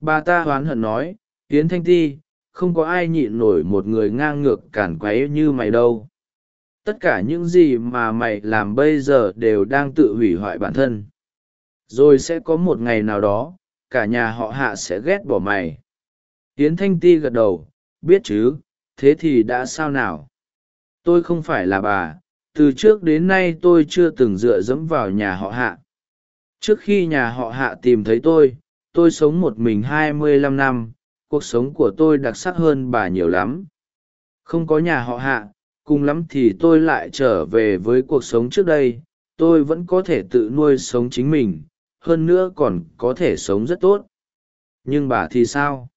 Bà ta hoán hận nói tiến thanh ti, không có ai nhịn nổi một người ngang ngược cản quấy như mày đâu tất cả những gì mà mày làm bây giờ đều đang tự hủy hoại bản thân. Rồi sẽ có một ngày nào đó, cả nhà họ hạ sẽ ghét bỏ mày. Yến thanh ti gật đầu, biết chứ, thế thì đã sao nào? Tôi không phải là bà, từ trước đến nay tôi chưa từng dựa dẫm vào nhà họ hạ. Trước khi nhà họ hạ tìm thấy tôi tôi sống một mình hai mươi lăm năm, cuộc sống của tôi đặc sắc hơn bà nhiều lắm. Không có nhà họ hạ cùng lắm thì tôi lại trở về với cuộc sống trước đây, tôi vẫn có thể tự nuôi sống chính mình, hơn nữa còn có thể sống rất tốt. Nhưng bà thì sao?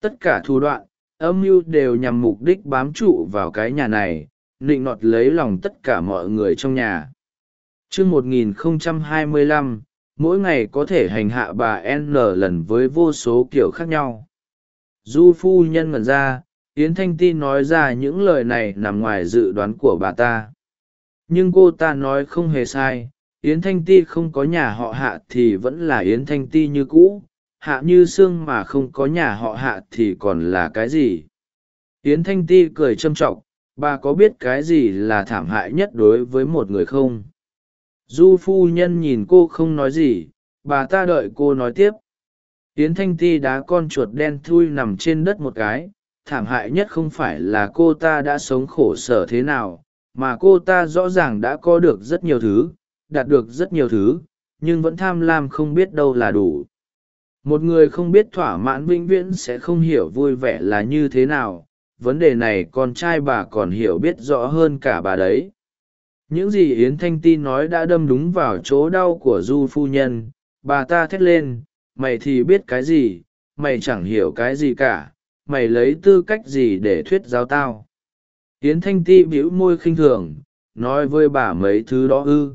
Tất cả thủ đoạn, âm mưu đều nhằm mục đích bám trụ vào cái nhà này, nịnh nọt lấy lòng tất cả mọi người trong nhà. Chương một nghìn hai mươi lăm, mỗi ngày có thể hành hạ bà n lần với vô số kiểu khác nhau. Du phu nhân ngẩn ra yến thanh ti nói ra những lời này nằm ngoài dự đoán của bà ta. Nhưng cô ta nói không hề sai, yến thanh ti không có nhà họ hạ thì vẫn là yến thanh ti như cũ, hạ như sương mà không có nhà họ hạ thì còn là cái gì? Yến thanh ti cười châm t r ọ c bà có biết cái gì là thảm hại nhất đối với một người không? Du phu nhân nhìn cô không nói gì, bà ta đợi cô nói tiếp. Yến thanh ti đá con chuột đen thui nằm trên đất một cái thảm hại nhất không phải là cô ta đã sống khổ sở thế nào, mà cô ta rõ ràng đã có được rất nhiều thứ, đạt được rất nhiều thứ, nhưng vẫn tham lam không biết đâu là đủ. Một người không biết thỏa mãn vĩnh viễn sẽ không hiểu vui vẻ là như thế nào, vấn đề này con trai bà còn hiểu biết rõ hơn cả bà đấy. Những gì yến thanh ti nói đã đâm đúng vào chỗ đau của du phu nhân, bà ta thét lên, mày thì biết cái gì, mày chẳng hiểu cái gì cả mày lấy tư cách gì để thuyết giáo tao? Yến thanh ti bĩu môi khinh thường, nói với bà mấy thứ đó ư?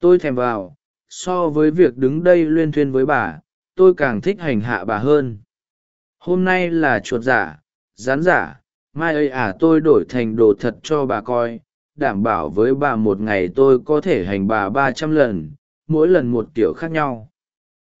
Tôi thèm vào, so với việc đứng đây luyên thuyên với bà, tôi càng thích hành hạ bà hơn. Hôm nay là chuột giả, rán giả, mai ơi à tôi đổi thành đồ thật cho bà coi, đảm bảo với bà một ngày tôi có thể hành bà ba trăm lần, mỗi lần một kiểu khác nhau.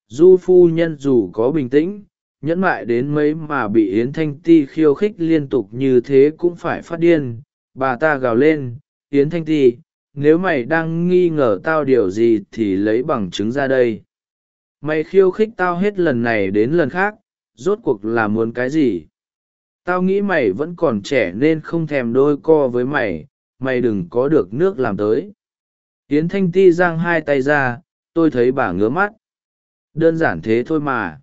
Du phu nhân dù có bình tĩnh nhẫn mại đến mấy mà bị yến thanh ti khiêu khích liên tục như thế cũng phải phát điên. Bà ta gào lên, yến thanh ti, nếu mày đang nghi ngờ tao điều gì thì lấy bằng chứng ra đây. Mày khiêu khích tao hết lần này đến lần khác, rốt cuộc là muốn cái gì? Tao nghĩ mày vẫn còn trẻ nên không thèm đôi co với mày mày đừng có được nước làm tới. Yến thanh ti giang hai tay ra, tôi thấy bà ngứa mắt. Đơn giản thế thôi mà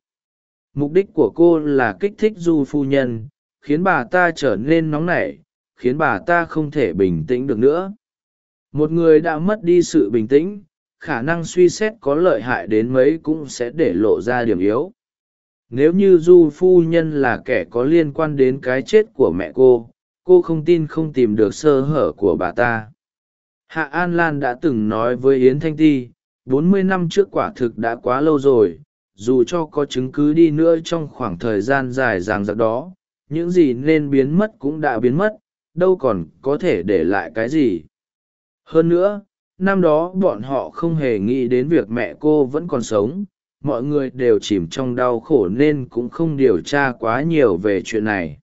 mục đích của cô là kích thích du phu nhân, khiến bà ta trở nên nóng nảy, khiến bà ta không thể bình tĩnh được nữa. Một người đã mất đi sự bình tĩnh, khả năng suy xét có lợi hại đến mấy cũng sẽ để lộ ra điểm yếu. Nếu như du phu nhân là kẻ có liên quan đến cái chết của mẹ cô cô không tin không tìm được sơ hở của bà ta. Hạ an lan đã từng nói với yến thanh ti, bốn mươi năm trước quả thực đã quá lâu rồi dù cho có chứng cứ đi nữa trong khoảng thời gian dài ràng giặc đó, những gì nên biến mất cũng đã biến mất, đâu còn có thể để lại cái gì. Hơn nữa, năm đó bọn họ không hề nghĩ đến việc mẹ cô vẫn còn sống, mọi người đều chìm trong đau khổ nên cũng không điều tra quá nhiều về chuyện này.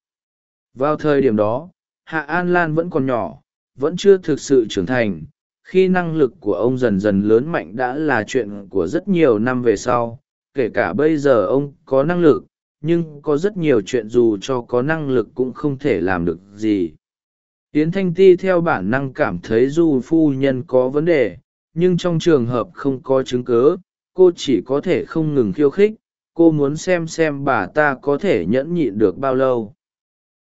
Vào thời điểm đó, hạ an lan vẫn còn nhỏ, vẫn chưa thực sự trưởng thành, khi năng lực của ông dần dần lớn mạnh đã là chuyện của rất nhiều năm về sau kể cả bây giờ ông có năng lực, nhưng có rất nhiều chuyện dù cho có năng lực cũng không thể làm được gì. Yến thanh ti theo bản năng cảm thấy du phu nhân có vấn đề, nhưng trong trường hợp không có chứng cớ cô chỉ có thể không ngừng khiêu khích, cô muốn xem xem bà ta có thể nhẫn nhịn được bao lâu.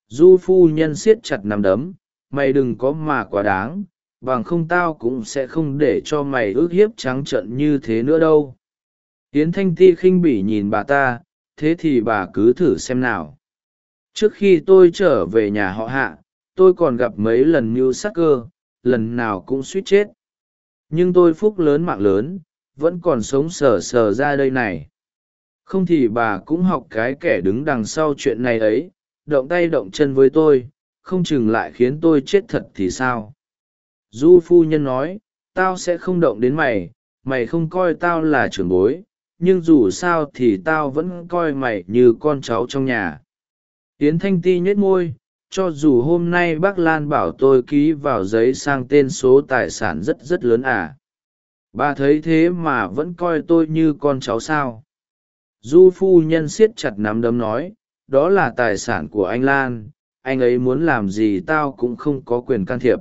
Du phu nhân siết chặt nằm đấm, mày đừng có mà quá đáng, bằng không tao cũng sẽ không để cho mày ước hiếp trắng trợn như thế nữa đâu yến thanh ti khinh bỉ nhìn bà ta, thế thì bà cứ thử xem nào. Trước khi tôi trở về nhà họ hạ, tôi còn gặp mấy lần mưu sắc cơ lần nào cũng suýt chết. Nhưng tôi phúc lớn mạng lớn, vẫn còn sống sờ sờ ra đây này. Không thì bà cũng học cái kẻ đứng đằng sau chuyện này ấy, động tay động chân với tôi, không chừng lại khiến tôi chết thật thì sao? Du phu nhân nói, tao sẽ không động đến mày mày không coi tao là trưởng bối nhưng dù sao thì tao vẫn coi mày như con cháu trong nhà. Tiến thanh ti nhếch môi, cho dù hôm nay bác lan bảo tôi ký vào giấy sang tên số tài sản rất rất lớn à. Bà thấy thế mà vẫn coi tôi như con cháu sao. Du phu nhân siết chặt nắm đấm nói, đó là tài sản của anh lan, anh ấy muốn làm gì tao cũng không có quyền can thiệp.